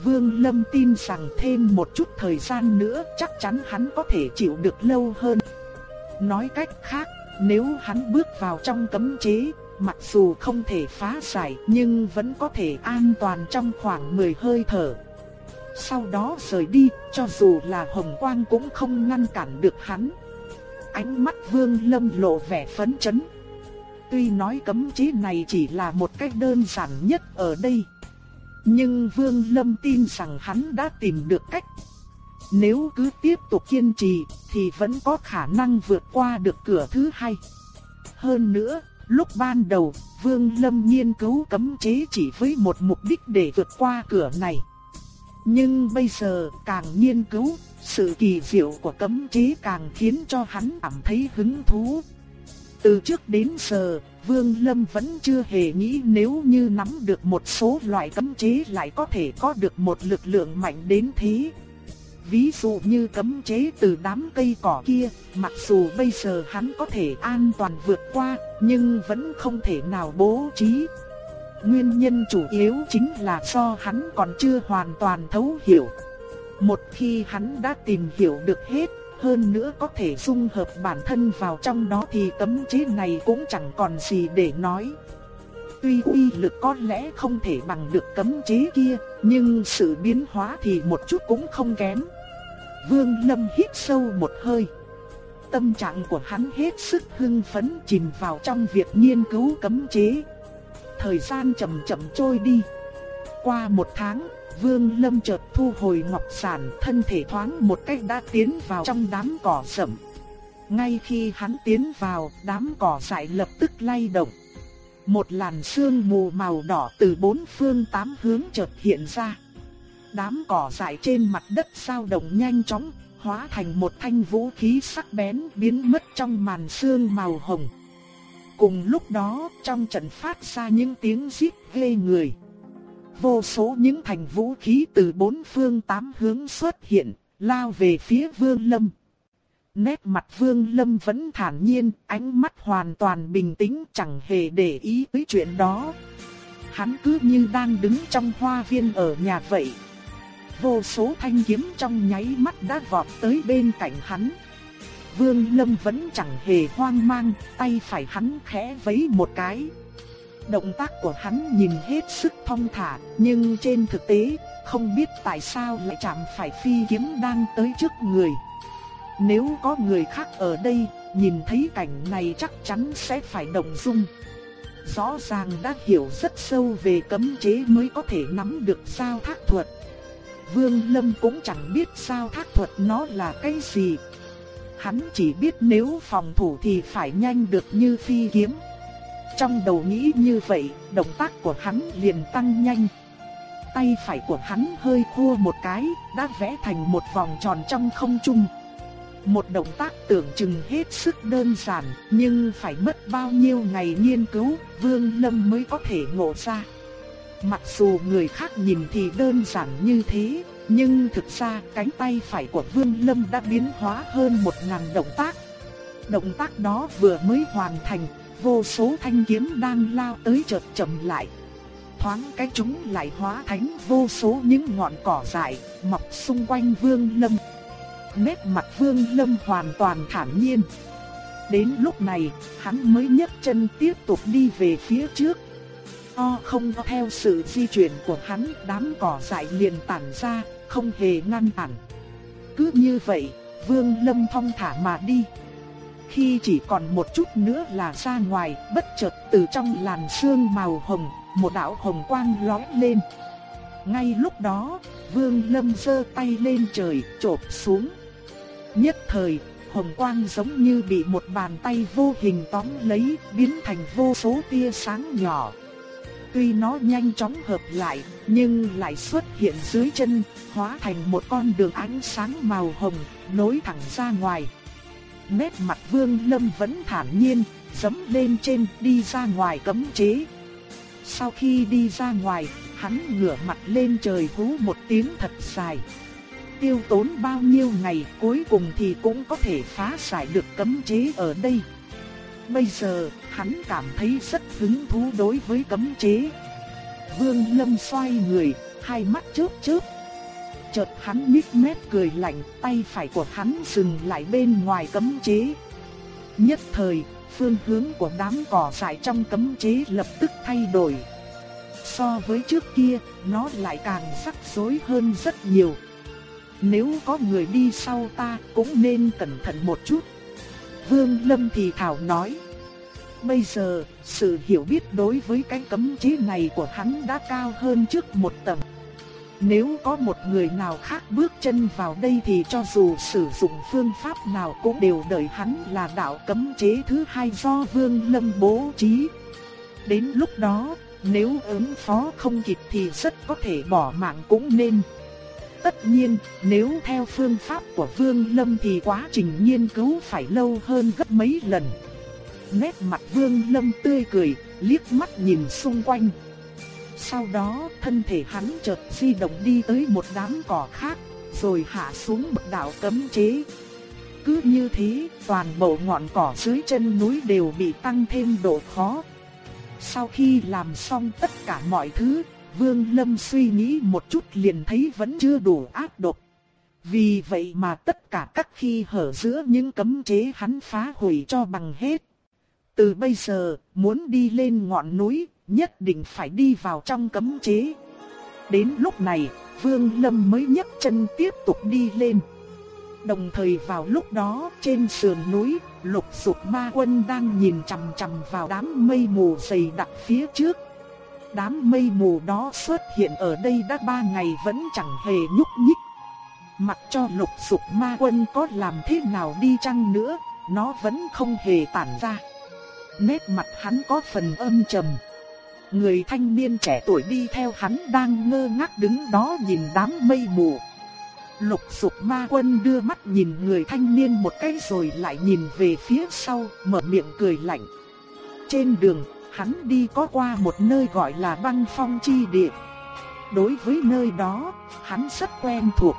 Vương Lâm tin rằng thêm một chút thời gian nữa chắc chắn hắn có thể chịu được lâu hơn. Nói cách khác, nếu hắn bước vào trong cấm chế, mặc dù không thể phá giải nhưng vẫn có thể an toàn trong khoảng 10 hơi thở sau đó rời đi, cho dù là hồng quang cũng không ngăn cản được hắn. Ánh mắt Vương Lâm lộ vẻ phấn chấn. Tuy nói cấm chế này chỉ là một cách đơn giản nhất ở đây, nhưng Vương Lâm tin rằng hắn đã tìm được cách. Nếu cứ tiếp tục kiên trì thì vẫn có khả năng vượt qua được cửa thứ hai. Hơn nữa, lúc ban đầu, Vương Lâm nghiên cứu cấm chế chỉ với một mục đích để vượt qua cửa này. Nhưng bây giờ càng nghiên cứu, sự kỳ diệu của cấm chế càng khiến cho hắn cảm thấy hứng thú. Từ trước đến giờ, Vương Lâm vẫn chưa hề nghĩ nếu như nắm được một số loại cấm chế lại có thể có được một lực lượng mạnh đến thế. Ví dụ như cấm chế từ đám cây cỏ kia, mặc dù bây giờ hắn có thể an toàn vượt qua, nhưng vẫn không thể nào bố trí, Nguyên nhân chủ yếu chính là do hắn còn chưa hoàn toàn thấu hiểu. Một khi hắn đã tìm hiểu được hết, hơn nữa có thể dung hợp bản thân vào trong đó thì tấm chế này cũng chẳng còn gì để nói. Tuy uy lực có lẽ không thể bằng được cấm chế kia, nhưng sự biến hóa thì một chút cũng không kém. Vương Lâm hít sâu một hơi. Tâm trạng của hắn hết sức hưng phấn chìm vào trong việc nghiên cứu cấm chế thời gian chậm chậm trôi đi. Qua một tháng, Vương Lâm chợt thu hồi ngọc sản, thân thể thoáng một cách đã tiến vào trong đám cỏ rậm. Ngay khi hắn tiến vào, đám cỏ dại lập tức lay động. Một làn sương mù màu đỏ từ bốn phương tám hướng chợt hiện ra. Đám cỏ dại trên mặt đất sao động nhanh chóng, hóa thành một thanh vũ khí sắc bén biến mất trong màn sương màu hồng. Cùng lúc đó, trong trận phát ra những tiếng rít ghê người. Vô số những thành vũ khí từ bốn phương tám hướng xuất hiện, lao về phía Vương Lâm. Nét mặt Vương Lâm vẫn thản nhiên, ánh mắt hoàn toàn bình tĩnh chẳng hề để ý tới chuyện đó. Hắn cứ như đang đứng trong hoa viên ở nhà vậy. Vô số thanh kiếm trong nháy mắt đã vọt tới bên cạnh hắn. Vương Lâm vẫn chẳng hề hoang mang, tay phải hắn khẽ vẫy một cái. Động tác của hắn nhìn hết sức thong thả, nhưng trên thực tế, không biết tại sao lại chạm phải phi kiếm đang tới trước người. Nếu có người khác ở đây, nhìn thấy cảnh này chắc chắn sẽ phải động dung. Rõ ràng đã hiểu rất sâu về cấm chế mới có thể nắm được sao thác thuật. Vương Lâm cũng chẳng biết sao thác thuật nó là cái gì. Hắn chỉ biết nếu phòng thủ thì phải nhanh được như phi kiếm. Trong đầu nghĩ như vậy, động tác của hắn liền tăng nhanh. Tay phải của hắn hơi khua một cái, đã vẽ thành một vòng tròn trong không trung. Một động tác tưởng chừng hết sức đơn giản, nhưng phải mất bao nhiêu ngày nghiên cứu, Vương Lâm mới có thể ngộ ra. Mặc dù người khác nhìn thì đơn giản như thế, nhưng thực ra cánh tay phải của Vương Lâm đã biến hóa hơn một ngàn động tác. Động tác đó vừa mới hoàn thành, vô số thanh kiếm đang lao tới chợt chậm lại. Thoáng cái chúng lại hóa thành vô số những ngọn cỏ dại mọc xung quanh Vương Lâm. Nét mặt Vương Lâm hoàn toàn thản nhiên. Đến lúc này, hắn mới nhấc chân tiếp tục đi về phía trước. O không theo sự di chuyển của hắn, đám cỏ dại liền tản ra, không hề ngăn cản. Cứ như vậy, Vương Lâm thong thả mà đi. Khi chỉ còn một chút nữa là ra ngoài, bất chợt từ trong làn sương màu hồng, một đạo hồng quang lóe lên. Ngay lúc đó, Vương Lâm giơ tay lên trời, chộp xuống. Nhất thời, hồng quang giống như bị một bàn tay vô hình tóm lấy, biến thành vô số tia sáng nhỏ. Tuy nó nhanh chóng hợp lại, nhưng lại xuất hiện dưới chân, hóa thành một con đường ánh sáng màu hồng, nối thẳng ra ngoài. Nét mặt Vương Lâm vẫn thản nhiên, dấm lên trên đi ra ngoài cấm chế. Sau khi đi ra ngoài, hắn ngửa mặt lên trời hú một tiếng thật dài. Tiêu tốn bao nhiêu ngày cuối cùng thì cũng có thể phá giải được cấm chế ở đây. Bây giờ, hắn cảm thấy rất hứng thú đối với cấm chế. Vương Lâm xoay người, hai mắt chớp chớp. Chợt hắn mít mép cười lạnh, tay phải của hắn dừng lại bên ngoài cấm chế. Nhất thời, phương hướng của đám cỏ dại trong cấm chế lập tức thay đổi. So với trước kia, nó lại càng rắc rối hơn rất nhiều. Nếu có người đi sau ta cũng nên cẩn thận một chút. Vương Lâm thì thảo nói. Bây giờ, sự hiểu biết đối với cái cấm chế này của hắn đã cao hơn trước một tầng. Nếu có một người nào khác bước chân vào đây thì cho dù sử dụng phương pháp nào cũng đều đợi hắn là đạo cấm chế thứ hai do Vương Lâm bố trí. Đến lúc đó, nếu ứng phó không kịp thì rất có thể bỏ mạng cũng nên. Tất nhiên, nếu theo phương pháp của Vương Lâm thì quá trình nghiên cứu phải lâu hơn gấp mấy lần. Nét mặt Vương Lâm tươi cười, liếc mắt nhìn xung quanh. Sau đó, thân thể hắn chợt di động đi tới một đám cỏ khác, rồi hạ xuống bậc đạo cấm chế. Cứ như thế, toàn bộ ngọn cỏ dưới chân núi đều bị tăng thêm độ khó. Sau khi làm xong tất cả mọi thứ, Vương Lâm suy nghĩ một chút liền thấy vẫn chưa đủ ác độc. Vì vậy mà tất cả các khi hở giữa những cấm chế hắn phá hủy cho bằng hết. Từ bây giờ, muốn đi lên ngọn núi, nhất định phải đi vào trong cấm chế. Đến lúc này, Vương Lâm mới nhấc chân tiếp tục đi lên. Đồng thời vào lúc đó, trên sườn núi, lục dục ma quân đang nhìn chằm chằm vào đám mây mù dày đặc phía trước. Đám mây mù đó xuất hiện ở đây đã ba ngày vẫn chẳng hề nhúc nhích. Mặc cho lục sục ma quân có làm thế nào đi chăng nữa, nó vẫn không hề tản ra. Nét mặt hắn có phần âm trầm. Người thanh niên trẻ tuổi đi theo hắn đang ngơ ngác đứng đó nhìn đám mây mù. Lục sục ma quân đưa mắt nhìn người thanh niên một cái rồi lại nhìn về phía sau, mở miệng cười lạnh. Trên đường, hắn đi có qua một nơi gọi là băng phong chi địa. Đối với nơi đó, hắn rất quen thuộc.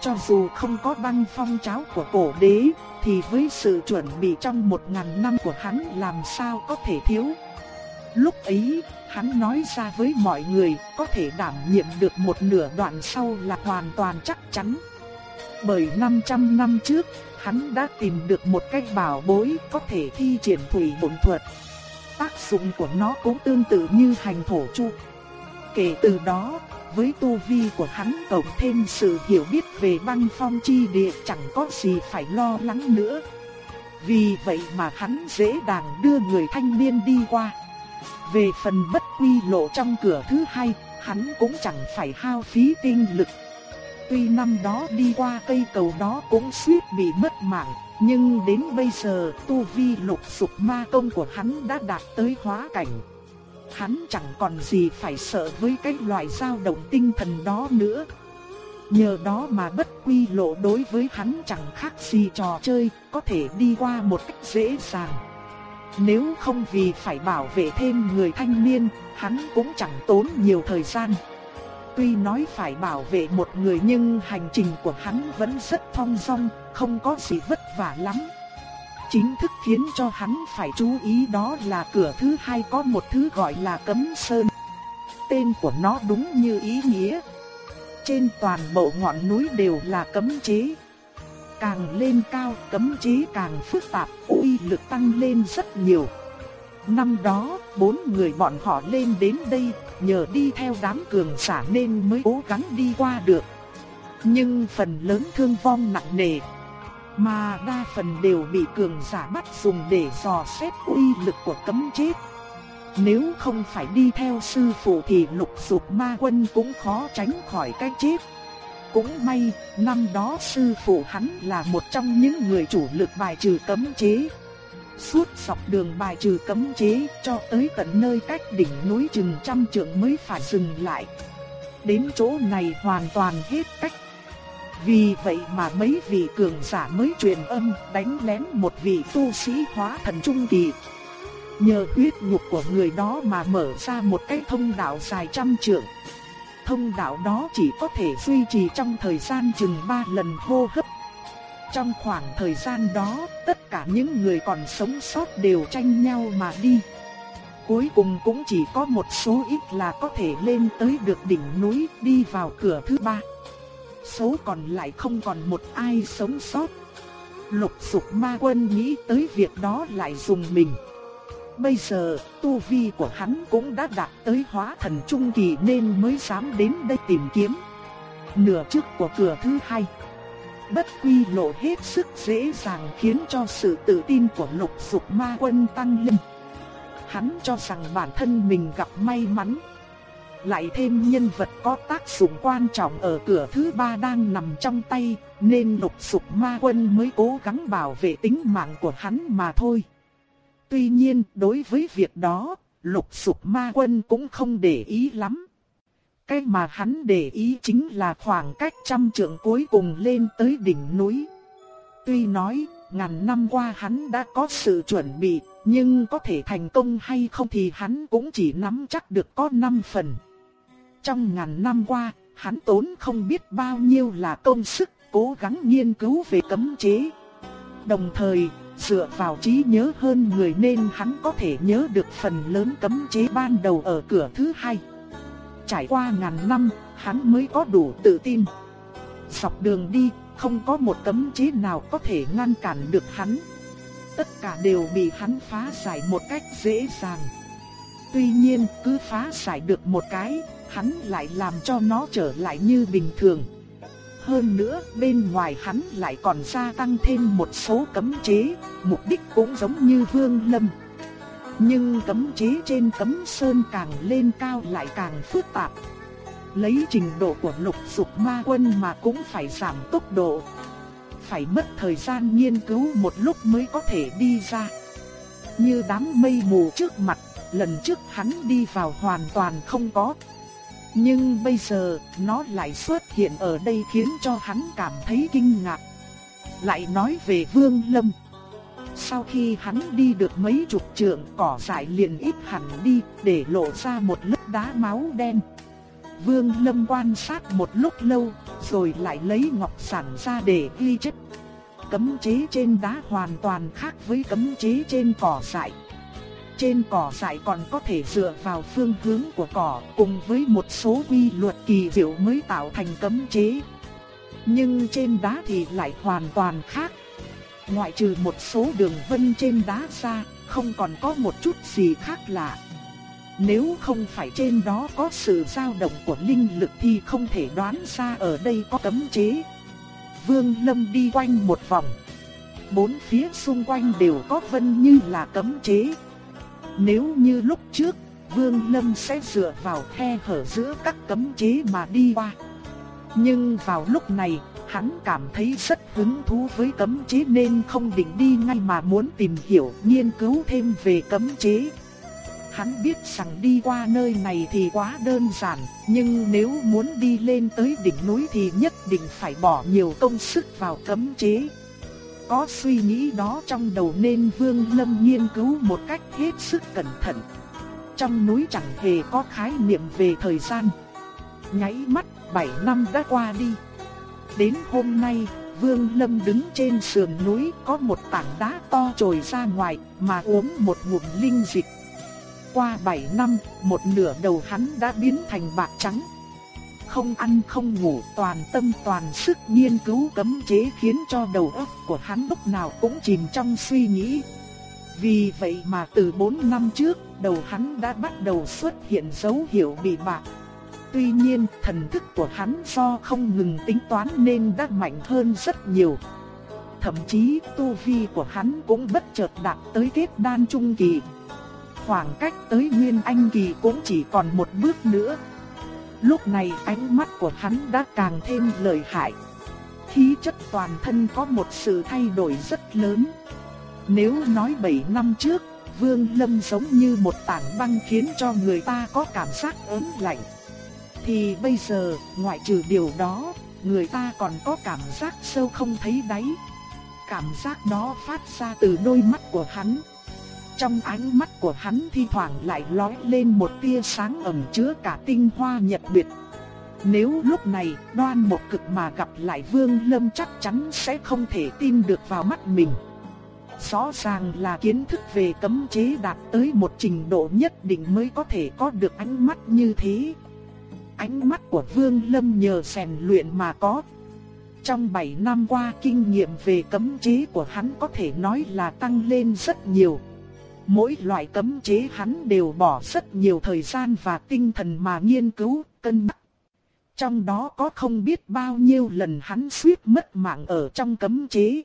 Cho dù không có băng phong cháo của cổ đế, thì với sự chuẩn bị trong một ngàn năm của hắn làm sao có thể thiếu. Lúc ấy, hắn nói ra với mọi người có thể đảm nhiệm được một nửa đoạn sau là hoàn toàn chắc chắn. Bởi 500 năm trước, hắn đã tìm được một cách bảo bối có thể thi triển thủy bổn thuật. Tác dụng của nó cũng tương tự như hành thổ chu. Kể từ đó, với tu vi của hắn cộng thêm sự hiểu biết về băng phong chi địa chẳng có gì phải lo lắng nữa. Vì vậy mà hắn dễ dàng đưa người thanh niên đi qua. Về phần bất quy lộ trong cửa thứ hai, hắn cũng chẳng phải hao phí tinh lực. Tuy năm đó đi qua cây cầu đó cũng suýt bị mất mạng, nhưng đến bây giờ tu vi lục sục ma công của hắn đã đạt tới hóa cảnh. Hắn chẳng còn gì phải sợ với cái loại dao động tinh thần đó nữa. Nhờ đó mà bất quy lộ đối với hắn chẳng khác gì trò chơi, có thể đi qua một cách dễ dàng. Nếu không vì phải bảo vệ thêm người thanh niên, hắn cũng chẳng tốn nhiều thời gian. Tuy nói phải bảo vệ một người nhưng hành trình của hắn vẫn rất thong dong, không có gì vất vả lắm. Chính thức khiến cho hắn phải chú ý đó là cửa thứ hai có một thứ gọi là cấm sơn. Tên của nó đúng như ý nghĩa. Trên toàn bộ ngọn núi đều là cấm chế. Càng lên cao cấm chế càng phức tạp, uy lực tăng lên rất nhiều. Năm đó, bốn người bọn họ lên đến đây, nhờ đi theo đám cường giả nên mới cố gắng đi qua được. Nhưng phần lớn thương vong nặng nề, mà đa phần đều bị cường giả bắt dùng để dò xét uy lực của cấm chế. Nếu không phải đi theo sư phụ thì lục dục ma quân cũng khó tránh khỏi cái chết. Cũng may, năm đó sư phụ hắn là một trong những người chủ lực bài trừ cấm chế. Suốt dọc đường bài trừ cấm chế cho tới tận nơi cách đỉnh núi chừng trăm trượng mới phải dừng lại. Đến chỗ này hoàn toàn hết cách. Vì vậy mà mấy vị cường giả mới truyền âm đánh lén một vị tu sĩ hóa thần trung kỳ. Nhờ huyết nhục của người đó mà mở ra một cái thông đạo dài trăm trượng thông đạo đó chỉ có thể duy trì trong thời gian chừng ba lần hô hấp. Trong khoảng thời gian đó, tất cả những người còn sống sót đều tranh nhau mà đi. Cuối cùng cũng chỉ có một số ít là có thể lên tới được đỉnh núi đi vào cửa thứ ba. Số còn lại không còn một ai sống sót. Lục sục ma quân nghĩ tới việc đó lại dùng mình. Bây giờ, tu vi của hắn cũng đã đạt tới hóa thần trung kỳ nên mới dám đến đây tìm kiếm. Nửa trước của cửa thứ hai. Bất quy lộ hết sức dễ dàng khiến cho sự tự tin của lục dục ma quân tăng lên. Hắn cho rằng bản thân mình gặp may mắn. Lại thêm nhân vật có tác dụng quan trọng ở cửa thứ ba đang nằm trong tay, nên lục dục ma quân mới cố gắng bảo vệ tính mạng của hắn mà thôi. Tuy nhiên, đối với việc đó, lục dục ma quân cũng không để ý lắm. Cái mà hắn để ý chính là khoảng cách trăm trượng cuối cùng lên tới đỉnh núi. Tuy nói, ngàn năm qua hắn đã có sự chuẩn bị, nhưng có thể thành công hay không thì hắn cũng chỉ nắm chắc được có 5 phần. Trong ngàn năm qua, hắn tốn không biết bao nhiêu là công sức, cố gắng nghiên cứu về cấm chế. Đồng thời, dựa vào trí nhớ hơn người nên hắn có thể nhớ được phần lớn cấm chế ban đầu ở cửa thứ hai. Trải qua ngàn năm, hắn mới có đủ tự tin. Dọc đường đi, không có một cấm chế nào có thể ngăn cản được hắn. Tất cả đều bị hắn phá giải một cách dễ dàng. Tuy nhiên, cứ phá giải được một cái, hắn lại làm cho nó trở lại như bình thường. Hơn nữa, bên ngoài hắn lại còn gia tăng thêm một số cấm chế, mục đích cũng giống như Vương Lâm. Nhưng cấm chế trên cấm sơn càng lên cao lại càng phức tạp. Lấy trình độ của lục dục ma quân mà cũng phải giảm tốc độ. Phải mất thời gian nghiên cứu một lúc mới có thể đi ra. Như đám mây mù trước mặt, lần trước hắn đi vào hoàn toàn không có, nhưng bây giờ, nó lại xuất hiện ở đây khiến cho hắn cảm thấy kinh ngạc. Lại nói về Vương Lâm. Sau khi hắn đi được mấy chục trượng, cỏ dại liền ít hẳn đi, để lộ ra một lớp đá máu đen. Vương Lâm quan sát một lúc lâu, rồi lại lấy ngọc sản ra để ghi chép. Cấm chế trên đá hoàn toàn khác với cấm chế trên cỏ dại. Trên cỏ dại còn có thể dựa vào phương hướng của cỏ cùng với một số quy luật kỳ diệu mới tạo thành cấm chế. Nhưng trên đá thì lại hoàn toàn khác. Ngoại trừ một số đường vân trên đá ra, không còn có một chút gì khác lạ. Nếu không phải trên đó có sự dao động của linh lực thì không thể đoán ra ở đây có cấm chế. Vương Lâm đi quanh một vòng. Bốn phía xung quanh đều có vân như là cấm chế. Nếu như lúc trước, Vương Lâm sẽ dựa vào khe hở giữa các cấm chế mà đi qua. Nhưng vào lúc này, hắn cảm thấy rất hứng thú với cấm chế nên không định đi ngay mà muốn tìm hiểu, nghiên cứu thêm về cấm chế. Hắn biết rằng đi qua nơi này thì quá đơn giản, nhưng nếu muốn đi lên tới đỉnh núi thì nhất định phải bỏ nhiều công sức vào cấm chế. Có suy nghĩ đó trong đầu nên Vương Lâm nghiên cứu một cách hết sức cẩn thận. Trong núi chẳng hề có khái niệm về thời gian. Nháy mắt 7 năm đã qua đi. Đến hôm nay, Vương Lâm đứng trên sườn núi có một tảng đá to trồi ra ngoài mà uống một ngụm linh dịch. Qua 7 năm, một nửa đầu hắn đã biến thành bạc trắng. Không ăn không ngủ toàn tâm toàn sức nghiên cứu cấm chế khiến cho đầu óc của hắn lúc nào cũng chìm trong suy nghĩ. Vì vậy mà từ 4 năm trước, đầu hắn đã bắt đầu xuất hiện dấu hiệu bị bạc. Tuy nhiên, thần thức của hắn do không ngừng tính toán nên đã mạnh hơn rất nhiều. Thậm chí, tu vi của hắn cũng bất chợt đạt tới kết đan trung kỳ. Khoảng cách tới Nguyên Anh kỳ cũng chỉ còn một bước nữa. Lúc này ánh mắt của hắn đã càng thêm lợi hại. Khí chất toàn thân có một sự thay đổi rất lớn. Nếu nói 7 năm trước, Vương Lâm giống như một tảng băng khiến cho người ta có cảm giác ớn lạnh. Thì bây giờ, ngoại trừ điều đó, người ta còn có cảm giác sâu không thấy đáy. Cảm giác đó phát ra từ đôi mắt của hắn. Trong ánh mắt của hắn thi thoảng lại lóe lên một tia sáng ẩn chứa cả tinh hoa nhật biệt. Nếu lúc này đoan một cực mà gặp lại Vương Lâm chắc chắn sẽ không thể tin được vào mắt mình. Rõ ràng là kiến thức về cấm chế đạt tới một trình độ nhất định mới có thể có được ánh mắt như thế. Ánh mắt của Vương Lâm nhờ rèn luyện mà có. Trong 7 năm qua kinh nghiệm về cấm chế của hắn có thể nói là tăng lên rất nhiều. Mỗi loại cấm chế hắn đều bỏ rất nhiều thời gian và tinh thần mà nghiên cứu, cân nhắc. Trong đó có không biết bao nhiêu lần hắn suýt mất mạng ở trong cấm chế.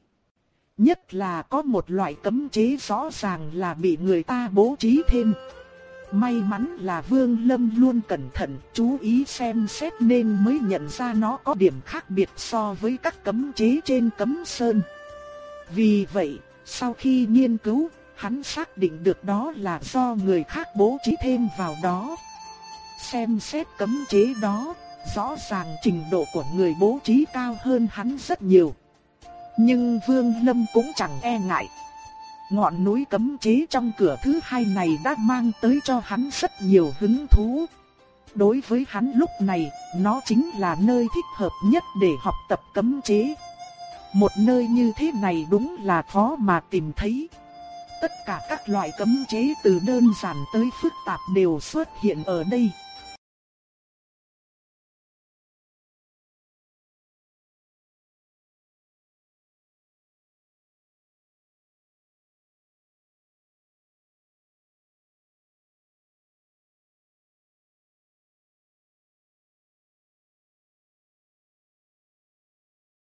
Nhất là có một loại cấm chế rõ ràng là bị người ta bố trí thêm. May mắn là Vương Lâm luôn cẩn thận, chú ý xem xét nên mới nhận ra nó có điểm khác biệt so với các cấm chế trên cấm sơn. Vì vậy, sau khi nghiên cứu, hắn xác định được đó là do người khác bố trí thêm vào đó. Xem xét cấm chế đó, rõ ràng trình độ của người bố trí cao hơn hắn rất nhiều. Nhưng Vương Lâm cũng chẳng e ngại. Ngọn núi cấm chế trong cửa thứ hai này đã mang tới cho hắn rất nhiều hứng thú. Đối với hắn lúc này, nó chính là nơi thích hợp nhất để học tập cấm chế. Một nơi như thế này đúng là khó mà tìm thấy. Tất cả các loại cấm chế từ đơn giản tới phức tạp đều xuất hiện ở đây.